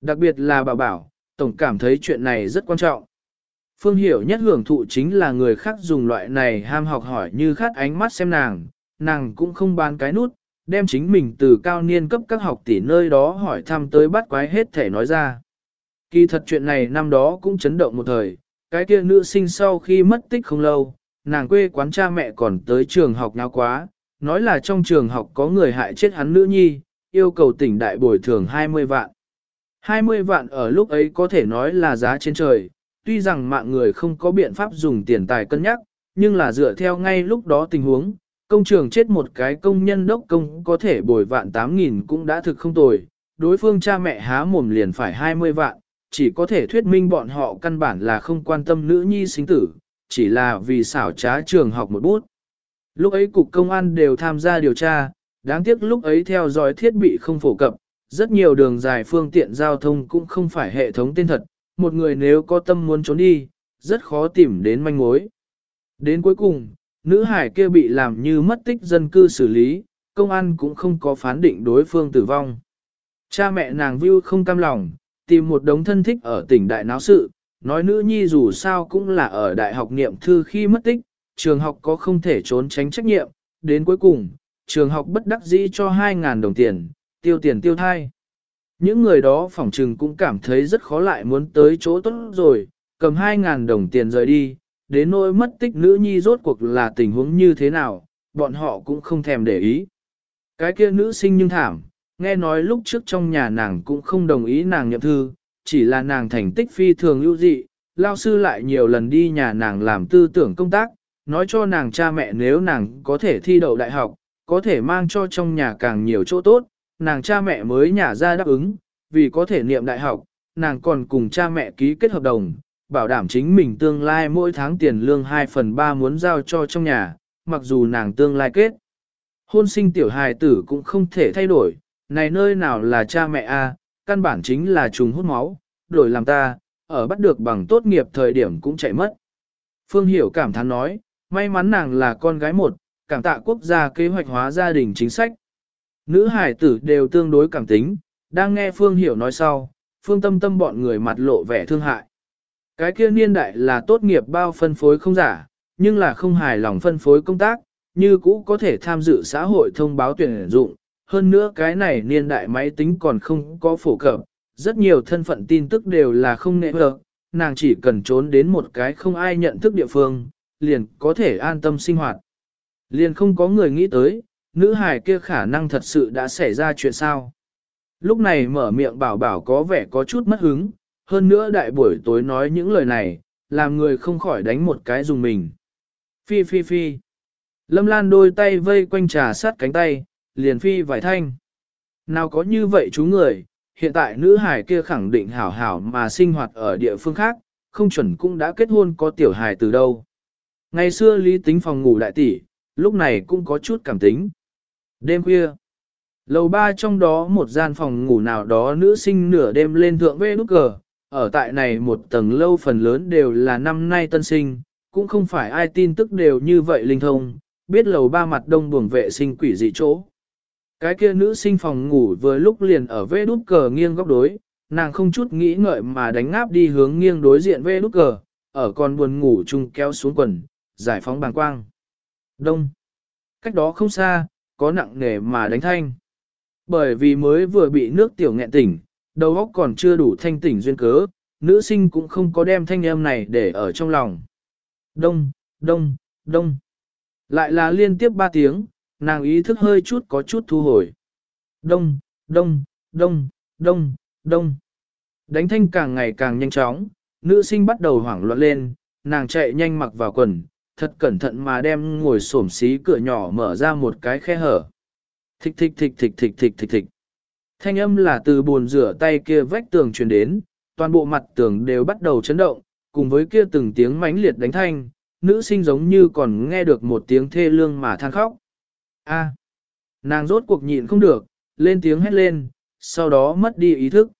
Đặc biệt là bảo bảo, tổng cảm thấy chuyện này rất quan trọng. Phương hiểu nhất hưởng thụ chính là người khác dùng loại này ham học hỏi như khát ánh mắt xem nàng, nàng cũng không bán cái nút, đem chính mình từ cao niên cấp các học tỷ nơi đó hỏi thăm tới bắt quái hết thể nói ra. Kỳ thật chuyện này năm đó cũng chấn động một thời, cái kia nữ sinh sau khi mất tích không lâu, nàng quê quán cha mẹ còn tới trường học nhau quá, nói là trong trường học có người hại chết hắn nữ nhi, yêu cầu tỉnh đại bồi thường 20 vạn. 20 vạn ở lúc ấy có thể nói là giá trên trời, tuy rằng mạng người không có biện pháp dùng tiền tài cân nhắc, nhưng là dựa theo ngay lúc đó tình huống, công trường chết một cái công nhân đốc công có thể bồi vạn 8.000 cũng đã thực không tồi, đối phương cha mẹ há mồm liền phải 20 vạn, chỉ có thể thuyết minh bọn họ căn bản là không quan tâm nữ nhi sinh tử, chỉ là vì xảo trá trường học một bút. Lúc ấy cục công an đều tham gia điều tra, đáng tiếc lúc ấy theo dõi thiết bị không phổ cập, rất nhiều đường dài phương tiện giao thông cũng không phải hệ thống tên thật, một người nếu có tâm muốn trốn đi, rất khó tìm đến manh mối. Đến cuối cùng, nữ hải kia bị làm như mất tích dân cư xử lý, công an cũng không có phán định đối phương tử vong. Cha mẹ nàng view không cam lòng, tìm một đống thân thích ở tỉnh đại náo sự, nói nữ nhi dù sao cũng là ở đại học niệm thư khi mất tích, trường học có không thể trốn tránh trách nhiệm, đến cuối cùng, trường học bất đắc dĩ cho 2.000 đồng tiền, tiêu tiền tiêu thai. Những người đó phỏng trừng cũng cảm thấy rất khó lại muốn tới chỗ tốt rồi, cầm 2.000 đồng tiền rời đi, đến nỗi mất tích nữ nhi rốt cuộc là tình huống như thế nào, bọn họ cũng không thèm để ý. Cái kia nữ sinh nhưng thảm, nghe nói lúc trước trong nhà nàng cũng không đồng ý nàng nhậm thư, chỉ là nàng thành tích phi thường ưu dị, lao sư lại nhiều lần đi nhà nàng làm tư tưởng công tác, nói cho nàng cha mẹ nếu nàng có thể thi đậu đại học, có thể mang cho trong nhà càng nhiều chỗ tốt, nàng cha mẹ mới nhả ra đáp ứng, vì có thể niệm đại học, nàng còn cùng cha mẹ ký kết hợp đồng, bảo đảm chính mình tương lai mỗi tháng tiền lương 2 phần 3 muốn giao cho trong nhà, mặc dù nàng tương lai kết. Hôn sinh tiểu hài tử cũng không thể thay đổi, này nơi nào là cha mẹ a, căn bản chính là trùng hút máu, đổi làm ta, ở bắt được bằng tốt nghiệp thời điểm cũng chạy mất. Phương Hiểu cảm thán nói, may mắn nàng là con gái một, cảm tạ quốc gia kế hoạch hóa gia đình chính sách. Nữ hải tử đều tương đối cảm tính, đang nghe Phương Hiểu nói sau, Phương Tâm Tâm bọn người mặt lộ vẻ thương hại. Cái kia niên đại là tốt nghiệp bao phân phối không giả, nhưng là không hài lòng phân phối công tác, như cũ có thể tham dự xã hội thông báo tuyển dụng. Hơn nữa cái này niên đại máy tính còn không có phổ cập, rất nhiều thân phận tin tức đều là không nệ được, nàng chỉ cần trốn đến một cái không ai nhận thức địa phương, liền có thể an tâm sinh hoạt. Liền không có người nghĩ tới, nữ hài kia khả năng thật sự đã xảy ra chuyện sao. Lúc này mở miệng bảo bảo có vẻ có chút mất hứng, hơn nữa đại buổi tối nói những lời này, làm người không khỏi đánh một cái dùng mình. Phi phi phi. Lâm Lan đôi tay vây quanh trà sát cánh tay, liền phi vài thanh. Nào có như vậy chú người, hiện tại nữ hài kia khẳng định hảo hảo mà sinh hoạt ở địa phương khác, không chuẩn cũng đã kết hôn có tiểu hài từ đâu. Ngày xưa lý tính phòng ngủ đại tỷ, lúc này cũng có chút cảm tính. Đêm khuya, lầu ba trong đó một gian phòng ngủ nào đó nữ sinh nửa đêm lên thượng vê nút cờ, ở tại này một tầng lâu phần lớn đều là năm nay tân sinh, cũng không phải ai tin tức đều như vậy linh thông, biết lầu ba mặt đông buồng vệ sinh quỷ dị chỗ. Cái kia nữ sinh phòng ngủ vừa lúc liền ở vê đút cờ nghiêng góc đối, nàng không chút nghĩ ngợi mà đánh ngáp đi hướng nghiêng đối diện vê đút cờ, ở con buồn ngủ chung kéo xuống quần, giải phóng bàng quang. Đông. Cách đó không xa, có nặng nề mà đánh thanh. Bởi vì mới vừa bị nước tiểu nghẹn tỉnh, đầu óc còn chưa đủ thanh tỉnh duyên cớ, nữ sinh cũng không có đem thanh âm này để ở trong lòng. Đông, đông, đông. Lại là liên tiếp ba tiếng, nàng ý thức hơi chút có chút thu hồi. Đông, đông, đông, đông, đông. Đánh thanh càng ngày càng nhanh chóng, nữ sinh bắt đầu hoảng loạn lên, nàng chạy nhanh mặc vào quần, thật cẩn thận mà đem ngồi xổm xí cửa nhỏ mở ra một cái khe hở. Thịch thịch thịch thịch thịch thịch thịch thịch. Thanh âm là từ bồn rửa tay kia vách tường truyền đến, toàn bộ mặt tường đều bắt đầu chấn động, cùng với kia từng tiếng mãnh liệt đánh thanh, nữ sinh giống như còn nghe được một tiếng thê lương mà than khóc. A, nàng rốt cuộc nhịn không được, lên tiếng hét lên, sau đó mất đi ý thức.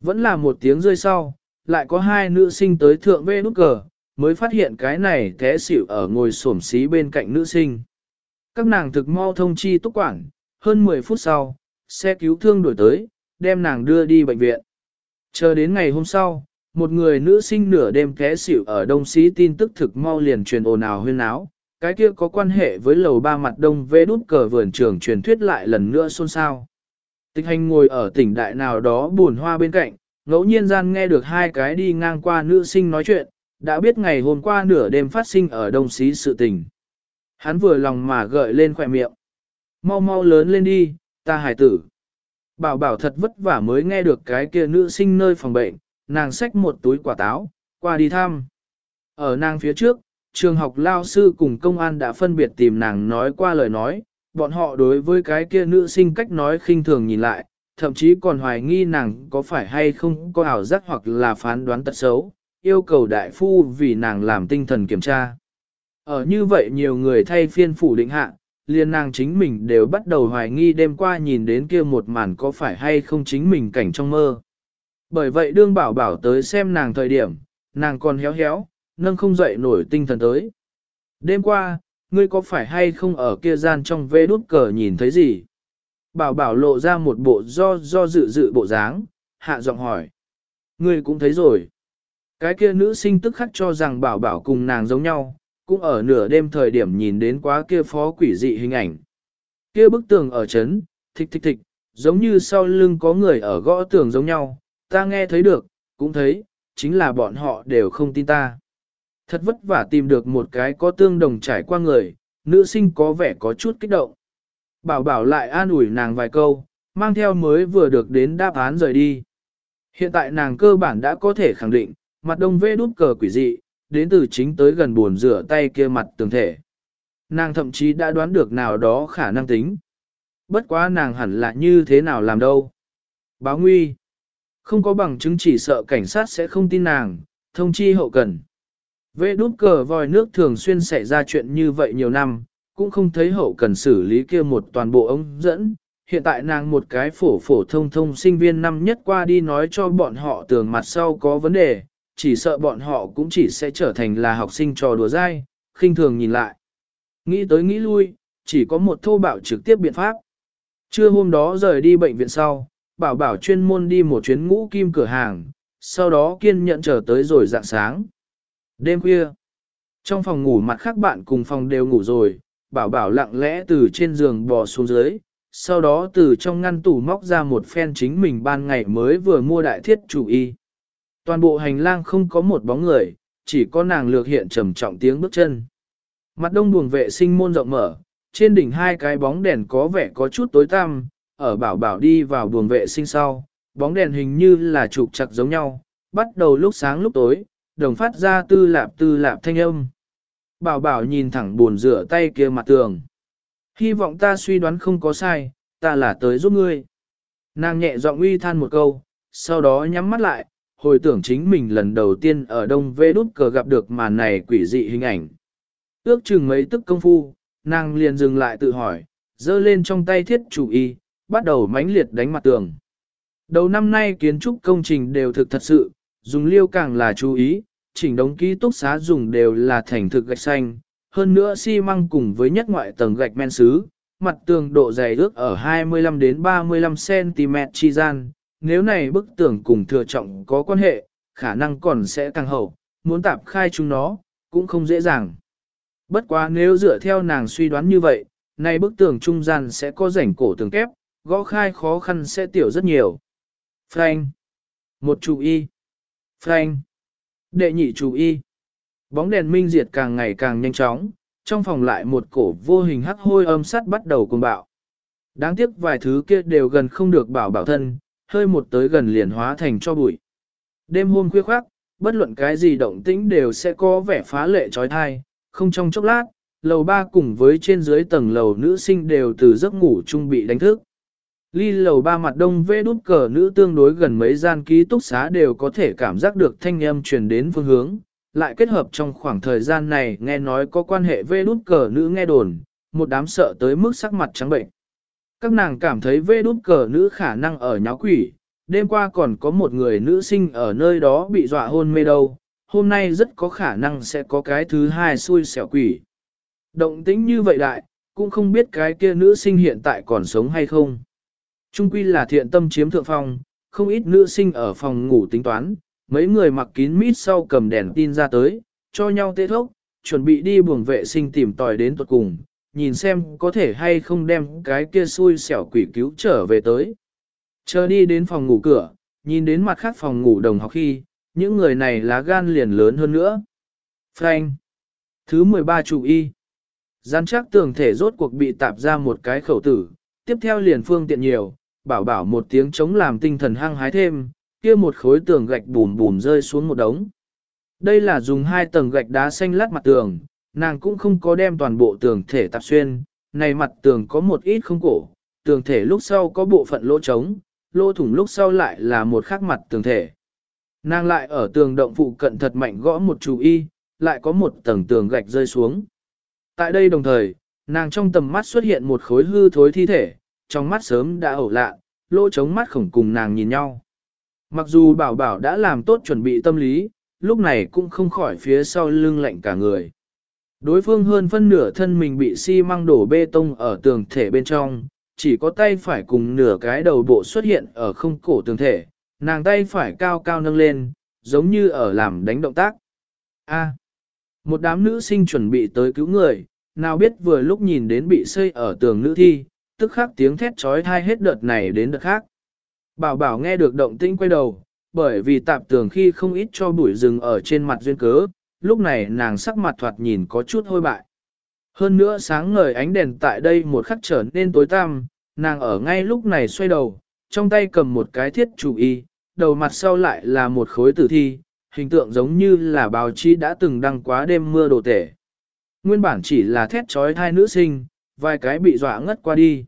Vẫn là một tiếng rơi sau, lại có hai nữ sinh tới thượng vê nút cờ, mới phát hiện cái này té xỉu ở ngồi xổm xí bên cạnh nữ sinh. Các nàng thực mau thông chi túc quản, hơn 10 phút sau, xe cứu thương đổi tới, đem nàng đưa đi bệnh viện. Chờ đến ngày hôm sau, một người nữ sinh nửa đêm té xỉu ở đông xí tin tức thực mau liền truyền ồn ào huyên áo, cái kia có quan hệ với lầu ba mặt đông vê đút cờ vườn trường truyền thuyết lại lần nữa xôn xao. Tịch hành ngồi ở tỉnh đại nào đó buồn hoa bên cạnh, ngẫu nhiên gian nghe được hai cái đi ngang qua nữ sinh nói chuyện, đã biết ngày hôm qua nửa đêm phát sinh ở đông xí sự tình. Hắn vừa lòng mà gợi lên khỏe miệng. Mau mau lớn lên đi, ta hải tử. Bảo bảo thật vất vả mới nghe được cái kia nữ sinh nơi phòng bệnh, nàng xách một túi quả táo, qua đi thăm. Ở nàng phía trước, trường học lao sư cùng công an đã phân biệt tìm nàng nói qua lời nói, bọn họ đối với cái kia nữ sinh cách nói khinh thường nhìn lại, thậm chí còn hoài nghi nàng có phải hay không có ảo giác hoặc là phán đoán tật xấu, yêu cầu đại phu vì nàng làm tinh thần kiểm tra. Ở như vậy nhiều người thay phiên phủ định hạ, liền nàng chính mình đều bắt đầu hoài nghi đêm qua nhìn đến kia một màn có phải hay không chính mình cảnh trong mơ. Bởi vậy đương bảo bảo tới xem nàng thời điểm, nàng còn héo héo, nâng không dậy nổi tinh thần tới. Đêm qua, ngươi có phải hay không ở kia gian trong vê đút cờ nhìn thấy gì? Bảo bảo lộ ra một bộ do do dự dự bộ dáng, hạ giọng hỏi. Ngươi cũng thấy rồi. Cái kia nữ sinh tức khắc cho rằng bảo bảo cùng nàng giống nhau, cũng ở nửa đêm thời điểm nhìn đến quá kia phó quỷ dị hình ảnh. Kia bức tường ở chấn, thịch thịch thịch, giống như sau lưng có người ở gõ tường giống nhau, ta nghe thấy được, cũng thấy, chính là bọn họ đều không tin ta. Thật vất vả tìm được một cái có tương đồng trải qua người, nữ sinh có vẻ có chút kích động. Bảo bảo lại an ủi nàng vài câu, mang theo mới vừa được đến đáp án rời đi. Hiện tại nàng cơ bản đã có thể khẳng định, mặt đông vê đút cờ quỷ dị, đến từ chính tới gần buồn rửa tay kia mặt tường thể. Nàng thậm chí đã đoán được nào đó khả năng tính. Bất quá nàng hẳn là như thế nào làm đâu. Báo nguy. Không có bằng chứng chỉ sợ cảnh sát sẽ không tin nàng, thông chi hậu cần. Vệ đút cờ vòi nước thường xuyên xảy ra chuyện như vậy nhiều năm, cũng không thấy hậu cần xử lý kia một toàn bộ ống dẫn. Hiện tại nàng một cái phổ phổ thông thông sinh viên năm nhất qua đi nói cho bọn họ tường mặt sau có vấn đề, chỉ sợ bọn họ cũng chỉ sẽ trở thành là học sinh trò đùa dai, khinh thường nhìn lại. Nghĩ tới nghĩ lui, chỉ có một thô bạo trực tiếp biện pháp. Trưa hôm đó rời đi bệnh viện sau, bảo bảo chuyên môn đi một chuyến ngũ kim cửa hàng, sau đó kiên nhẫn chờ tới rồi dạng sáng. Đêm khuya, trong phòng ngủ mặt khác bạn cùng phòng đều ngủ rồi, bảo bảo lặng lẽ từ trên giường bò xuống dưới, sau đó từ trong ngăn tủ móc ra một phen chính mình ban ngày mới vừa mua đại thiết chủ y. Toàn bộ hành lang không có một bóng người, chỉ có nàng lược hiện trầm trọng tiếng bước chân. Mặt đông buồng vệ sinh môn rộng mở, trên đỉnh hai cái bóng đèn có vẻ có chút tối tăm, ở bảo bảo đi vào buồng vệ sinh sau, bóng đèn hình như là trục chặt giống nhau, bắt đầu lúc sáng lúc tối, đồng phát ra tư lạp tư lạp thanh âm. Bảo bảo nhìn thẳng buồn rửa tay kia mặt tường. Hy vọng ta suy đoán không có sai, ta là tới giúp ngươi. Nàng nhẹ giọng uy than một câu, sau đó nhắm mắt lại, hồi tưởng chính mình lần đầu tiên ở đông vê đút cờ gặp được màn này quỷ dị hình ảnh. Ước chừng mấy tức công phu, nàng liền dừng lại tự hỏi, giơ lên trong tay thiết chủ y, bắt đầu mãnh liệt đánh mặt tường. Đầu năm nay kiến trúc công trình đều thực thật sự, dùng liêu càng là chú ý, chỉnh đống ký túc xá dùng đều là thành thực gạch xanh, hơn nữa xi măng cùng với nhất ngoại tầng gạch men sứ, mặt tường độ dày ước ở 25 đến 35 cm chi gian, nếu này bức tường cùng thừa trọng có quan hệ, khả năng còn sẽ càng hậu, muốn tạp khai chúng nó, cũng không dễ dàng. Bất quá nếu dựa theo nàng suy đoán như vậy, này bức tường trung gian sẽ có rảnh cổ tường kép, gõ khai khó khăn sẽ tiểu rất nhiều. Frank. Một chú y. Frank. Đệ nhị chú y. Bóng đèn minh diệt càng ngày càng nhanh chóng, trong phòng lại một cổ vô hình hắc hôi âm sắt bắt đầu cùng bạo. Đáng tiếc vài thứ kia đều gần không được bảo bảo thân, hơi một tới gần liền hóa thành cho bụi. Đêm hôm khuya khoác, bất luận cái gì động tĩnh đều sẽ có vẻ phá lệ trói thai, không trong chốc lát, lầu ba cùng với trên dưới tầng lầu nữ sinh đều từ giấc ngủ chung bị đánh thức. Ly lầu ba mặt đông vê đút cờ nữ tương đối gần mấy gian ký túc xá đều có thể cảm giác được thanh âm truyền đến phương hướng, lại kết hợp trong khoảng thời gian này nghe nói có quan hệ vê đút cờ nữ nghe đồn, một đám sợ tới mức sắc mặt trắng bệnh. Các nàng cảm thấy vê đút cờ nữ khả năng ở nháo quỷ, đêm qua còn có một người nữ sinh ở nơi đó bị dọa hôn mê đâu, hôm nay rất có khả năng sẽ có cái thứ hai xui xẻo quỷ. Động tĩnh như vậy đại, cũng không biết cái kia nữ sinh hiện tại còn sống hay không. Trung quy là thiện tâm chiếm thượng phong, không ít nữ sinh ở phòng ngủ tính toán, mấy người mặc kín mít sau cầm đèn tin ra tới, cho nhau tê thốc, chuẩn bị đi buồng vệ sinh tìm tòi đến tuật cùng, nhìn xem có thể hay không đem cái kia xui xẻo quỷ cứu trở về tới. Chờ đi đến phòng ngủ cửa, nhìn đến mặt khác phòng ngủ đồng học khi, những người này lá gan liền lớn hơn nữa. Frank. Thứ 13 chủ y. Gian chắc tường thể rốt cuộc bị tạp ra một cái khẩu tử, tiếp theo liền phương tiện nhiều, bảo bảo một tiếng chống làm tinh thần hăng hái thêm, kia một khối tường gạch bùm bùm rơi xuống một đống. Đây là dùng hai tầng gạch đá xanh lát mặt tường, nàng cũng không có đem toàn bộ tường thể tạp xuyên, này mặt tường có một ít không cổ, tường thể lúc sau có bộ phận lỗ trống, lỗ thủng lúc sau lại là một khác mặt tường thể. Nàng lại ở tường động phụ cận thật mạnh gõ một chú y, lại có một tầng tường gạch rơi xuống. Tại đây đồng thời, nàng trong tầm mắt xuất hiện một khối hư thối thi thể, trong mắt sớm đã ẩu lạ, lỗ trống mắt khổng cùng nàng nhìn nhau. Mặc dù bảo bảo đã làm tốt chuẩn bị tâm lý, lúc này cũng không khỏi phía sau lưng lạnh cả người. Đối phương hơn phân nửa thân mình bị xi măng đổ bê tông ở tường thể bên trong, chỉ có tay phải cùng nửa cái đầu bộ xuất hiện ở không cổ tường thể, nàng tay phải cao cao nâng lên, giống như ở làm đánh động tác. A. một đám nữ sinh chuẩn bị tới cứu người, nào biết vừa lúc nhìn đến bị xây ở tường nữ thi, tức khắc tiếng thét trói thai hết đợt này đến đợt khác. Bảo bảo nghe được động tĩnh quay đầu, bởi vì tạp tường khi không ít cho bụi rừng ở trên mặt duyên cớ, lúc này nàng sắc mặt thoạt nhìn có chút hôi bại. Hơn nữa sáng ngời ánh đèn tại đây một khắc trở nên tối tăm, nàng ở ngay lúc này xoay đầu, trong tay cầm một cái thiết chủ y, đầu mặt sau lại là một khối tử thi, hình tượng giống như là báo chí đã từng đăng quá đêm mưa đồ tể. Nguyên bản chỉ là thét trói thai nữ sinh, vài cái bị dọa ngất qua đi.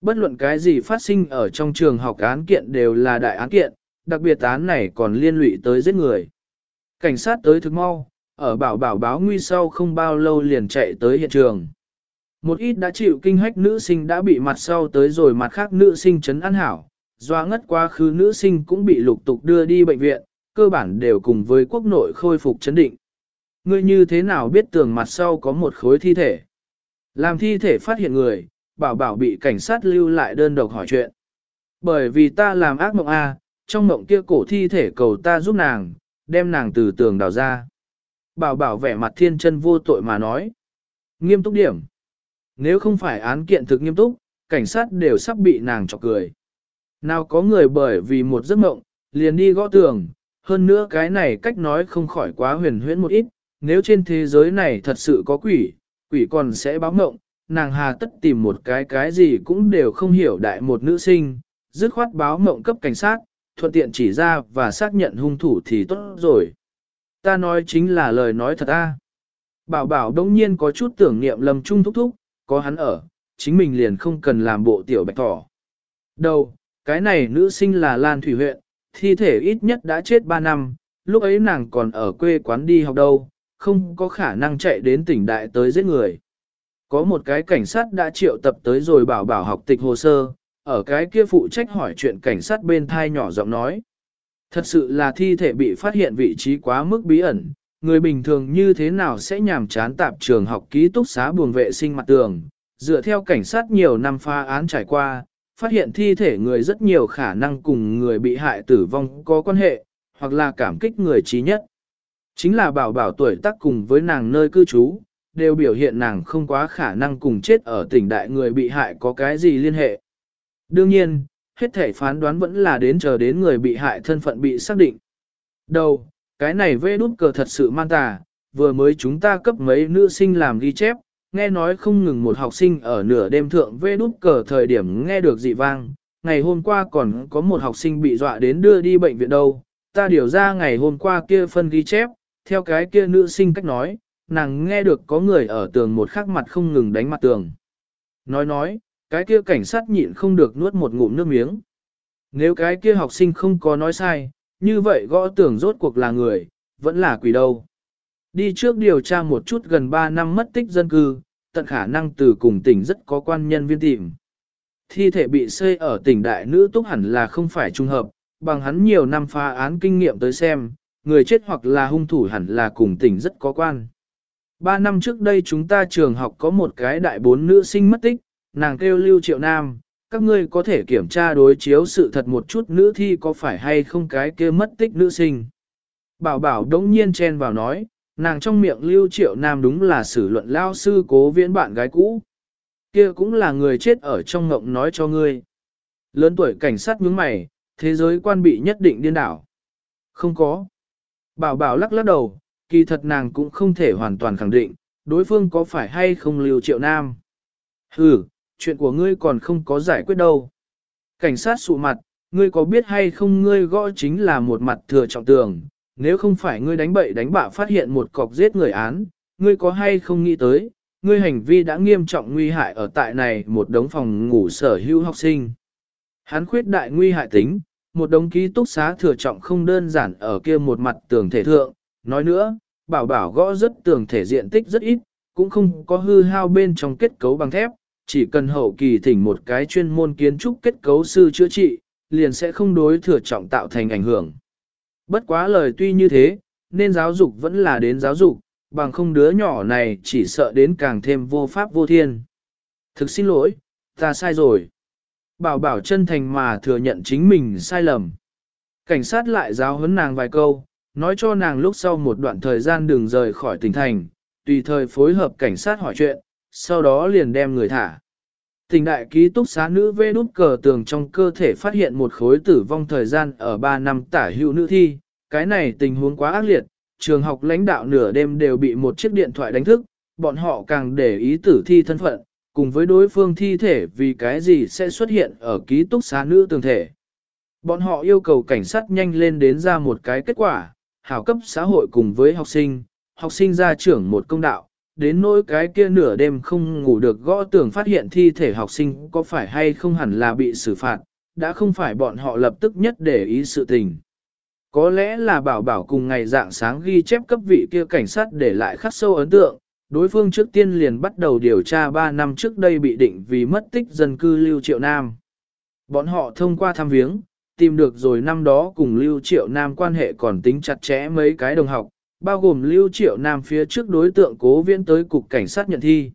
Bất luận cái gì phát sinh ở trong trường học án kiện đều là đại án kiện, đặc biệt án này còn liên lụy tới giết người. Cảnh sát tới thực mau, ở bảo bảo báo nguy sau không bao lâu liền chạy tới hiện trường. Một ít đã chịu kinh hách nữ sinh đã bị mặt sau tới rồi mặt khác nữ sinh chấn an hảo, doa ngất quá khứ nữ sinh cũng bị lục tục đưa đi bệnh viện, cơ bản đều cùng với quốc nội khôi phục chấn định. Ngươi như thế nào biết tường mặt sau có một khối thi thể? Làm thi thể phát hiện người, bảo bảo bị cảnh sát lưu lại đơn độc hỏi chuyện. Bởi vì ta làm ác mộng A, trong mộng kia cổ thi thể cầu ta giúp nàng, đem nàng từ tường đào ra. Bảo bảo vẻ mặt thiên chân vô tội mà nói. Nghiêm túc điểm. Nếu không phải án kiện thực nghiêm túc, cảnh sát đều sắp bị nàng chọc cười. Nào có người bởi vì một giấc mộng, liền đi gõ tường, hơn nữa cái này cách nói không khỏi quá huyền huyễn một ít, nếu trên thế giới này thật sự có quỷ, quỷ còn sẽ báo mộng, nàng hà tất tìm một cái cái gì cũng đều không hiểu đại một nữ sinh, dứt khoát báo mộng cấp cảnh sát, thuận tiện chỉ ra và xác nhận hung thủ thì tốt rồi. Ta nói chính là lời nói thật a. Bảo bảo đông nhiên có chút tưởng niệm lầm trung thúc thúc, có hắn ở, chính mình liền không cần làm bộ tiểu bạch thỏ. Đâu, cái này nữ sinh là Lan Thủy huyện, thi thể ít nhất đã chết 3 năm, lúc ấy nàng còn ở quê quán đi học đâu, không có khả năng chạy đến tỉnh đại tới giết người. Có một cái cảnh sát đã triệu tập tới rồi bảo bảo học tịch hồ sơ, ở cái kia phụ trách hỏi chuyện cảnh sát bên thai nhỏ giọng nói. Thật sự là thi thể bị phát hiện vị trí quá mức bí ẩn, người bình thường như thế nào sẽ nhàm chán tạp trường học ký túc xá buồng vệ sinh mặt tường, dựa theo cảnh sát nhiều năm pha án trải qua, phát hiện thi thể người rất nhiều khả năng cùng người bị hại tử vong có quan hệ, hoặc là cảm kích người trí nhất. Chính là bảo bảo tuổi tác cùng với nàng nơi cư trú, đều biểu hiện nàng không quá khả năng cùng chết ở tỉnh đại người bị hại có cái gì liên hệ. Đương nhiên, hết thể phán đoán vẫn là đến chờ đến người bị hại thân phận bị xác định. Đầu, cái này vê đút cờ thật sự man tà, vừa mới chúng ta cấp mấy nữ sinh làm ghi chép, nghe nói không ngừng một học sinh ở nửa đêm thượng vê đút cờ thời điểm nghe được dị vang, ngày hôm qua còn có một học sinh bị dọa đến đưa đi bệnh viện đâu, ta điều ra ngày hôm qua kia phân ghi chép, theo cái kia nữ sinh cách nói, nàng nghe được có người ở tường một khắc mặt không ngừng đánh mặt tường. Nói nói, cái kia cảnh sát nhịn không được nuốt một ngụm nước miếng. Nếu cái kia học sinh không có nói sai, như vậy gõ tưởng rốt cuộc là người, vẫn là quỷ đâu. Đi trước điều tra một chút gần 3 năm mất tích dân cư, tận khả năng từ cùng tỉnh rất có quan nhân viên tìm. Thi thể bị xây ở tỉnh đại nữ túc hẳn là không phải trung hợp, bằng hắn nhiều năm phá án kinh nghiệm tới xem, người chết hoặc là hung thủ hẳn là cùng tỉnh rất có quan. Ba năm trước đây chúng ta trường học có một cái đại bốn nữ sinh mất tích, nàng kêu Lưu Triệu Nam, các ngươi có thể kiểm tra đối chiếu sự thật một chút nữ thi có phải hay không cái kia mất tích nữ sinh. Bảo bảo đống nhiên chen vào nói, nàng trong miệng Lưu Triệu Nam đúng là sử luận lao sư cố viễn bạn gái cũ. Kia cũng là người chết ở trong ngộng nói cho ngươi. Lớn tuổi cảnh sát nhướng mày, thế giới quan bị nhất định điên đảo. Không có. Bảo bảo lắc lắc đầu, kỳ thật nàng cũng không thể hoàn toàn khẳng định, đối phương có phải hay không Lưu Triệu Nam. Ừ, chuyện của ngươi còn không có giải quyết đâu. Cảnh sát sụ mặt, ngươi có biết hay không ngươi gõ chính là một mặt thừa trọng tường, nếu không phải ngươi đánh bậy đánh bạ phát hiện một cọc giết người án, ngươi có hay không nghĩ tới, ngươi hành vi đã nghiêm trọng nguy hại ở tại này một đống phòng ngủ sở hữu học sinh. Hắn khuyết đại nguy hại tính, một đống ký túc xá thừa trọng không đơn giản ở kia một mặt tường thể thượng, nói nữa, bảo bảo gõ rất tường thể diện tích rất ít, cũng không có hư hao bên trong kết cấu bằng thép, chỉ cần hậu kỳ thỉnh một cái chuyên môn kiến trúc kết cấu sư chữa trị, liền sẽ không đối thừa trọng tạo thành ảnh hưởng. Bất quá lời tuy như thế, nên giáo dục vẫn là đến giáo dục, bằng không đứa nhỏ này chỉ sợ đến càng thêm vô pháp vô thiên. Thực xin lỗi, ta sai rồi. Bảo bảo chân thành mà thừa nhận chính mình sai lầm. Cảnh sát lại giáo huấn nàng vài câu, nói cho nàng lúc sau một đoạn thời gian đừng rời khỏi tỉnh thành, tùy thời phối hợp cảnh sát hỏi chuyện, sau đó liền đem người thả. Tình đại ký túc xá nữ vê đút cờ tường trong cơ thể phát hiện một khối tử vong thời gian ở 3 năm tả hữu nữ thi, cái này tình huống quá ác liệt, trường học lãnh đạo nửa đêm đều bị một chiếc điện thoại đánh thức, bọn họ càng để ý tử thi thân phận, cùng với đối phương thi thể vì cái gì sẽ xuất hiện ở ký túc xá nữ tường thể. Bọn họ yêu cầu cảnh sát nhanh lên đến ra một cái kết quả, hảo cấp xã hội cùng với học sinh, học sinh ra trưởng một công đạo, đến nỗi cái kia nửa đêm không ngủ được gõ tưởng phát hiện thi thể học sinh có phải hay không hẳn là bị xử phạt, đã không phải bọn họ lập tức nhất để ý sự tình. Có lẽ là bảo bảo cùng ngày dạng sáng ghi chép cấp vị kia cảnh sát để lại khắc sâu ấn tượng, đối phương trước tiên liền bắt đầu điều tra 3 năm trước đây bị định vì mất tích dân cư Lưu Triệu Nam. Bọn họ thông qua thăm viếng, tìm được rồi năm đó cùng Lưu Triệu Nam quan hệ còn tính chặt chẽ mấy cái đồng học, bao gồm Lưu Triệu Nam phía trước đối tượng cố viễn tới cục cảnh sát nhận thi.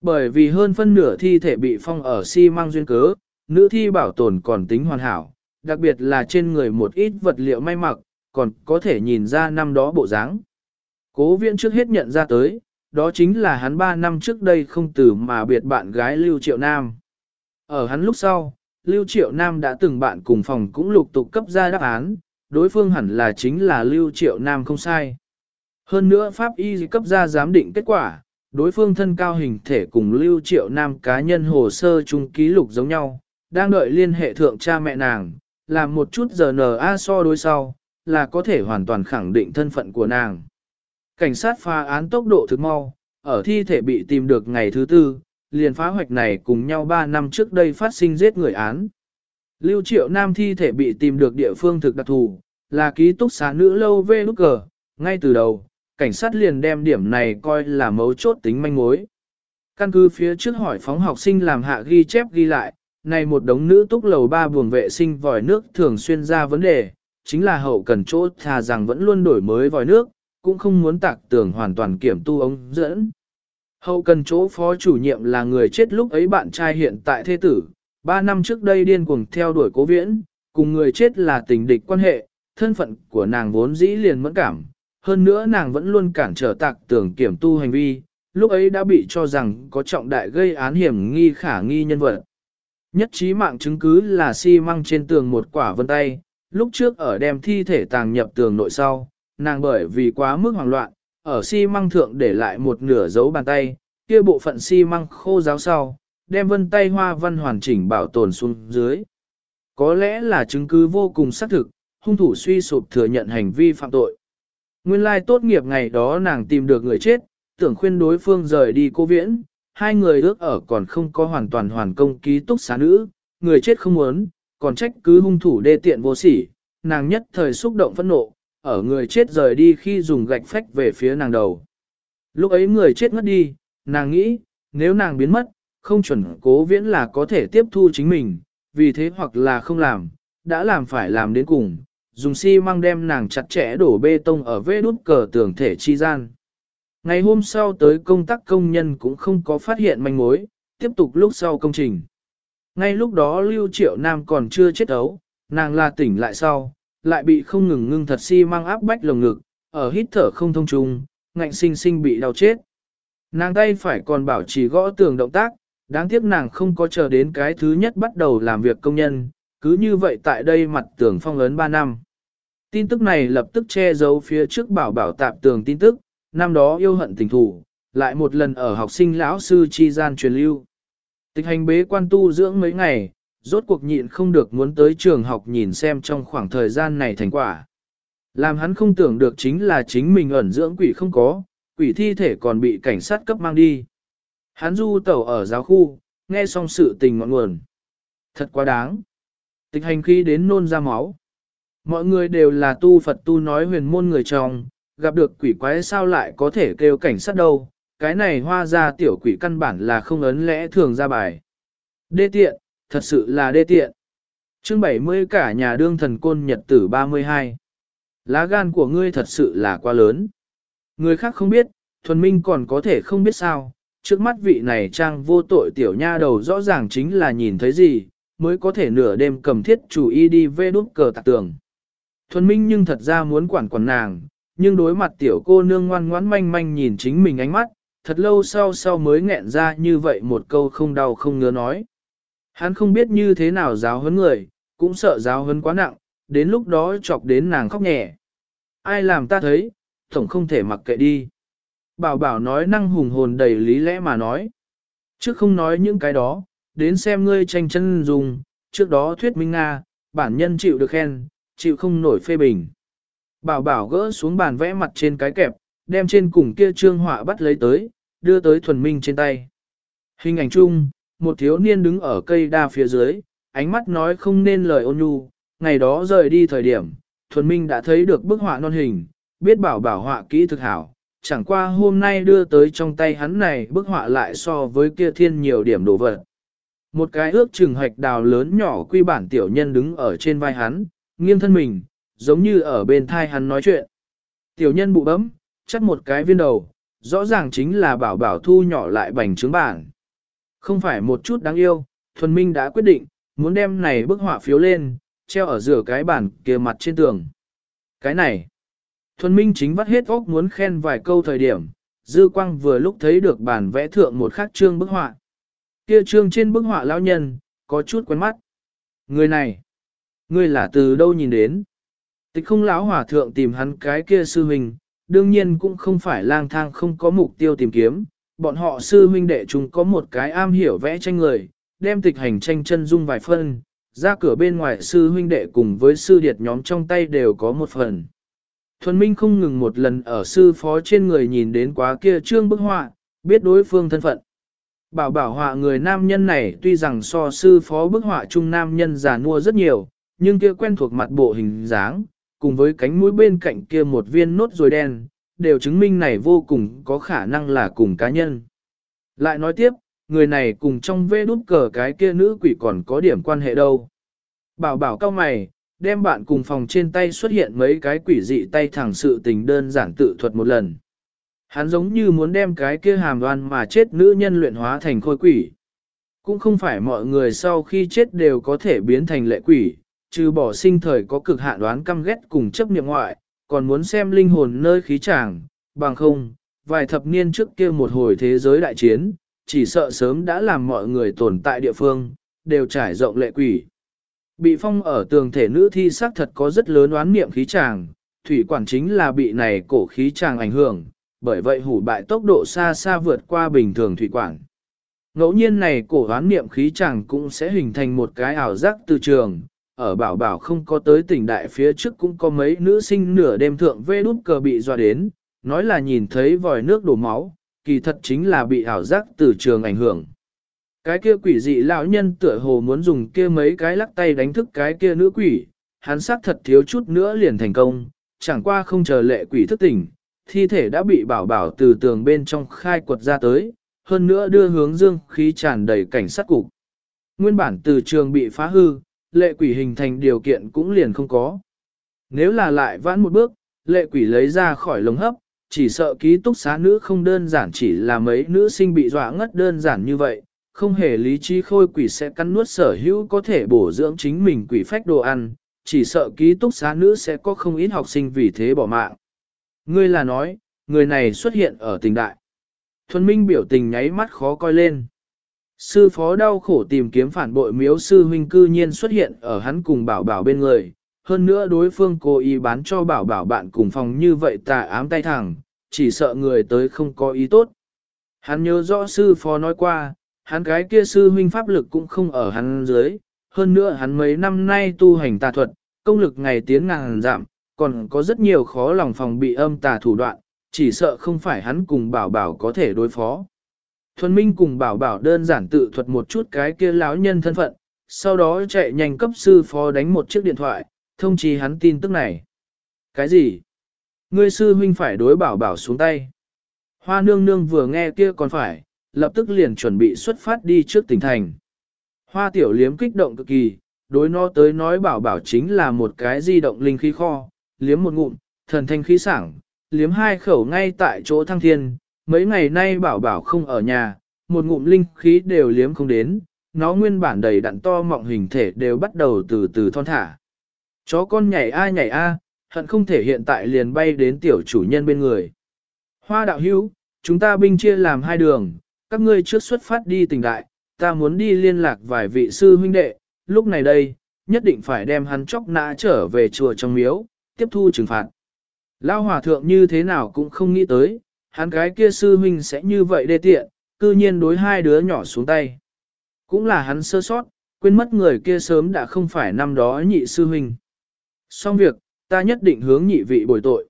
Bởi vì hơn phân nửa thi thể bị phong ở xi si măng duyên cớ, nữ thi bảo tồn còn tính hoàn hảo, đặc biệt là trên người một ít vật liệu may mặc, còn có thể nhìn ra năm đó bộ dáng. Cố viễn trước hết nhận ra tới, đó chính là hắn 3 năm trước đây không từ mà biệt bạn gái Lưu Triệu Nam. Ở hắn lúc sau, Lưu Triệu Nam đã từng bạn cùng phòng cũng lục tục cấp ra đáp án, đối phương hẳn là chính là Lưu Triệu Nam không sai. Hơn nữa Pháp Y cấp ra giám định kết quả, đối phương thân cao hình thể cùng Lưu Triệu Nam cá nhân hồ sơ chung ký lục giống nhau, đang đợi liên hệ thượng cha mẹ nàng, làm một chút giờ NA so đối sau, là có thể hoàn toàn khẳng định thân phận của nàng. Cảnh sát phá án tốc độ thực mau, ở thi thể bị tìm được ngày thứ tư, liền phá hoạch này cùng nhau 3 năm trước đây phát sinh giết người án. Lưu triệu nam thi thể bị tìm được địa phương thực đặc thù, là ký túc xá nữ lâu vê lúc cờ, ngay từ đầu, cảnh sát liền đem điểm này coi là mấu chốt tính manh mối. Căn cứ phía trước hỏi phóng học sinh làm hạ ghi chép ghi lại, này một đống nữ túc lầu ba buồng vệ sinh vòi nước thường xuyên ra vấn đề, chính là hậu cần chỗ thà rằng vẫn luôn đổi mới vòi nước, cũng không muốn tạc tường hoàn toàn kiểm tu ống dẫn. Hậu cần chỗ phó chủ nhiệm là người chết lúc ấy bạn trai hiện tại thế tử, ba năm trước đây điên cuồng theo đuổi cố viễn, cùng người chết là tình địch quan hệ, thân phận của nàng vốn dĩ liền mẫn cảm, hơn nữa nàng vẫn luôn cản trở tạc tưởng kiểm tu hành vi, lúc ấy đã bị cho rằng có trọng đại gây án hiểm nghi khả nghi nhân vật. Nhất trí mạng chứng cứ là xi măng trên tường một quả vân tay, lúc trước ở đem thi thể tàng nhập tường nội sau, nàng bởi vì quá mức hoảng loạn, ở xi măng thượng để lại một nửa dấu bàn tay, kia bộ phận xi măng khô giáo sau, đem vân tay hoa văn hoàn chỉnh bảo tồn xuống dưới. Có lẽ là chứng cứ vô cùng xác thực, hung thủ suy sụp thừa nhận hành vi phạm tội. Nguyên lai tốt nghiệp ngày đó nàng tìm được người chết, tưởng khuyên đối phương rời đi cô viễn, hai người ước ở còn không có hoàn toàn hoàn công ký túc xá nữ, người chết không muốn, còn trách cứ hung thủ đê tiện vô sỉ, nàng nhất thời xúc động phẫn nộ, ở người chết rời đi khi dùng gạch phách về phía nàng đầu. Lúc ấy người chết ngất đi, nàng nghĩ, nếu nàng biến mất, không chuẩn cố viễn là có thể tiếp thu chính mình, vì thế hoặc là không làm, đã làm phải làm đến cùng, dùng xi măng đem nàng chặt chẽ đổ bê tông ở vết đút cờ tường thể chi gian. Ngày hôm sau tới công tác công nhân cũng không có phát hiện manh mối, tiếp tục lúc sau công trình. Ngay lúc đó Lưu Triệu Nam còn chưa chết ấu, nàng là tỉnh lại sau, lại bị không ngừng ngưng thật si mang áp bách lồng ngực, ở hít thở không thông trung, ngạnh sinh sinh bị đau chết. Nàng tay phải còn bảo trì gõ tường động tác, đáng tiếc nàng không có chờ đến cái thứ nhất bắt đầu làm việc công nhân, cứ như vậy tại đây mặt tường phong ấn 3 năm. Tin tức này lập tức che giấu phía trước bảo bảo tạp tường tin tức, năm đó yêu hận tình thủ, lại một lần ở học sinh lão sư chi gian truyền lưu. Tịch hành bế quan tu dưỡng mấy ngày, rốt cuộc nhịn không được muốn tới trường học nhìn xem trong khoảng thời gian này thành quả. Làm hắn không tưởng được chính là chính mình ẩn dưỡng quỷ không có, quỷ thi thể còn bị cảnh sát cấp mang đi. Hắn du tẩu ở giáo khu, nghe xong sự tình ngọn nguồn. Thật quá đáng. Tịch hành khi đến nôn ra máu. Mọi người đều là tu Phật tu nói huyền môn người chồng, gặp được quỷ quái sao lại có thể kêu cảnh sát đâu, cái này hoa ra tiểu quỷ căn bản là không ấn lẽ thường ra bài. Đê tiện, thật sự là đê tiện. chương 70 cả nhà đương thần côn nhật tử 32. Lá gan của ngươi thật sự là quá lớn. Người khác không biết, thuần minh còn có thể không biết sao, trước mắt vị này trang vô tội tiểu nha đầu rõ ràng chính là nhìn thấy gì, mới có thể nửa đêm cầm thiết chủ y đi vê đút cờ tạc tường. Thuần minh nhưng thật ra muốn quản quản nàng, nhưng đối mặt tiểu cô nương ngoan ngoãn manh manh nhìn chính mình ánh mắt, thật lâu sau sau mới nghẹn ra như vậy một câu không đau không ngứa nói. Hắn không biết như thế nào giáo huấn người, cũng sợ giáo huấn quá nặng, đến lúc đó chọc đến nàng khóc nhẹ. Ai làm ta thấy, tổng không thể mặc kệ đi. Bảo bảo nói năng hùng hồn đầy lý lẽ mà nói. Trước không nói những cái đó, đến xem ngươi tranh chân dùng, trước đó thuyết minh Nga, bản nhân chịu được khen, chịu không nổi phê bình. Bảo bảo gỡ xuống bàn vẽ mặt trên cái kẹp, đem trên cùng kia trương họa bắt lấy tới, đưa tới thuần minh trên tay. Hình ảnh chung, một thiếu niên đứng ở cây đa phía dưới, ánh mắt nói không nên lời ôn nhu, ngày đó rời đi thời điểm, thuần minh đã thấy được bức họa non hình, biết bảo bảo họa kỹ thực hảo, chẳng qua hôm nay đưa tới trong tay hắn này bức họa lại so với kia thiên nhiều điểm đồ vật. Một cái ước chừng hạch đào lớn nhỏ quy bản tiểu nhân đứng ở trên vai hắn, nghiêng thân mình, giống như ở bên thai hắn nói chuyện. Tiểu nhân bụ bấm, chắc một cái viên đầu, rõ ràng chính là bảo bảo thu nhỏ lại bành trướng bản. Không phải một chút đáng yêu, thuần minh đã quyết định, muốn đem này bức họa phiếu lên, treo ở giữa cái bản kia mặt trên tường. Cái này, thuần minh chính vắt hết óc muốn khen vài câu thời điểm, dư quang vừa lúc thấy được bản vẽ thượng một khắc trương bức họa. Kia trương trên bức họa lão nhân, có chút quen mắt. Người này, Ngươi là từ đâu nhìn đến? Tịch không lão hòa thượng tìm hắn cái kia sư huynh, đương nhiên cũng không phải lang thang không có mục tiêu tìm kiếm, bọn họ sư huynh đệ chúng có một cái am hiểu vẽ tranh người, đem tịch hành tranh chân dung vài phân, ra cửa bên ngoài sư huynh đệ cùng với sư điệt nhóm trong tay đều có một phần. Thuần Minh không ngừng một lần ở sư phó trên người nhìn đến quá kia trương bức họa, biết đối phương thân phận. Bảo bảo họa người nam nhân này tuy rằng so sư phó bức họa trung nam nhân già nua rất nhiều, nhưng kia quen thuộc mặt bộ hình dáng, cùng với cánh mũi bên cạnh kia một viên nốt rồi đen, đều chứng minh này vô cùng có khả năng là cùng cá nhân. Lại nói tiếp, người này cùng trong vê đút cờ cái kia nữ quỷ còn có điểm quan hệ đâu. Bảo bảo cao mày, đem bạn cùng phòng trên tay xuất hiện mấy cái quỷ dị tay thẳng sự tình đơn giản tự thuật một lần. Hắn giống như muốn đem cái kia hàm đoan mà chết nữ nhân luyện hóa thành khôi quỷ. Cũng không phải mọi người sau khi chết đều có thể biến thành lệ quỷ, trừ bỏ sinh thời có cực hạn đoán căm ghét cùng chấp niệm ngoại, còn muốn xem linh hồn nơi khí tràng, bằng không, vài thập niên trước kia một hồi thế giới đại chiến, chỉ sợ sớm đã làm mọi người tồn tại địa phương, đều trải rộng lệ quỷ. Bị phong ở tường thể nữ thi xác thật có rất lớn oán niệm khí tràng, thủy quản chính là bị này cổ khí tràng ảnh hưởng, bởi vậy hủ bại tốc độ xa xa vượt qua bình thường thủy quản. Ngẫu nhiên này cổ oán niệm khí tràng cũng sẽ hình thành một cái ảo giác từ trường, ở bảo bảo không có tới tỉnh đại phía trước cũng có mấy nữ sinh nửa đêm thượng vê đút cờ bị dọa đến, nói là nhìn thấy vòi nước đổ máu, kỳ thật chính là bị ảo giác từ trường ảnh hưởng. Cái kia quỷ dị lão nhân tựa hồ muốn dùng kia mấy cái lắc tay đánh thức cái kia nữ quỷ, hắn xác thật thiếu chút nữa liền thành công, chẳng qua không chờ lệ quỷ thức tỉnh, thi thể đã bị bảo bảo từ tường bên trong khai quật ra tới, hơn nữa đưa hướng dương khí tràn đầy cảnh sát cục. Nguyên bản từ trường bị phá hư, lệ quỷ hình thành điều kiện cũng liền không có. Nếu là lại vãn một bước, lệ quỷ lấy ra khỏi lồng hấp, chỉ sợ ký túc xá nữ không đơn giản chỉ là mấy nữ sinh bị dọa ngất đơn giản như vậy, không hề lý trí khôi quỷ sẽ cắn nuốt sở hữu có thể bổ dưỡng chính mình quỷ phách đồ ăn, chỉ sợ ký túc xá nữ sẽ có không ít học sinh vì thế bỏ mạng. Ngươi là nói, người này xuất hiện ở tình đại. Thuần Minh biểu tình nháy mắt khó coi lên. Sư phó đau khổ tìm kiếm phản bội miếu sư huynh cư nhiên xuất hiện ở hắn cùng bảo bảo bên người, hơn nữa đối phương cố ý bán cho bảo bảo bạn cùng phòng như vậy tà ám tay thẳng, chỉ sợ người tới không có ý tốt. Hắn nhớ rõ sư phó nói qua, hắn cái kia sư huynh pháp lực cũng không ở hắn dưới, hơn nữa hắn mấy năm nay tu hành tà thuật, công lực ngày tiến ngàn giảm, còn có rất nhiều khó lòng phòng bị âm tà thủ đoạn, chỉ sợ không phải hắn cùng bảo bảo có thể đối phó. Thuần Minh cùng bảo bảo đơn giản tự thuật một chút cái kia lão nhân thân phận, sau đó chạy nhanh cấp sư phó đánh một chiếc điện thoại, thông chí hắn tin tức này. Cái gì? Ngươi sư huynh phải đối bảo bảo xuống tay. Hoa nương nương vừa nghe kia còn phải, lập tức liền chuẩn bị xuất phát đi trước tỉnh thành. Hoa tiểu liếm kích động cực kỳ, đối nó tới nói bảo bảo chính là một cái di động linh khí kho, liếm một ngụm, thần thanh khí sảng, liếm hai khẩu ngay tại chỗ thăng thiên, mấy ngày nay bảo bảo không ở nhà, một ngụm linh khí đều liếm không đến, nó nguyên bản đầy đặn to mọng hình thể đều bắt đầu từ từ thon thả. Chó con nhảy a nhảy a, hận không thể hiện tại liền bay đến tiểu chủ nhân bên người. Hoa đạo hữu, chúng ta binh chia làm hai đường, các ngươi trước xuất phát đi tỉnh đại, ta muốn đi liên lạc vài vị sư huynh đệ, lúc này đây, nhất định phải đem hắn chóc nã trở về chùa trong miếu, tiếp thu trừng phạt. Lao hòa thượng như thế nào cũng không nghĩ tới, hắn cái kia sư huynh sẽ như vậy đê tiện, cư nhiên đối hai đứa nhỏ xuống tay. Cũng là hắn sơ sót, quên mất người kia sớm đã không phải năm đó nhị sư huynh. Xong việc, ta nhất định hướng nhị vị bồi tội.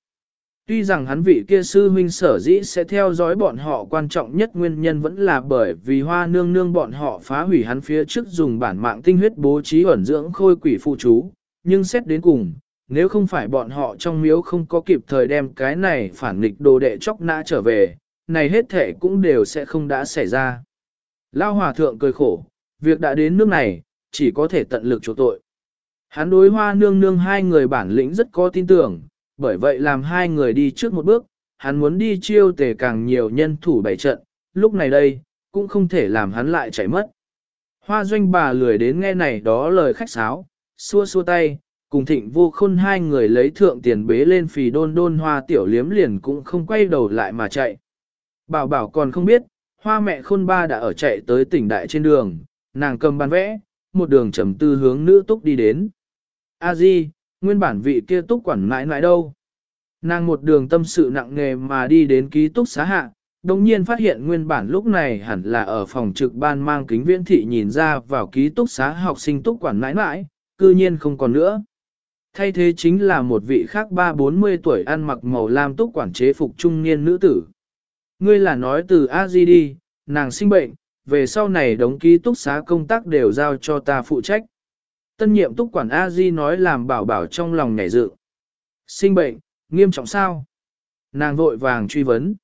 Tuy rằng hắn vị kia sư huynh sở dĩ sẽ theo dõi bọn họ quan trọng nhất nguyên nhân vẫn là bởi vì hoa nương nương bọn họ phá hủy hắn phía trước dùng bản mạng tinh huyết bố trí ẩn dưỡng khôi quỷ phụ chú, nhưng xét đến cùng, nếu không phải bọn họ trong miếu không có kịp thời đem cái này phản nghịch đồ đệ chóc nã trở về, này hết thể cũng đều sẽ không đã xảy ra. Lao hòa thượng cười khổ, việc đã đến nước này, chỉ có thể tận lực chỗ tội. Hắn đối hoa nương nương hai người bản lĩnh rất có tin tưởng, bởi vậy làm hai người đi trước một bước, hắn muốn đi chiêu tề càng nhiều nhân thủ bảy trận, lúc này đây, cũng không thể làm hắn lại chạy mất. Hoa doanh bà lười đến nghe này đó lời khách sáo, xua xua tay, cùng thịnh vô khôn hai người lấy thượng tiền bế lên phì đôn đôn hoa tiểu liếm liền cũng không quay đầu lại mà chạy. Bảo bảo còn không biết, hoa mẹ khôn ba đã ở chạy tới tỉnh đại trên đường, nàng cầm bàn vẽ, một đường trầm tư hướng nữ túc đi đến. A di, nguyên bản vị kia túc quản mãi mãi đâu. Nàng một đường tâm sự nặng nề mà đi đến ký túc xá hạ, đồng nhiên phát hiện nguyên bản lúc này hẳn là ở phòng trực ban mang kính viễn thị nhìn ra vào ký túc xá học sinh túc quản mãi mãi, cư nhiên không còn nữa. Thay thế chính là một vị khác ba bốn mươi tuổi ăn mặc màu lam túc quản chế phục trung niên nữ tử. Ngươi là nói từ a di đi, nàng sinh bệnh, về sau này đóng ký túc xá công tác đều giao cho ta phụ trách. Tân nhiệm túc quản a di nói làm bảo bảo trong lòng nhảy dự. Sinh bệnh, nghiêm trọng sao? Nàng vội vàng truy vấn.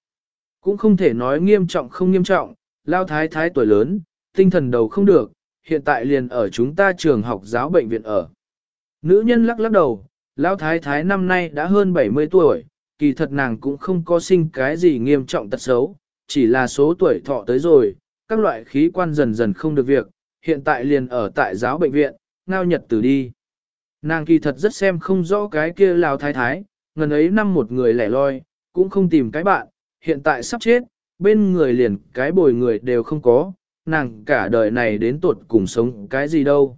Cũng không thể nói nghiêm trọng không nghiêm trọng, lao thái thái tuổi lớn, tinh thần đầu không được, hiện tại liền ở chúng ta trường học giáo bệnh viện ở. Nữ nhân lắc lắc đầu, lão thái thái năm nay đã hơn 70 tuổi, kỳ thật nàng cũng không có sinh cái gì nghiêm trọng tật xấu, chỉ là số tuổi thọ tới rồi, các loại khí quan dần dần không được việc, hiện tại liền ở tại giáo bệnh viện, ngao nhật tử đi. Nàng kỳ thật rất xem không rõ cái kia lão thái thái, ngần ấy năm một người lẻ loi, cũng không tìm cái bạn, hiện tại sắp chết, bên người liền cái bồi người đều không có, nàng cả đời này đến tuột cùng sống cái gì đâu.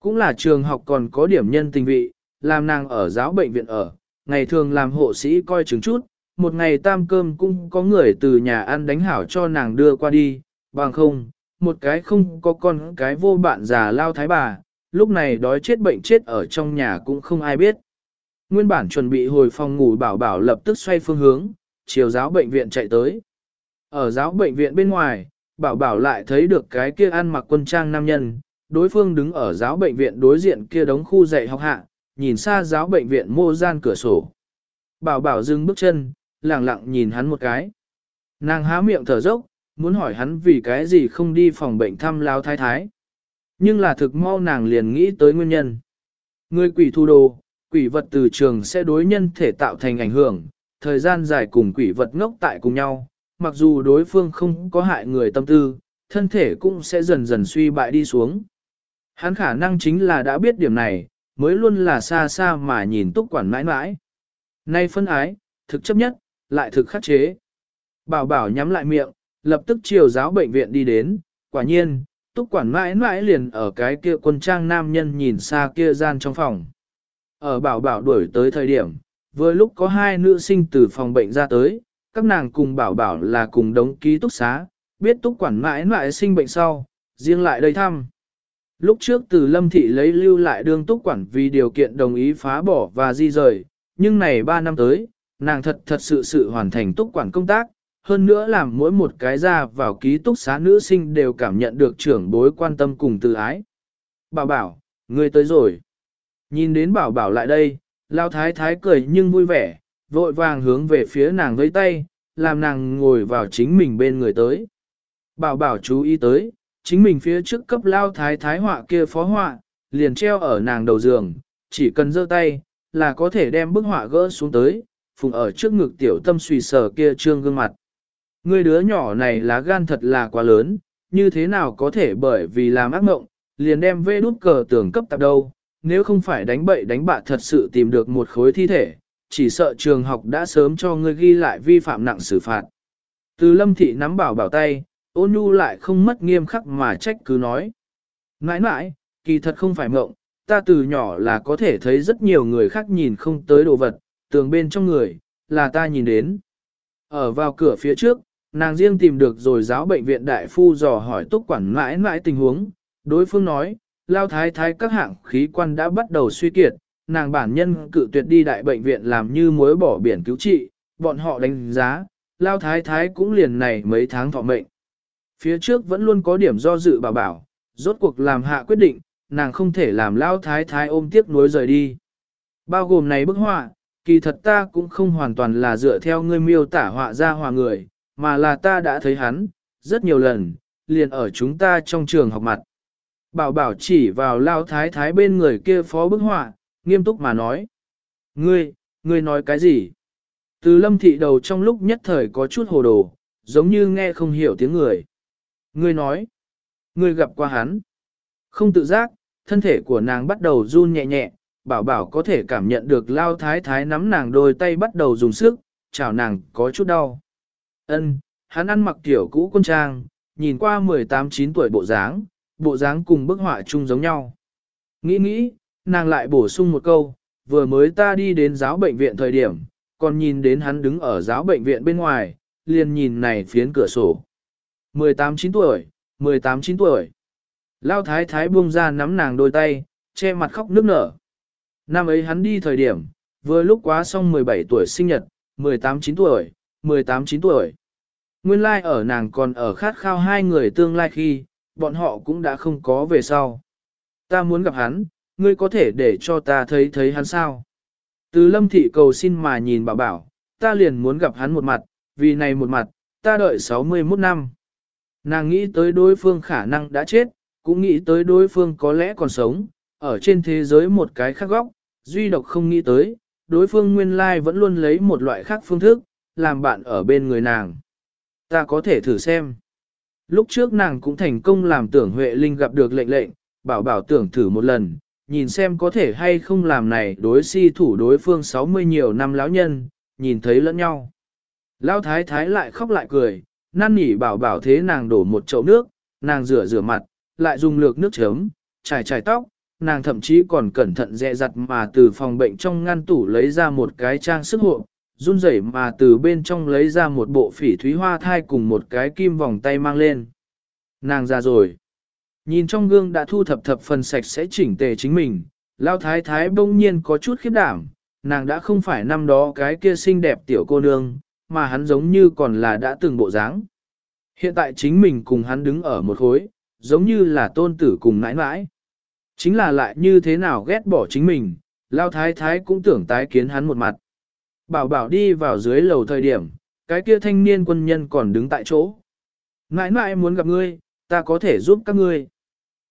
Cũng là trường học còn có điểm nhân tình vị, làm nàng ở giáo bệnh viện ở, ngày thường làm hộ sĩ coi chứng chút, một ngày tam cơm cũng có người từ nhà ăn đánh hảo cho nàng đưa qua đi, bằng không, một cái không có con cái vô bạn già lao thái bà, lúc này đói chết bệnh chết ở trong nhà cũng không ai biết. Nguyên bản chuẩn bị hồi phòng ngủ bảo bảo lập tức xoay phương hướng, chiều giáo bệnh viện chạy tới. Ở giáo bệnh viện bên ngoài, bảo bảo lại thấy được cái kia ăn mặc quân trang nam nhân, đối phương đứng ở giáo bệnh viện đối diện kia đống khu dạy học hạ, nhìn xa giáo bệnh viện mô gian cửa sổ. Bảo bảo dừng bước chân, lặng lặng nhìn hắn một cái. Nàng há miệng thở dốc, muốn hỏi hắn vì cái gì không đi phòng bệnh thăm lao thái thái. Nhưng là thực mau nàng liền nghĩ tới nguyên nhân. Người quỷ thu đồ, quỷ vật từ trường sẽ đối nhân thể tạo thành ảnh hưởng, thời gian dài cùng quỷ vật ngốc tại cùng nhau, mặc dù đối phương không có hại người tâm tư, thân thể cũng sẽ dần dần suy bại đi xuống. Hắn khả năng chính là đã biết điểm này, mới luôn là xa xa mà nhìn túc quản mãi mãi. Nay phân ái, thực chấp nhất, lại thực khắc chế. Bảo bảo nhắm lại miệng, lập tức chiều giáo bệnh viện đi đến, quả nhiên, túc quản mãi mãi liền ở cái kia quân trang nam nhân nhìn xa kia gian trong phòng. Ở bảo bảo đuổi tới thời điểm, vừa lúc có hai nữ sinh từ phòng bệnh ra tới, các nàng cùng bảo bảo là cùng đống ký túc xá, biết túc quản mãi mãi sinh bệnh sau, riêng lại đây thăm. Lúc trước từ lâm thị lấy lưu lại đương túc quản vì điều kiện đồng ý phá bỏ và di rời, nhưng này 3 năm tới, nàng thật thật sự sự hoàn thành túc quản công tác, hơn nữa làm mỗi một cái ra vào ký túc xá nữ sinh đều cảm nhận được trưởng bối quan tâm cùng từ ái. Bảo bảo, ngươi tới rồi. Nhìn đến bảo bảo lại đây, lao thái thái cười nhưng vui vẻ, vội vàng hướng về phía nàng với tay, làm nàng ngồi vào chính mình bên người tới. Bảo bảo chú ý tới, chính mình phía trước cấp lao thái thái họa kia phó họa, liền treo ở nàng đầu giường, chỉ cần giơ tay, là có thể đem bức họa gỡ xuống tới, phùng ở trước ngực tiểu tâm suy sờ kia trương gương mặt. Người đứa nhỏ này lá gan thật là quá lớn, như thế nào có thể bởi vì làm ác mộng, liền đem vê đút cờ tưởng cấp tập đâu, nếu không phải đánh bậy đánh bạ thật sự tìm được một khối thi thể, chỉ sợ trường học đã sớm cho ngươi ghi lại vi phạm nặng xử phạt. Từ lâm thị nắm bảo bảo tay, ôn nhu lại không mất nghiêm khắc mà trách cứ nói. Nãi nãi, kỳ thật không phải mộng, ta từ nhỏ là có thể thấy rất nhiều người khác nhìn không tới đồ vật, tường bên trong người, là ta nhìn đến. Ở vào cửa phía trước, nàng riêng tìm được rồi giáo bệnh viện đại phu dò hỏi túc quản mãi mãi tình huống, đối phương nói, lao thái thái các hạng khí quan đã bắt đầu suy kiệt, nàng bản nhân cự tuyệt đi đại bệnh viện làm như mối bỏ biển cứu trị, bọn họ đánh giá, lao thái thái cũng liền này mấy tháng thọ mệnh. Phía trước vẫn luôn có điểm do dự bảo bảo, rốt cuộc làm hạ quyết định, nàng không thể làm lao thái thái ôm tiếc nuối rời đi. Bao gồm này bức họa, kỳ thật ta cũng không hoàn toàn là dựa theo ngươi miêu tả họa ra hòa người, mà là ta đã thấy hắn, rất nhiều lần, liền ở chúng ta trong trường học mặt. Bảo bảo chỉ vào lao thái thái bên người kia phó bức họa, nghiêm túc mà nói. Ngươi, ngươi nói cái gì? Từ lâm thị đầu trong lúc nhất thời có chút hồ đồ, giống như nghe không hiểu tiếng người. Ngươi nói, ngươi gặp qua hắn. Không tự giác, thân thể của nàng bắt đầu run nhẹ nhẹ, bảo bảo có thể cảm nhận được lao thái thái nắm nàng đôi tay bắt đầu dùng sức, chào nàng có chút đau. Ân, hắn ăn mặc tiểu cũ quân trang, nhìn qua 18-9 tuổi bộ dáng, bộ dáng cùng bức họa chung giống nhau. Nghĩ nghĩ, nàng lại bổ sung một câu, vừa mới ta đi đến giáo bệnh viện thời điểm, còn nhìn đến hắn đứng ở giáo bệnh viện bên ngoài, liền nhìn này phiến cửa sổ. 18-9 tuổi, 18-9 tuổi. Lao thái thái buông ra nắm nàng đôi tay, che mặt khóc nước nở. Năm ấy hắn đi thời điểm, vừa lúc quá xong 17 tuổi sinh nhật, 18-9 tuổi, 18-9 tuổi. Nguyên lai like ở nàng còn ở khát khao hai người tương lai khi, bọn họ cũng đã không có về sau. Ta muốn gặp hắn, ngươi có thể để cho ta thấy thấy hắn sao? Từ lâm thị cầu xin mà nhìn bảo bảo, ta liền muốn gặp hắn một mặt, vì này một mặt, ta đợi 61 năm. Nàng nghĩ tới đối phương khả năng đã chết, cũng nghĩ tới đối phương có lẽ còn sống, ở trên thế giới một cái khác góc, duy độc không nghĩ tới, đối phương nguyên lai vẫn luôn lấy một loại khác phương thức, làm bạn ở bên người nàng. Ta có thể thử xem. Lúc trước nàng cũng thành công làm tưởng Huệ Linh gặp được lệnh lệnh, bảo bảo tưởng thử một lần, nhìn xem có thể hay không làm này đối si thủ đối phương 60 nhiều năm lão nhân, nhìn thấy lẫn nhau. Lão thái thái lại khóc lại cười, năn nỉ bảo bảo thế nàng đổ một chậu nước, nàng rửa rửa mặt, lại dùng lược nước chấm, trải trải tóc, nàng thậm chí còn cẩn thận dè dặt mà từ phòng bệnh trong ngăn tủ lấy ra một cái trang sức hộ, run rẩy mà từ bên trong lấy ra một bộ phỉ thúy hoa thai cùng một cái kim vòng tay mang lên. Nàng ra rồi. Nhìn trong gương đã thu thập thập phần sạch sẽ chỉnh tề chính mình, lao thái thái bỗng nhiên có chút khiếp đảm, nàng đã không phải năm đó cái kia xinh đẹp tiểu cô nương, mà hắn giống như còn là đã từng bộ dáng. Hiện tại chính mình cùng hắn đứng ở một khối, giống như là tôn tử cùng nãi nãi. Chính là lại như thế nào ghét bỏ chính mình, lao thái thái cũng tưởng tái kiến hắn một mặt. Bảo bảo đi vào dưới lầu thời điểm, cái kia thanh niên quân nhân còn đứng tại chỗ. Nãi nãi muốn gặp ngươi, ta có thể giúp các ngươi.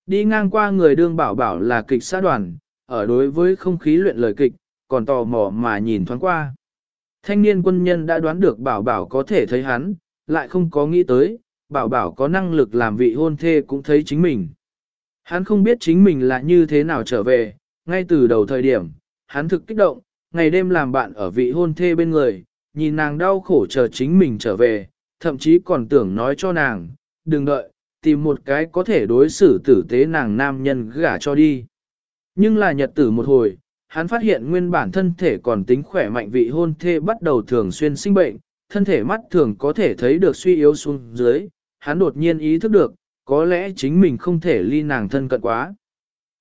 Đi ngang qua người đương bảo bảo là kịch xã đoàn, ở đối với không khí luyện lời kịch, còn tò mò mà nhìn thoáng qua. Thanh niên quân nhân đã đoán được bảo bảo có thể thấy hắn, lại không có nghĩ tới, bảo bảo có năng lực làm vị hôn thê cũng thấy chính mình. Hắn không biết chính mình là như thế nào trở về, ngay từ đầu thời điểm, hắn thực kích động, ngày đêm làm bạn ở vị hôn thê bên người, nhìn nàng đau khổ chờ chính mình trở về, thậm chí còn tưởng nói cho nàng, đừng đợi, tìm một cái có thể đối xử tử tế nàng nam nhân gả cho đi. Nhưng là nhật tử một hồi, hắn phát hiện nguyên bản thân thể còn tính khỏe mạnh vị hôn thê bắt đầu thường xuyên sinh bệnh, thân thể mắt thường có thể thấy được suy yếu xuống dưới, hắn đột nhiên ý thức được, có lẽ chính mình không thể ly nàng thân cận quá.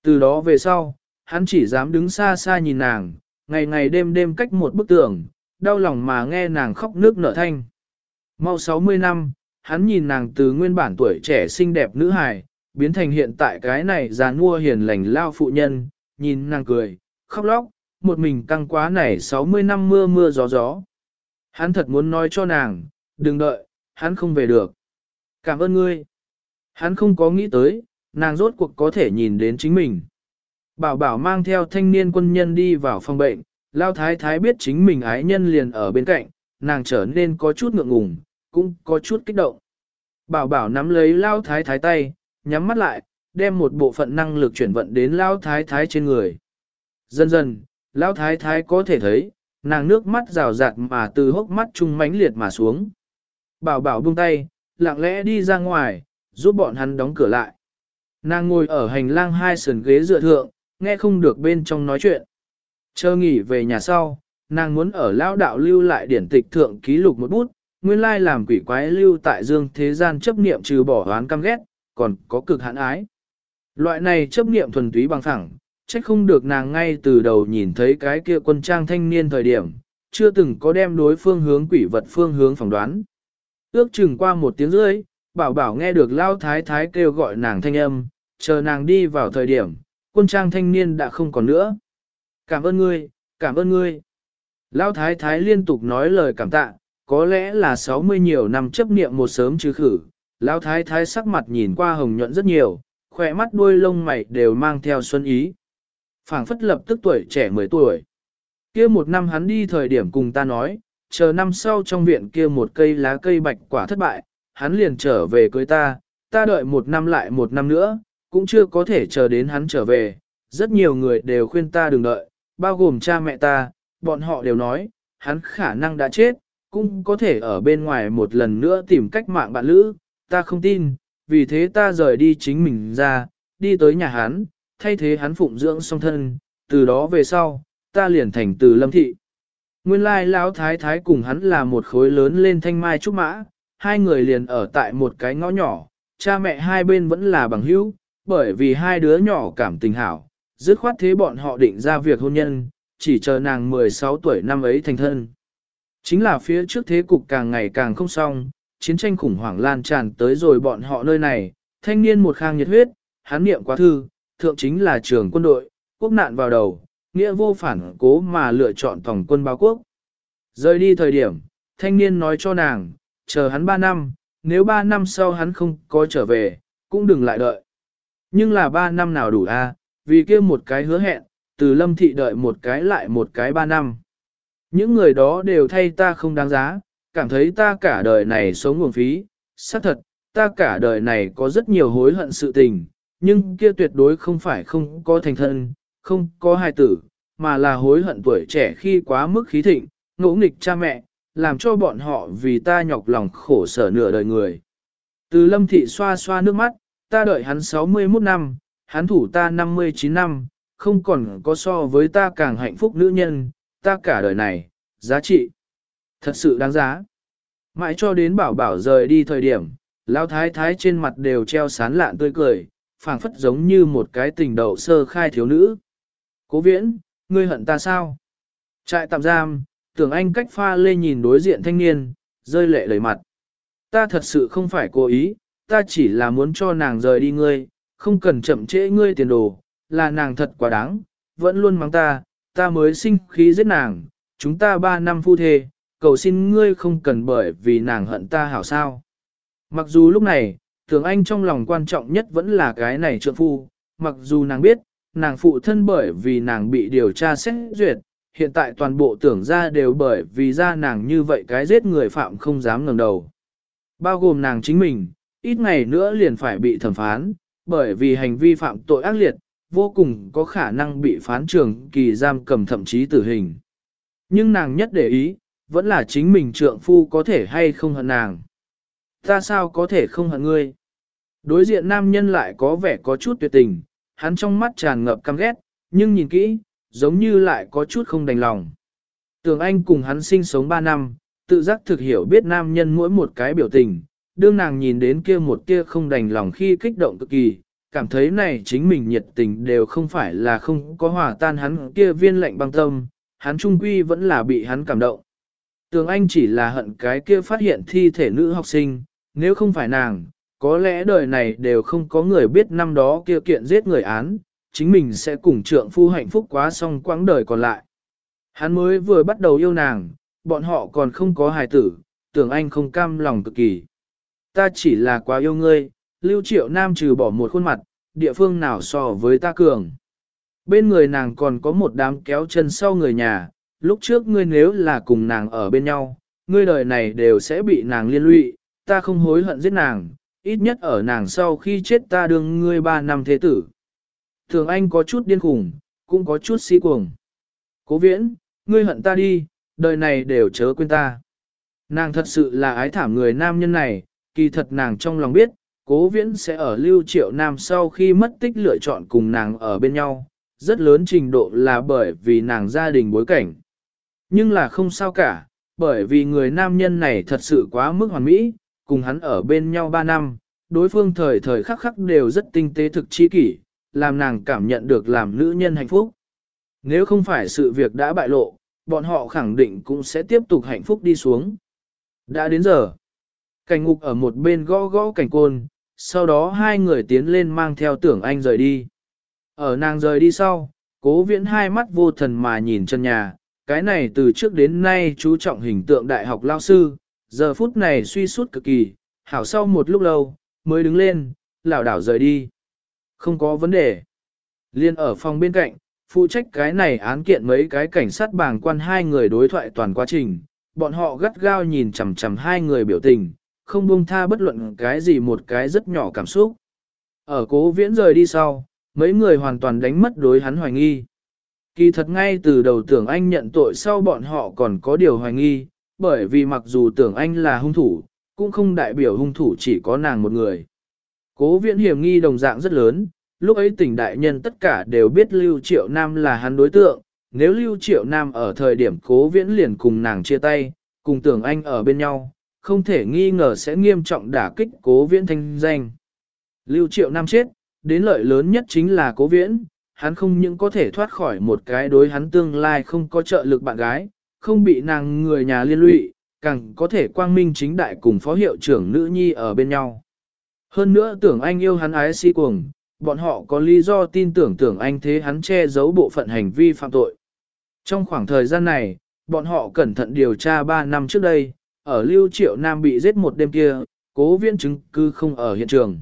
Từ đó về sau, hắn chỉ dám đứng xa xa nhìn nàng, ngày ngày đêm đêm cách một bức tường, đau lòng mà nghe nàng khóc nước nở thanh. Mau 60 năm, hắn nhìn nàng từ nguyên bản tuổi trẻ xinh đẹp nữ hài, biến thành hiện tại cái này già nua hiền lành lao phụ nhân, nhìn nàng cười, khóc lóc, một mình căng quá này 60 năm mưa mưa gió gió. Hắn thật muốn nói cho nàng, đừng đợi, hắn không về được. Cảm ơn ngươi. Hắn không có nghĩ tới, nàng rốt cuộc có thể nhìn đến chính mình. Bảo bảo mang theo thanh niên quân nhân đi vào phòng bệnh, lao thái thái biết chính mình ái nhân liền ở bên cạnh, nàng trở nên có chút ngượng ngùng, cũng có chút kích động. Bảo bảo nắm lấy lao thái thái tay, nhắm mắt lại, đem một bộ phận năng lực chuyển vận đến lao thái thái trên người. Dần dần, lão thái thái có thể thấy, nàng nước mắt rào rạt mà từ hốc mắt trung mãnh liệt mà xuống. Bảo bảo buông tay, lặng lẽ đi ra ngoài, giúp bọn hắn đóng cửa lại. Nàng ngồi ở hành lang hai sườn ghế dựa thượng, nghe không được bên trong nói chuyện. Chờ nghỉ về nhà sau, nàng muốn ở lão đạo lưu lại điển tịch thượng ký lục một bút, nguyên lai làm quỷ quái lưu tại dương thế gian chấp niệm trừ bỏ oán căm ghét, còn có cực hạn ái. Loại này chấp niệm thuần túy bằng thẳng, trách không được nàng ngay từ đầu nhìn thấy cái kia quân trang thanh niên thời điểm, chưa từng có đem đối phương hướng quỷ vật phương hướng phỏng đoán. Ước chừng qua một tiếng rưỡi, bảo bảo nghe được lao thái thái kêu gọi nàng thanh âm, chờ nàng đi vào thời điểm, quân trang thanh niên đã không còn nữa. Cảm ơn ngươi, cảm ơn ngươi. Lao thái thái liên tục nói lời cảm tạ, có lẽ là 60 nhiều năm chấp niệm một sớm chứ khử. Lao thái thái sắc mặt nhìn qua hồng nhuận rất nhiều, khỏe mắt đuôi lông mày đều mang theo xuân ý phảng phất lập tức tuổi trẻ 10 tuổi. kia một năm hắn đi thời điểm cùng ta nói, chờ năm sau trong viện kia một cây lá cây bạch quả thất bại, hắn liền trở về cưới ta, ta đợi một năm lại một năm nữa, cũng chưa có thể chờ đến hắn trở về. Rất nhiều người đều khuyên ta đừng đợi, bao gồm cha mẹ ta, bọn họ đều nói, hắn khả năng đã chết, cũng có thể ở bên ngoài một lần nữa tìm cách mạng bạn lữ, ta không tin, vì thế ta rời đi chính mình ra, đi tới nhà hắn, thay thế hắn phụng dưỡng song thân, từ đó về sau, ta liền thành từ lâm thị. Nguyên lai lão thái thái cùng hắn là một khối lớn lên thanh mai trúc mã, hai người liền ở tại một cái ngõ nhỏ, cha mẹ hai bên vẫn là bằng hữu, bởi vì hai đứa nhỏ cảm tình hảo, dứt khoát thế bọn họ định ra việc hôn nhân, chỉ chờ nàng 16 tuổi năm ấy thành thân. Chính là phía trước thế cục càng ngày càng không xong, chiến tranh khủng hoảng lan tràn tới rồi bọn họ nơi này, thanh niên một khang nhiệt huyết, hắn niệm quá thư, thượng chính là trường quân đội, quốc nạn vào đầu, nghĩa vô phản cố mà lựa chọn tổng quân báo quốc. Rời đi thời điểm, thanh niên nói cho nàng, chờ hắn 3 năm, nếu 3 năm sau hắn không có trở về, cũng đừng lại đợi. Nhưng là 3 năm nào đủ a? vì kia một cái hứa hẹn, từ lâm thị đợi một cái lại một cái ba năm. Những người đó đều thay ta không đáng giá, cảm thấy ta cả đời này sống nguồn phí, xác thật, ta cả đời này có rất nhiều hối hận sự tình, nhưng kia tuyệt đối không phải không có thành thân, không có hài tử, mà là hối hận tuổi trẻ khi quá mức khí thịnh, ngỗ nghịch cha mẹ, làm cho bọn họ vì ta nhọc lòng khổ sở nửa đời người. Từ lâm thị xoa xoa nước mắt, ta đợi hắn 61 năm, hắn thủ ta 59 năm, không còn có so với ta càng hạnh phúc nữ nhân, ta cả đời này, giá trị. Thật sự đáng giá. Mãi cho đến bảo bảo rời đi thời điểm, lao thái thái trên mặt đều treo sán lạn tươi cười, phảng phất giống như một cái tình đầu sơ khai thiếu nữ. Cố viễn, ngươi hận ta sao? Trại tạm giam, tưởng anh cách pha lê nhìn đối diện thanh niên, rơi lệ lời mặt. Ta thật sự không phải cố ý, ta chỉ là muốn cho nàng rời đi ngươi, không cần chậm trễ ngươi tiền đồ, là nàng thật quá đáng, vẫn luôn mắng ta, ta mới sinh khí giết nàng, chúng ta ba năm phu thê, cầu xin ngươi không cần bởi vì nàng hận ta hảo sao. Mặc dù lúc này, tưởng anh trong lòng quan trọng nhất vẫn là cái này trượng phu, mặc dù nàng biết, nàng phụ thân bởi vì nàng bị điều tra xét duyệt, hiện tại toàn bộ tưởng ra đều bởi vì ra nàng như vậy cái giết người phạm không dám ngẩng đầu. Bao gồm nàng chính mình, ít ngày nữa liền phải bị thẩm phán, bởi vì hành vi phạm tội ác liệt, vô cùng có khả năng bị phán trường kỳ giam cầm thậm chí tử hình. Nhưng nàng nhất để ý, vẫn là chính mình trượng phu có thể hay không hận nàng. Ta sao có thể không hận ngươi? Đối diện nam nhân lại có vẻ có chút tuyệt tình, hắn trong mắt tràn ngập căm ghét, nhưng nhìn kỹ, giống như lại có chút không đành lòng. Tường Anh cùng hắn sinh sống 3 năm, tự giác thực hiểu biết nam nhân mỗi một cái biểu tình, đương nàng nhìn đến kia một kia không đành lòng khi kích động cực kỳ, cảm thấy này chính mình nhiệt tình đều không phải là không có hòa tan hắn kia viên lạnh băng tâm, hắn trung quy vẫn là bị hắn cảm động. Tường Anh chỉ là hận cái kia phát hiện thi thể nữ học sinh, nếu không phải nàng, có lẽ đời này đều không có người biết năm đó kia kiện giết người án, chính mình sẽ cùng trượng phu hạnh phúc quá xong quãng đời còn lại. Hắn mới vừa bắt đầu yêu nàng, bọn họ còn không có hài tử, tưởng anh không cam lòng cực kỳ. Ta chỉ là quá yêu ngươi, lưu triệu nam trừ bỏ một khuôn mặt, địa phương nào so với ta cường. Bên người nàng còn có một đám kéo chân sau người nhà, lúc trước ngươi nếu là cùng nàng ở bên nhau, ngươi đời này đều sẽ bị nàng liên lụy, ta không hối hận giết nàng, ít nhất ở nàng sau khi chết ta đương ngươi ba năm thế tử. Thường anh có chút điên khủng, cũng có chút si cuồng. Cố viễn, ngươi hận ta đi, đời này đều chớ quên ta. Nàng thật sự là ái thảm người nam nhân này, kỳ thật nàng trong lòng biết, cố viễn sẽ ở lưu triệu nam sau khi mất tích lựa chọn cùng nàng ở bên nhau, rất lớn trình độ là bởi vì nàng gia đình bối cảnh. Nhưng là không sao cả, bởi vì người nam nhân này thật sự quá mức hoàn mỹ, cùng hắn ở bên nhau 3 năm, đối phương thời thời khắc khắc đều rất tinh tế thực chi kỷ, làm nàng cảm nhận được làm nữ nhân hạnh phúc. Nếu không phải sự việc đã bại lộ, bọn họ khẳng định cũng sẽ tiếp tục hạnh phúc đi xuống. Đã đến giờ, cảnh ngục ở một bên gõ gõ cảnh côn, sau đó hai người tiến lên mang theo tưởng anh rời đi. Ở nàng rời đi sau, cố viễn hai mắt vô thần mà nhìn chân nhà, cái này từ trước đến nay chú trọng hình tượng đại học lao sư, giờ phút này suy sút cực kỳ, hảo sau một lúc lâu, mới đứng lên, lảo đảo rời đi. Không có vấn đề. Liên ở phòng bên cạnh, phụ trách cái này án kiện mấy cái cảnh sát bàng quan hai người đối thoại toàn quá trình, bọn họ gắt gao nhìn chằm chằm hai người biểu tình, không buông tha bất luận cái gì một cái rất nhỏ cảm xúc. Ở cố viễn rời đi sau, mấy người hoàn toàn đánh mất đối hắn hoài nghi. Kỳ thật ngay từ đầu tưởng anh nhận tội sau bọn họ còn có điều hoài nghi, bởi vì mặc dù tưởng anh là hung thủ, cũng không đại biểu hung thủ chỉ có nàng một người. Cố viễn hiểm nghi đồng dạng rất lớn, lúc ấy tỉnh đại nhân tất cả đều biết Lưu Triệu Nam là hắn đối tượng, nếu Lưu Triệu Nam ở thời điểm cố viễn liền cùng nàng chia tay, cùng tưởng anh ở bên nhau, không thể nghi ngờ sẽ nghiêm trọng đả kích cố viễn thanh danh. Lưu Triệu Nam chết, đến lợi lớn nhất chính là cố viễn, hắn không những có thể thoát khỏi một cái đối hắn tương lai không có trợ lực bạn gái, không bị nàng người nhà liên lụy, càng có thể quang minh chính đại cùng phó hiệu trưởng nữ nhi ở bên nhau. Hơn nữa tưởng anh yêu hắn ái si cuồng, bọn họ có lý do tin tưởng tưởng anh thế hắn che giấu bộ phận hành vi phạm tội. Trong khoảng thời gian này, bọn họ cẩn thận điều tra 3 năm trước đây, ở Lưu Triệu Nam bị giết một đêm kia, cố viên chứng cư không ở hiện trường.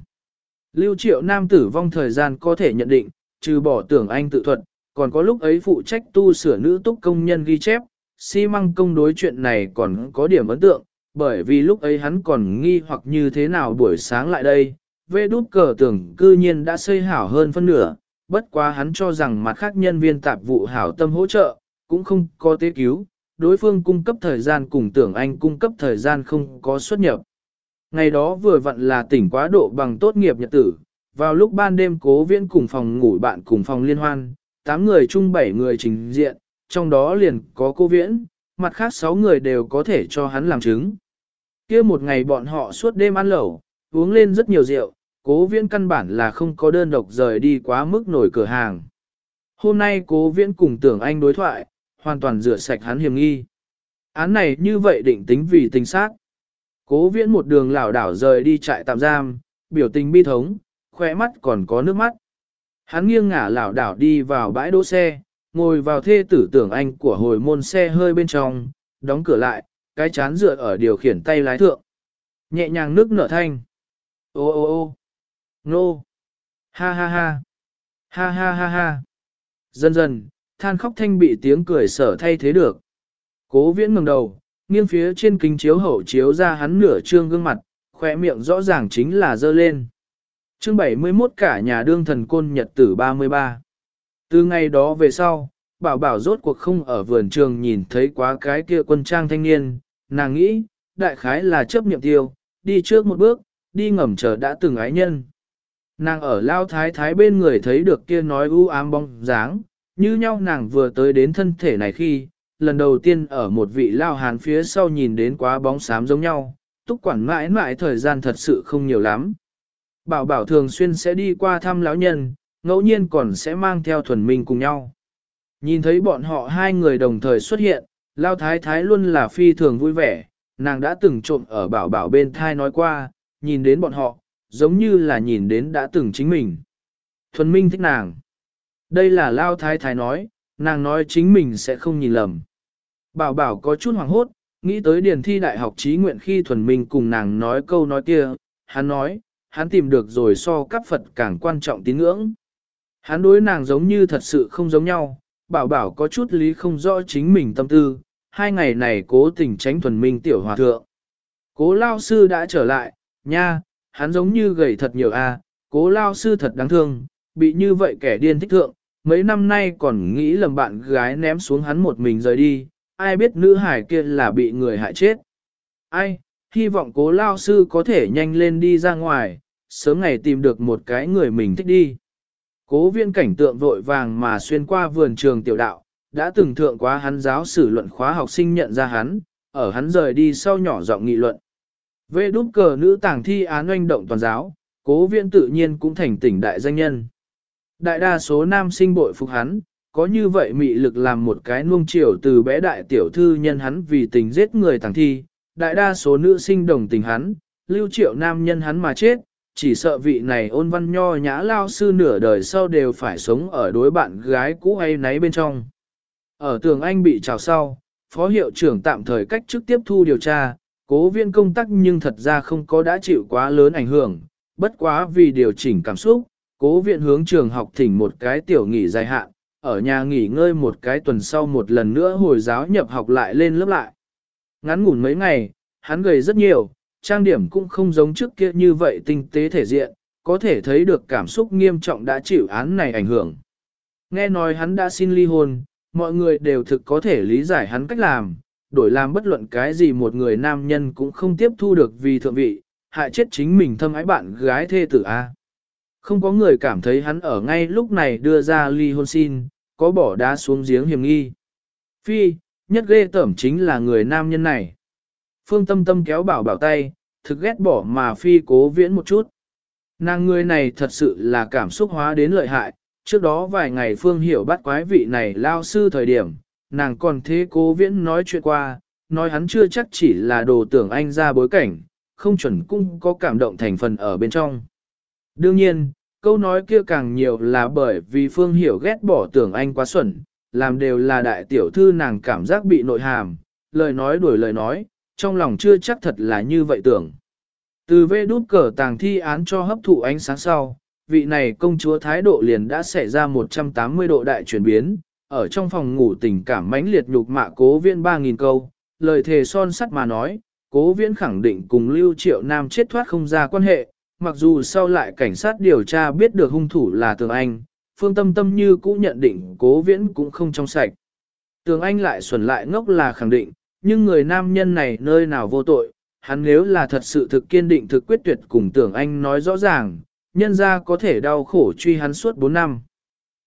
Lưu Triệu Nam tử vong thời gian có thể nhận định, trừ bỏ tưởng anh tự thuật, còn có lúc ấy phụ trách tu sửa nữ túc công nhân ghi chép, xi măng công đối chuyện này còn có điểm ấn tượng, bởi vì lúc ấy hắn còn nghi hoặc như thế nào buổi sáng lại đây, vê đút cờ tưởng cư nhiên đã xây hảo hơn phân nửa, bất quá hắn cho rằng mặt khác nhân viên tạp vụ hảo tâm hỗ trợ, cũng không có tế cứu, đối phương cung cấp thời gian cùng tưởng anh cung cấp thời gian không có xuất nhập. Ngày đó vừa vặn là tỉnh quá độ bằng tốt nghiệp nhật tử, vào lúc ban đêm cố viễn cùng phòng ngủ bạn cùng phòng liên hoan, 8 người chung 7 người trình diện, trong đó liền có cô viễn, mặt khác 6 người đều có thể cho hắn làm chứng. kia một ngày bọn họ suốt đêm ăn lẩu, uống lên rất nhiều rượu, cố viễn căn bản là không có đơn độc rời đi quá mức nổi cửa hàng. Hôm nay cố viễn cùng tưởng anh đối thoại, hoàn toàn rửa sạch hắn hiểm nghi. Án này như vậy định tính vì tình sát. Cố viễn một đường lảo đảo rời đi trại tạm giam, biểu tình bi thống, khỏe mắt còn có nước mắt. Hắn nghiêng ngả lảo đảo đi vào bãi đỗ xe, ngồi vào thê tử tưởng anh của hồi môn xe hơi bên trong, đóng cửa lại, cái chán dựa ở điều khiển tay lái thượng. Nhẹ nhàng nước nở thanh. Ô ô ô nô, ha ha ha, ha ha ha ha. Dần dần, than khóc thanh bị tiếng cười sở thay thế được. Cố viễn ngẩng đầu, nghiêng phía trên kính chiếu hậu chiếu ra hắn nửa trương gương mặt, khỏe miệng rõ ràng chính là dơ lên. Chương 71 cả nhà đương thần côn nhật tử 33. Từ ngày đó về sau, bảo bảo rốt cuộc không ở vườn trường nhìn thấy quá cái kia quân trang thanh niên, nàng nghĩ, đại khái là chấp niệm tiêu, đi trước một bước, đi ngầm chờ đã từng ái nhân. Nàng ở lao thái thái bên người thấy được kia nói u ám bóng dáng, như nhau nàng vừa tới đến thân thể này khi, lần đầu tiên ở một vị lao hàn phía sau nhìn đến quá bóng xám giống nhau, túc quản mãi mãi thời gian thật sự không nhiều lắm. Bảo bảo thường xuyên sẽ đi qua thăm lão nhân, ngẫu nhiên còn sẽ mang theo thuần minh cùng nhau. Nhìn thấy bọn họ hai người đồng thời xuất hiện, lao thái thái luôn là phi thường vui vẻ, nàng đã từng trộm ở bảo bảo bên thai nói qua, nhìn đến bọn họ, giống như là nhìn đến đã từng chính mình. Thuần minh thích nàng. Đây là lao thái thái nói, nàng nói chính mình sẽ không nhìn lầm. Bảo bảo có chút hoảng hốt, nghĩ tới điền thi đại học trí nguyện khi thuần minh cùng nàng nói câu nói kia, hắn nói, hắn tìm được rồi so các Phật càng quan trọng tín ngưỡng. Hắn đối nàng giống như thật sự không giống nhau, bảo bảo có chút lý không rõ chính mình tâm tư, hai ngày này cố tình tránh thuần minh tiểu hòa thượng. Cố lao sư đã trở lại, nha, hắn giống như gầy thật nhiều a, cố lao sư thật đáng thương, bị như vậy kẻ điên thích thượng, mấy năm nay còn nghĩ lầm bạn gái ném xuống hắn một mình rời đi, ai biết nữ hải kia là bị người hại chết. Ai, hy vọng cố lao sư có thể nhanh lên đi ra ngoài, sớm ngày tìm được một cái người mình thích đi. Cố viên cảnh tượng vội vàng mà xuyên qua vườn trường tiểu đạo, đã từng thượng quá hắn giáo sử luận khóa học sinh nhận ra hắn, ở hắn rời đi sau nhỏ giọng nghị luận. Về đúc cờ nữ tàng thi án oanh động toàn giáo, cố viên tự nhiên cũng thành tỉnh đại danh nhân. Đại đa số nam sinh bội phục hắn, có như vậy mị lực làm một cái nuông chiều từ bé đại tiểu thư nhân hắn vì tình giết người tàng thi, đại đa số nữ sinh đồng tình hắn, lưu triệu nam nhân hắn mà chết, chỉ sợ vị này ôn văn nho nhã lao sư nửa đời sau đều phải sống ở đối bạn gái cũ hay nấy bên trong. Ở tường Anh bị trào sau, phó hiệu trưởng tạm thời cách chức tiếp thu điều tra, cố viên công tác nhưng thật ra không có đã chịu quá lớn ảnh hưởng, bất quá vì điều chỉnh cảm xúc, cố viện hướng trường học thỉnh một cái tiểu nghỉ dài hạn, ở nhà nghỉ ngơi một cái tuần sau một lần nữa hồi giáo nhập học lại lên lớp lại. Ngắn ngủn mấy ngày, hắn gầy rất nhiều, trang điểm cũng không giống trước kia như vậy tinh tế thể diện, có thể thấy được cảm xúc nghiêm trọng đã chịu án này ảnh hưởng. Nghe nói hắn đã xin ly hôn, mọi người đều thực có thể lý giải hắn cách làm, đổi làm bất luận cái gì một người nam nhân cũng không tiếp thu được vì thượng vị, hại chết chính mình thâm ái bạn gái thê tử A. Không có người cảm thấy hắn ở ngay lúc này đưa ra ly hôn xin, có bỏ đá xuống giếng hiểm nghi. Phi, nhất ghê tẩm chính là người nam nhân này. Phương tâm tâm kéo bảo bảo tay, thực ghét bỏ mà phi cố viễn một chút. Nàng người này thật sự là cảm xúc hóa đến lợi hại, trước đó vài ngày Phương hiểu bắt quái vị này lao sư thời điểm, nàng còn thế cố viễn nói chuyện qua, nói hắn chưa chắc chỉ là đồ tưởng anh ra bối cảnh, không chuẩn cũng có cảm động thành phần ở bên trong. Đương nhiên, câu nói kia càng nhiều là bởi vì Phương Hiểu ghét bỏ tưởng anh quá xuẩn, làm đều là đại tiểu thư nàng cảm giác bị nội hàm, lời nói đuổi lời nói, trong lòng chưa chắc thật là như vậy tưởng. Từ vê đút cờ tàng thi án cho hấp thụ ánh sáng sau, vị này công chúa thái độ liền đã xảy ra 180 độ đại chuyển biến, ở trong phòng ngủ tình cảm mãnh liệt nhục mạ cố viễn 3.000 câu, lời thề son sắt mà nói, cố viễn khẳng định cùng Lưu Triệu Nam chết thoát không ra quan hệ, mặc dù sau lại cảnh sát điều tra biết được hung thủ là Tường Anh, Phương Tâm Tâm như cũ nhận định cố viễn cũng không trong sạch. Tường Anh lại xuẩn lại ngốc là khẳng định, nhưng người nam nhân này nơi nào vô tội, hắn nếu là thật sự thực kiên định thực quyết tuyệt cùng tưởng Anh nói rõ ràng, nhân ra có thể đau khổ truy hắn suốt 4 năm.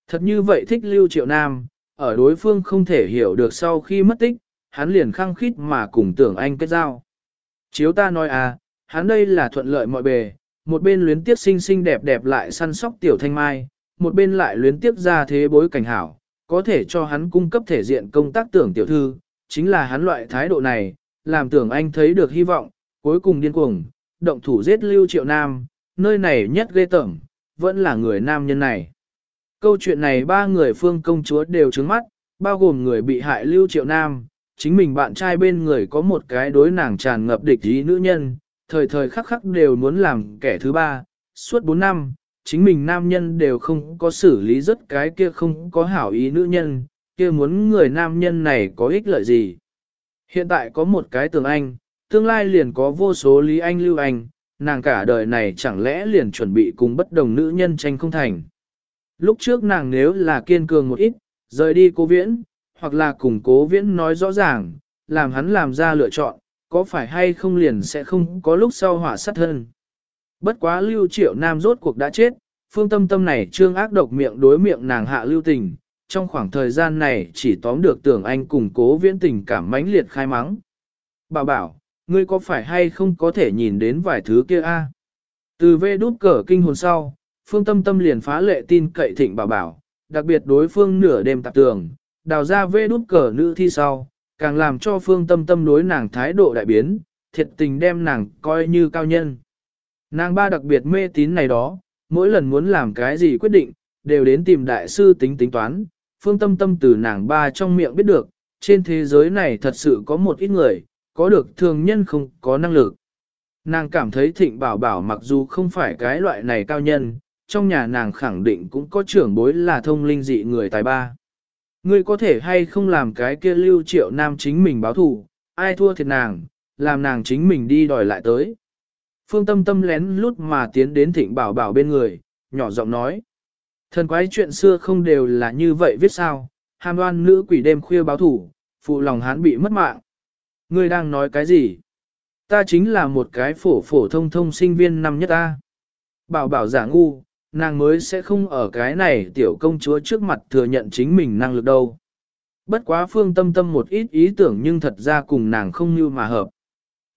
Thật như vậy thích Lưu Triệu Nam, ở đối phương không thể hiểu được sau khi mất tích, hắn liền khăng khít mà cùng Tưởng Anh kết giao. Chiếu ta nói à, hắn đây là thuận lợi mọi bề, một bên luyến tiếp xinh xinh đẹp đẹp lại săn sóc tiểu thanh mai, một bên lại luyến tiếp ra thế bối cảnh hảo, có thể cho hắn cung cấp thể diện công tác tưởng tiểu thư, chính là hắn loại thái độ này, làm tưởng anh thấy được hy vọng, cuối cùng điên cuồng, động thủ giết lưu triệu nam, nơi này nhất ghê tởm, vẫn là người nam nhân này. Câu chuyện này ba người phương công chúa đều trứng mắt, bao gồm người bị hại lưu triệu nam, chính mình bạn trai bên người có một cái đối nàng tràn ngập địch ý nữ nhân, thời thời khắc khắc đều muốn làm kẻ thứ ba, suốt 4 năm, chính mình nam nhân đều không có xử lý rất cái kia không có hảo ý nữ nhân, kia muốn người nam nhân này có ích lợi gì. Hiện tại có một cái tường anh, tương lai liền có vô số lý anh lưu anh, nàng cả đời này chẳng lẽ liền chuẩn bị cùng bất đồng nữ nhân tranh không thành. Lúc trước nàng nếu là kiên cường một ít, rời đi cố viễn, hoặc là cùng cố viễn nói rõ ràng, làm hắn làm ra lựa chọn, có phải hay không liền sẽ không có lúc sau hỏa sát hơn? Bất quá lưu triệu nam rốt cuộc đã chết, phương tâm tâm này trương ác độc miệng đối miệng nàng hạ lưu tình, trong khoảng thời gian này chỉ tóm được tưởng anh cùng cố viễn tình cảm mãnh liệt khai mắng. Bảo bảo, ngươi có phải hay không có thể nhìn đến vài thứ kia a? Từ vê đút cờ kinh hồn sau, phương tâm tâm liền phá lệ tin cậy thịnh bảo bảo, đặc biệt đối phương nửa đêm tạp tường, đào ra vê đút cờ nữ thi sau, càng làm cho phương tâm tâm đối nàng thái độ đại biến, thiệt tình đem nàng coi như cao nhân. Nàng ba đặc biệt mê tín này đó, mỗi lần muốn làm cái gì quyết định, đều đến tìm đại sư tính tính toán, phương tâm tâm từ nàng ba trong miệng biết được, trên thế giới này thật sự có một ít người, có được thường nhân không có năng lực. Nàng cảm thấy thịnh bảo bảo mặc dù không phải cái loại này cao nhân, trong nhà nàng khẳng định cũng có trưởng bối là thông linh dị người tài ba. Ngươi có thể hay không làm cái kia lưu triệu nam chính mình báo thù, ai thua thiệt nàng, làm nàng chính mình đi đòi lại tới. Phương tâm tâm lén lút mà tiến đến thịnh bảo bảo bên người, nhỏ giọng nói. Thần quái chuyện xưa không đều là như vậy viết sao, hàm đoan nữ quỷ đêm khuya báo thủ, phụ lòng hán bị mất mạng. Ngươi đang nói cái gì? Ta chính là một cái phổ phổ thông thông sinh viên năm nhất ta. Bảo bảo giả ngu, nàng mới sẽ không ở cái này tiểu công chúa trước mặt thừa nhận chính mình năng lực đâu. Bất quá phương tâm tâm một ít ý tưởng nhưng thật ra cùng nàng không như mà hợp.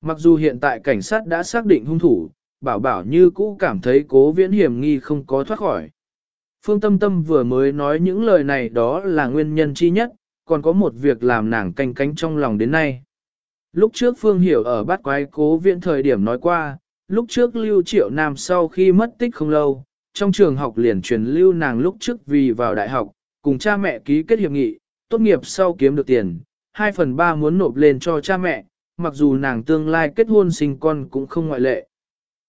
Mặc dù hiện tại cảnh sát đã xác định hung thủ, bảo bảo như cũ cảm thấy cố viễn hiểm nghi không có thoát khỏi. Phương Tâm Tâm vừa mới nói những lời này đó là nguyên nhân chi nhất, còn có một việc làm nàng canh cánh trong lòng đến nay. Lúc trước Phương Hiểu ở bát quái cố viện thời điểm nói qua, lúc trước Lưu Triệu Nam sau khi mất tích không lâu, trong trường học liền truyền lưu nàng lúc trước vì vào đại học, cùng cha mẹ ký kết hiệp nghị, tốt nghiệp sau kiếm được tiền, 2 phần 3 muốn nộp lên cho cha mẹ, mặc dù nàng tương lai kết hôn sinh con cũng không ngoại lệ.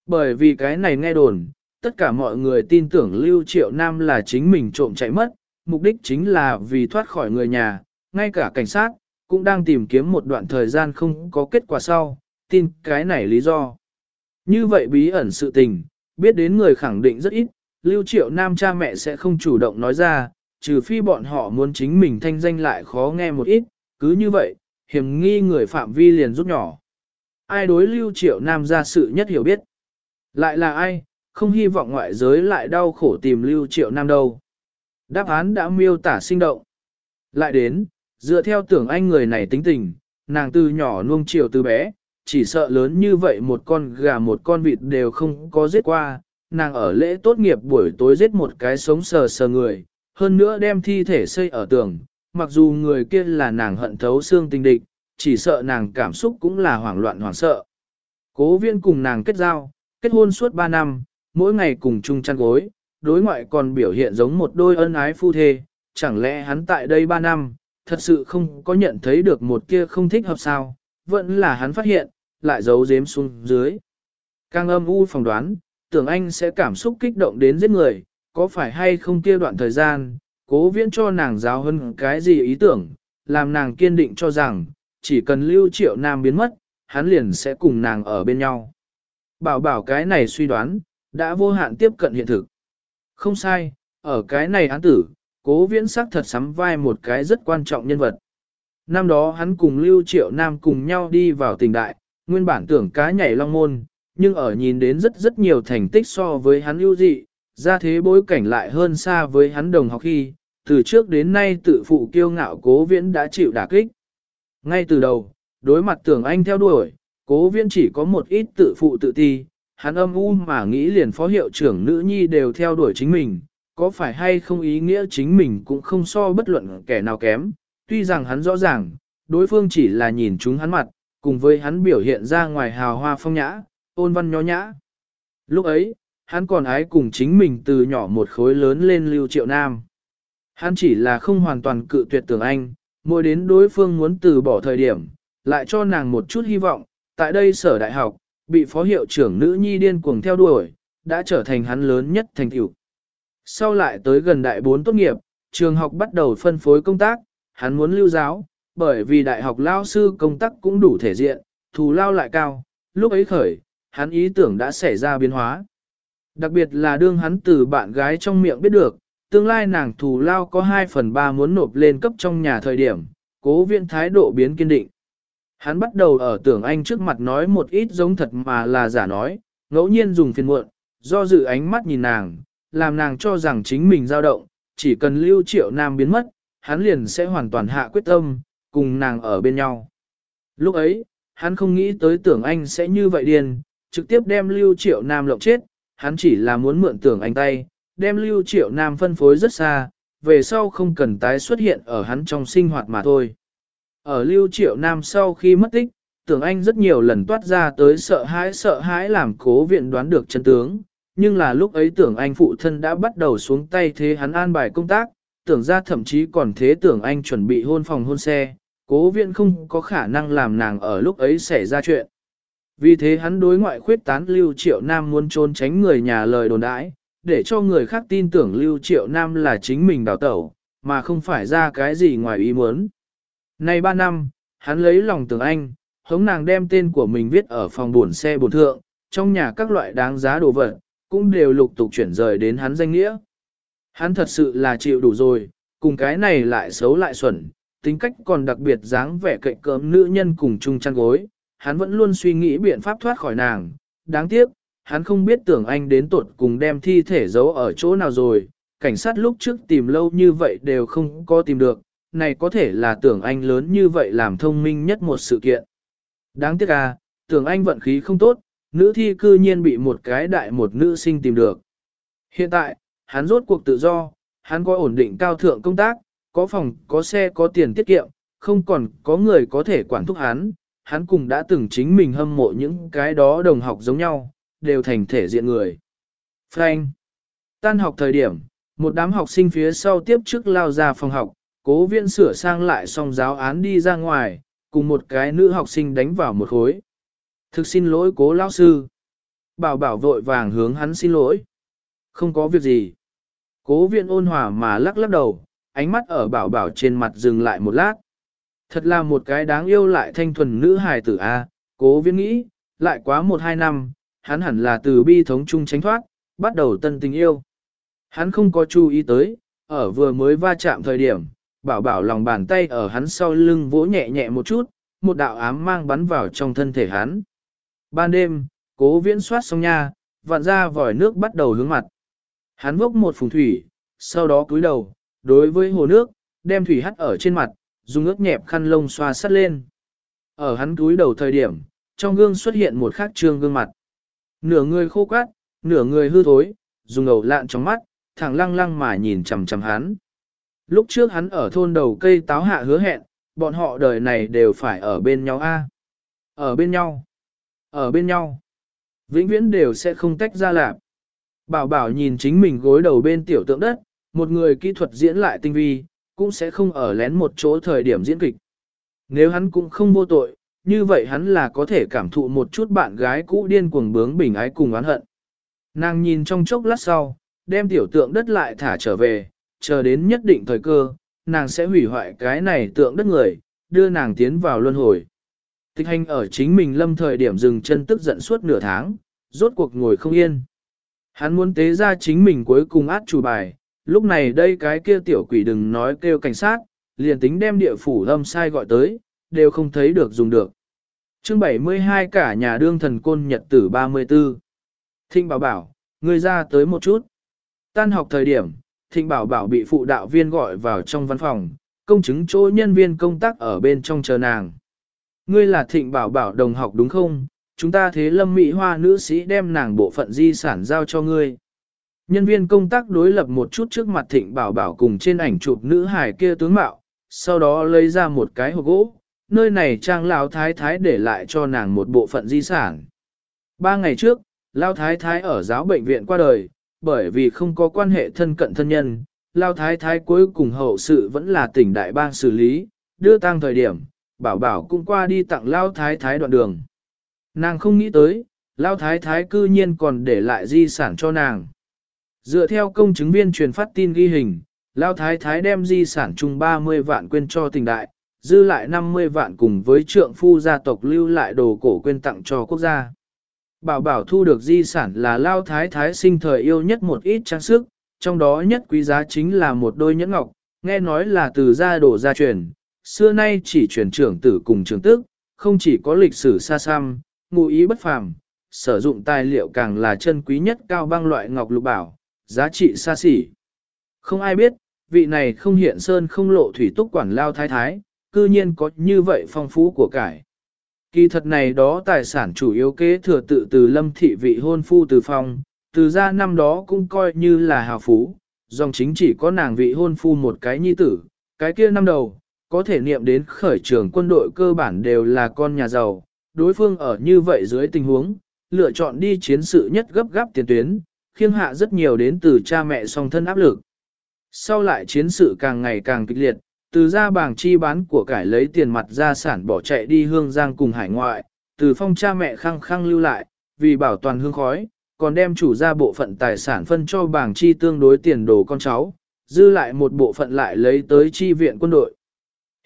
Bởi vì cái này nghe đồn, tất cả mọi người tin tưởng Lưu Triệu Nam là chính mình trộm chạy mất, mục đích chính là vì thoát khỏi người nhà, ngay cả cảnh sát, cũng đang tìm kiếm một đoạn thời gian không có kết quả sau, tin cái này lý do. Như vậy bí ẩn sự tình, biết đến người khẳng định rất ít, Lưu Triệu Nam cha mẹ sẽ không chủ động nói ra, trừ phi bọn họ muốn chính mình thanh danh lại khó nghe một ít, cứ như vậy, hiểm nghi người phạm vi liền rút nhỏ. Ai đối Lưu Triệu Nam ra sự nhất hiểu biết? Lại là ai, không hy vọng ngoại giới lại đau khổ tìm Lưu Triệu Nam đâu. Đáp án đã miêu tả sinh động. Lại đến, dựa theo tưởng anh người này tính tình, nàng từ nhỏ nuông chiều từ bé, chỉ sợ lớn như vậy một con gà một con vịt đều không có giết qua, nàng ở lễ tốt nghiệp buổi tối giết một cái sống sờ sờ người, hơn nữa đem thi thể xây ở tường, mặc dù người kia là nàng hận thấu xương tình địch, chỉ sợ nàng cảm xúc cũng là hoảng loạn hoảng sợ. Cố viên cùng nàng kết giao, kết hôn suốt 3 năm, mỗi ngày cùng chung chăn gối, đối ngoại còn biểu hiện giống một đôi ân ái phu thê, chẳng lẽ hắn tại đây 3 năm, thật sự không có nhận thấy được một kia không thích hợp sao, vẫn là hắn phát hiện, lại giấu giếm xuống dưới. Càng âm u phỏng đoán, tưởng anh sẽ cảm xúc kích động đến giết người, có phải hay không kia đoạn thời gian, cố viễn cho nàng giáo hơn cái gì ý tưởng, làm nàng kiên định cho rằng, chỉ cần lưu triệu nam biến mất, hắn liền sẽ cùng nàng ở bên nhau. Bảo bảo cái này suy đoán, đã vô hạn tiếp cận hiện thực. Không sai, ở cái này án tử, cố viễn sắc thật sắm vai một cái rất quan trọng nhân vật. Năm đó hắn cùng Lưu Triệu Nam cùng nhau đi vào tình đại, nguyên bản tưởng cá nhảy long môn, nhưng ở nhìn đến rất rất nhiều thành tích so với hắn ưu dị, ra thế bối cảnh lại hơn xa với hắn đồng học khi, từ trước đến nay tự phụ kiêu ngạo cố viễn đã chịu đả kích. Ngay từ đầu, đối mặt tưởng anh theo đuổi, cố viễn chỉ có một ít tự phụ tự ti, hắn âm u mà nghĩ liền phó hiệu trưởng nữ nhi đều theo đuổi chính mình, có phải hay không ý nghĩa chính mình cũng không so bất luận kẻ nào kém, tuy rằng hắn rõ ràng, đối phương chỉ là nhìn chúng hắn mặt, cùng với hắn biểu hiện ra ngoài hào hoa phong nhã, ôn văn nhó nhã. Lúc ấy, hắn còn ái cùng chính mình từ nhỏ một khối lớn lên lưu triệu nam. Hắn chỉ là không hoàn toàn cự tuyệt tưởng anh, mỗi đến đối phương muốn từ bỏ thời điểm, lại cho nàng một chút hy vọng, tại đây sở đại học, bị phó hiệu trưởng nữ nhi điên cuồng theo đuổi, đã trở thành hắn lớn nhất thành tựu. Sau lại tới gần đại bốn tốt nghiệp, trường học bắt đầu phân phối công tác, hắn muốn lưu giáo, bởi vì đại học lao sư công tác cũng đủ thể diện, thù lao lại cao, lúc ấy khởi, hắn ý tưởng đã xảy ra biến hóa. Đặc biệt là đương hắn từ bạn gái trong miệng biết được, tương lai nàng thù lao có 2 phần 3 muốn nộp lên cấp trong nhà thời điểm, cố viện thái độ biến kiên định. Hắn bắt đầu ở tưởng anh trước mặt nói một ít giống thật mà là giả nói, ngẫu nhiên dùng phiền muộn, do dự ánh mắt nhìn nàng, làm nàng cho rằng chính mình dao động, chỉ cần lưu triệu nam biến mất, hắn liền sẽ hoàn toàn hạ quyết tâm, cùng nàng ở bên nhau. Lúc ấy, hắn không nghĩ tới tưởng anh sẽ như vậy điên, trực tiếp đem lưu triệu nam lộng chết, hắn chỉ là muốn mượn tưởng anh tay, đem lưu triệu nam phân phối rất xa, về sau không cần tái xuất hiện ở hắn trong sinh hoạt mà thôi. Ở lưu triệu nam sau khi mất tích, tưởng anh rất nhiều lần toát ra tới sợ hãi sợ hãi làm cố viện đoán được chân tướng, nhưng là lúc ấy tưởng anh phụ thân đã bắt đầu xuống tay thế hắn an bài công tác, tưởng ra thậm chí còn thế tưởng anh chuẩn bị hôn phòng hôn xe, cố viện không có khả năng làm nàng ở lúc ấy xảy ra chuyện. Vì thế hắn đối ngoại khuyết tán Lưu Triệu Nam muốn trốn tránh người nhà lời đồn đãi, để cho người khác tin tưởng Lưu Triệu Nam là chính mình đào tẩu, mà không phải ra cái gì ngoài ý muốn. Nay ba năm, hắn lấy lòng tưởng anh, hống nàng đem tên của mình viết ở phòng buồn xe bồn thượng, trong nhà các loại đáng giá đồ vật, cũng đều lục tục chuyển rời đến hắn danh nghĩa. Hắn thật sự là chịu đủ rồi, cùng cái này lại xấu lại xuẩn, tính cách còn đặc biệt dáng vẻ cậy cơm nữ nhân cùng chung chăn gối, hắn vẫn luôn suy nghĩ biện pháp thoát khỏi nàng, đáng tiếc, hắn không biết tưởng anh đến tột cùng đem thi thể giấu ở chỗ nào rồi, cảnh sát lúc trước tìm lâu như vậy đều không có tìm được, này có thể là tưởng anh lớn như vậy làm thông minh nhất một sự kiện. Đáng tiếc à, tưởng anh vận khí không tốt, nữ thi cư nhiên bị một cái đại một nữ sinh tìm được. Hiện tại, hắn rốt cuộc tự do, hắn có ổn định cao thượng công tác, có phòng, có xe, có tiền tiết kiệm, không còn có người có thể quản thúc hắn, hắn cùng đã từng chính mình hâm mộ những cái đó đồng học giống nhau, đều thành thể diện người. Frank Tan học thời điểm, một đám học sinh phía sau tiếp trước lao ra phòng học, cố viên sửa sang lại xong giáo án đi ra ngoài, cùng một cái nữ học sinh đánh vào một khối. Thực xin lỗi cố lao sư. Bảo bảo vội vàng hướng hắn xin lỗi. Không có việc gì. Cố viện ôn hòa mà lắc lắc đầu, ánh mắt ở bảo bảo trên mặt dừng lại một lát. Thật là một cái đáng yêu lại thanh thuần nữ hài tử A, cố viên nghĩ, lại quá một hai năm, hắn hẳn là từ bi thống chung tránh thoát, bắt đầu tân tình yêu. Hắn không có chú ý tới, ở vừa mới va chạm thời điểm, bảo bảo lòng bàn tay ở hắn sau lưng vỗ nhẹ nhẹ một chút, một đạo ám mang bắn vào trong thân thể hắn. Ban đêm, cố viễn soát xong nha, vặn ra vòi nước bắt đầu hướng mặt. Hắn vốc một phùng thủy, sau đó cúi đầu, đối với hồ nước, đem thủy hắt ở trên mặt, dùng ướt nhẹp khăn lông xoa sắt lên. Ở hắn cúi đầu thời điểm, trong gương xuất hiện một khắc trương gương mặt. Nửa người khô cát, nửa người hư thối, dùng ngầu lạn trong mắt, thẳng lăng lăng mà nhìn chằm chằm hắn. Lúc trước hắn ở thôn đầu cây táo hạ hứa hẹn, bọn họ đời này đều phải ở bên nhau a. Ở bên nhau. Ở bên nhau. Vĩnh viễn đều sẽ không tách ra lạc. Bảo bảo nhìn chính mình gối đầu bên tiểu tượng đất, một người kỹ thuật diễn lại tinh vi, cũng sẽ không ở lén một chỗ thời điểm diễn kịch. Nếu hắn cũng không vô tội, như vậy hắn là có thể cảm thụ một chút bạn gái cũ điên cuồng bướng bình ái cùng oán hận. Nàng nhìn trong chốc lát sau, đem tiểu tượng đất lại thả trở về, chờ đến nhất định thời cơ, nàng sẽ hủy hoại cái này tượng đất người, đưa nàng tiến vào luân hồi. Tịch hành ở chính mình lâm thời điểm dừng chân tức giận suốt nửa tháng, rốt cuộc ngồi không yên. Hắn muốn tế ra chính mình cuối cùng át chủ bài, lúc này đây cái kia tiểu quỷ đừng nói kêu cảnh sát, liền tính đem địa phủ lâm sai gọi tới, đều không thấy được dùng được. chương 72 cả nhà đương thần côn nhật tử 34. Thịnh bảo bảo, người ra tới một chút. Tan học thời điểm, Thịnh bảo bảo bị phụ đạo viên gọi vào trong văn phòng, công chứng chỗ nhân viên công tác ở bên trong chờ nàng. Ngươi là Thịnh bảo bảo đồng học đúng không? Chúng ta thế lâm mỹ hoa nữ sĩ đem nàng bộ phận di sản giao cho ngươi. Nhân viên công tác đối lập một chút trước mặt Thịnh bảo bảo cùng trên ảnh chụp nữ hài kia tướng mạo, sau đó lấy ra một cái hộp gỗ, nơi này trang lão thái thái để lại cho nàng một bộ phận di sản. Ba ngày trước, Lão Thái Thái ở giáo bệnh viện qua đời, bởi vì không có quan hệ thân cận thân nhân, Lao Thái Thái cuối cùng hậu sự vẫn là tỉnh đại bang xử lý, đưa tang thời điểm, bảo bảo cũng qua đi tặng Lao Thái Thái đoạn đường. Nàng không nghĩ tới, Lao Thái Thái cư nhiên còn để lại di sản cho nàng. Dựa theo công chứng viên truyền phát tin ghi hình, Lao Thái Thái đem di sản chung 30 vạn quên cho tỉnh đại, dư lại 50 vạn cùng với trượng phu gia tộc lưu lại đồ cổ quên tặng cho quốc gia. Bảo bảo thu được di sản là lao thái thái sinh thời yêu nhất một ít trang sức, trong đó nhất quý giá chính là một đôi nhẫn ngọc, nghe nói là từ gia đổ gia truyền, xưa nay chỉ truyền trưởng tử cùng trưởng tức, không chỉ có lịch sử xa xăm, ngụ ý bất phàm, sử dụng tài liệu càng là chân quý nhất cao băng loại ngọc lục bảo, giá trị xa xỉ. Không ai biết, vị này không hiện sơn không lộ thủy túc quản lao thái thái, cư nhiên có như vậy phong phú của cải. Kỳ thật này đó tài sản chủ yếu kế thừa tự từ lâm thị vị hôn phu từ phong, từ ra năm đó cũng coi như là hào phú, dòng chính chỉ có nàng vị hôn phu một cái nhi tử, cái kia năm đầu, có thể niệm đến khởi trường quân đội cơ bản đều là con nhà giàu, đối phương ở như vậy dưới tình huống, lựa chọn đi chiến sự nhất gấp gáp tiền tuyến, khiêng hạ rất nhiều đến từ cha mẹ song thân áp lực. Sau lại chiến sự càng ngày càng kịch liệt, từ ra bảng chi bán của cải lấy tiền mặt ra sản bỏ chạy đi hương giang cùng hải ngoại, từ phong cha mẹ khăng khăng lưu lại, vì bảo toàn hương khói, còn đem chủ ra bộ phận tài sản phân cho bảng chi tương đối tiền đồ con cháu, dư lại một bộ phận lại lấy tới chi viện quân đội.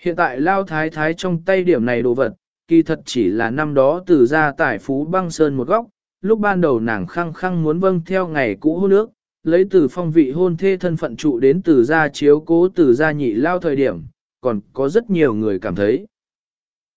Hiện tại lao thái thái trong tay điểm này đồ vật, kỳ thật chỉ là năm đó từ ra tài phú băng sơn một góc, lúc ban đầu nàng khăng khăng muốn vâng theo ngày cũ hôn nước, lấy từ phong vị hôn thê thân phận trụ đến từ gia chiếu cố từ gia nhị lao thời điểm, còn có rất nhiều người cảm thấy.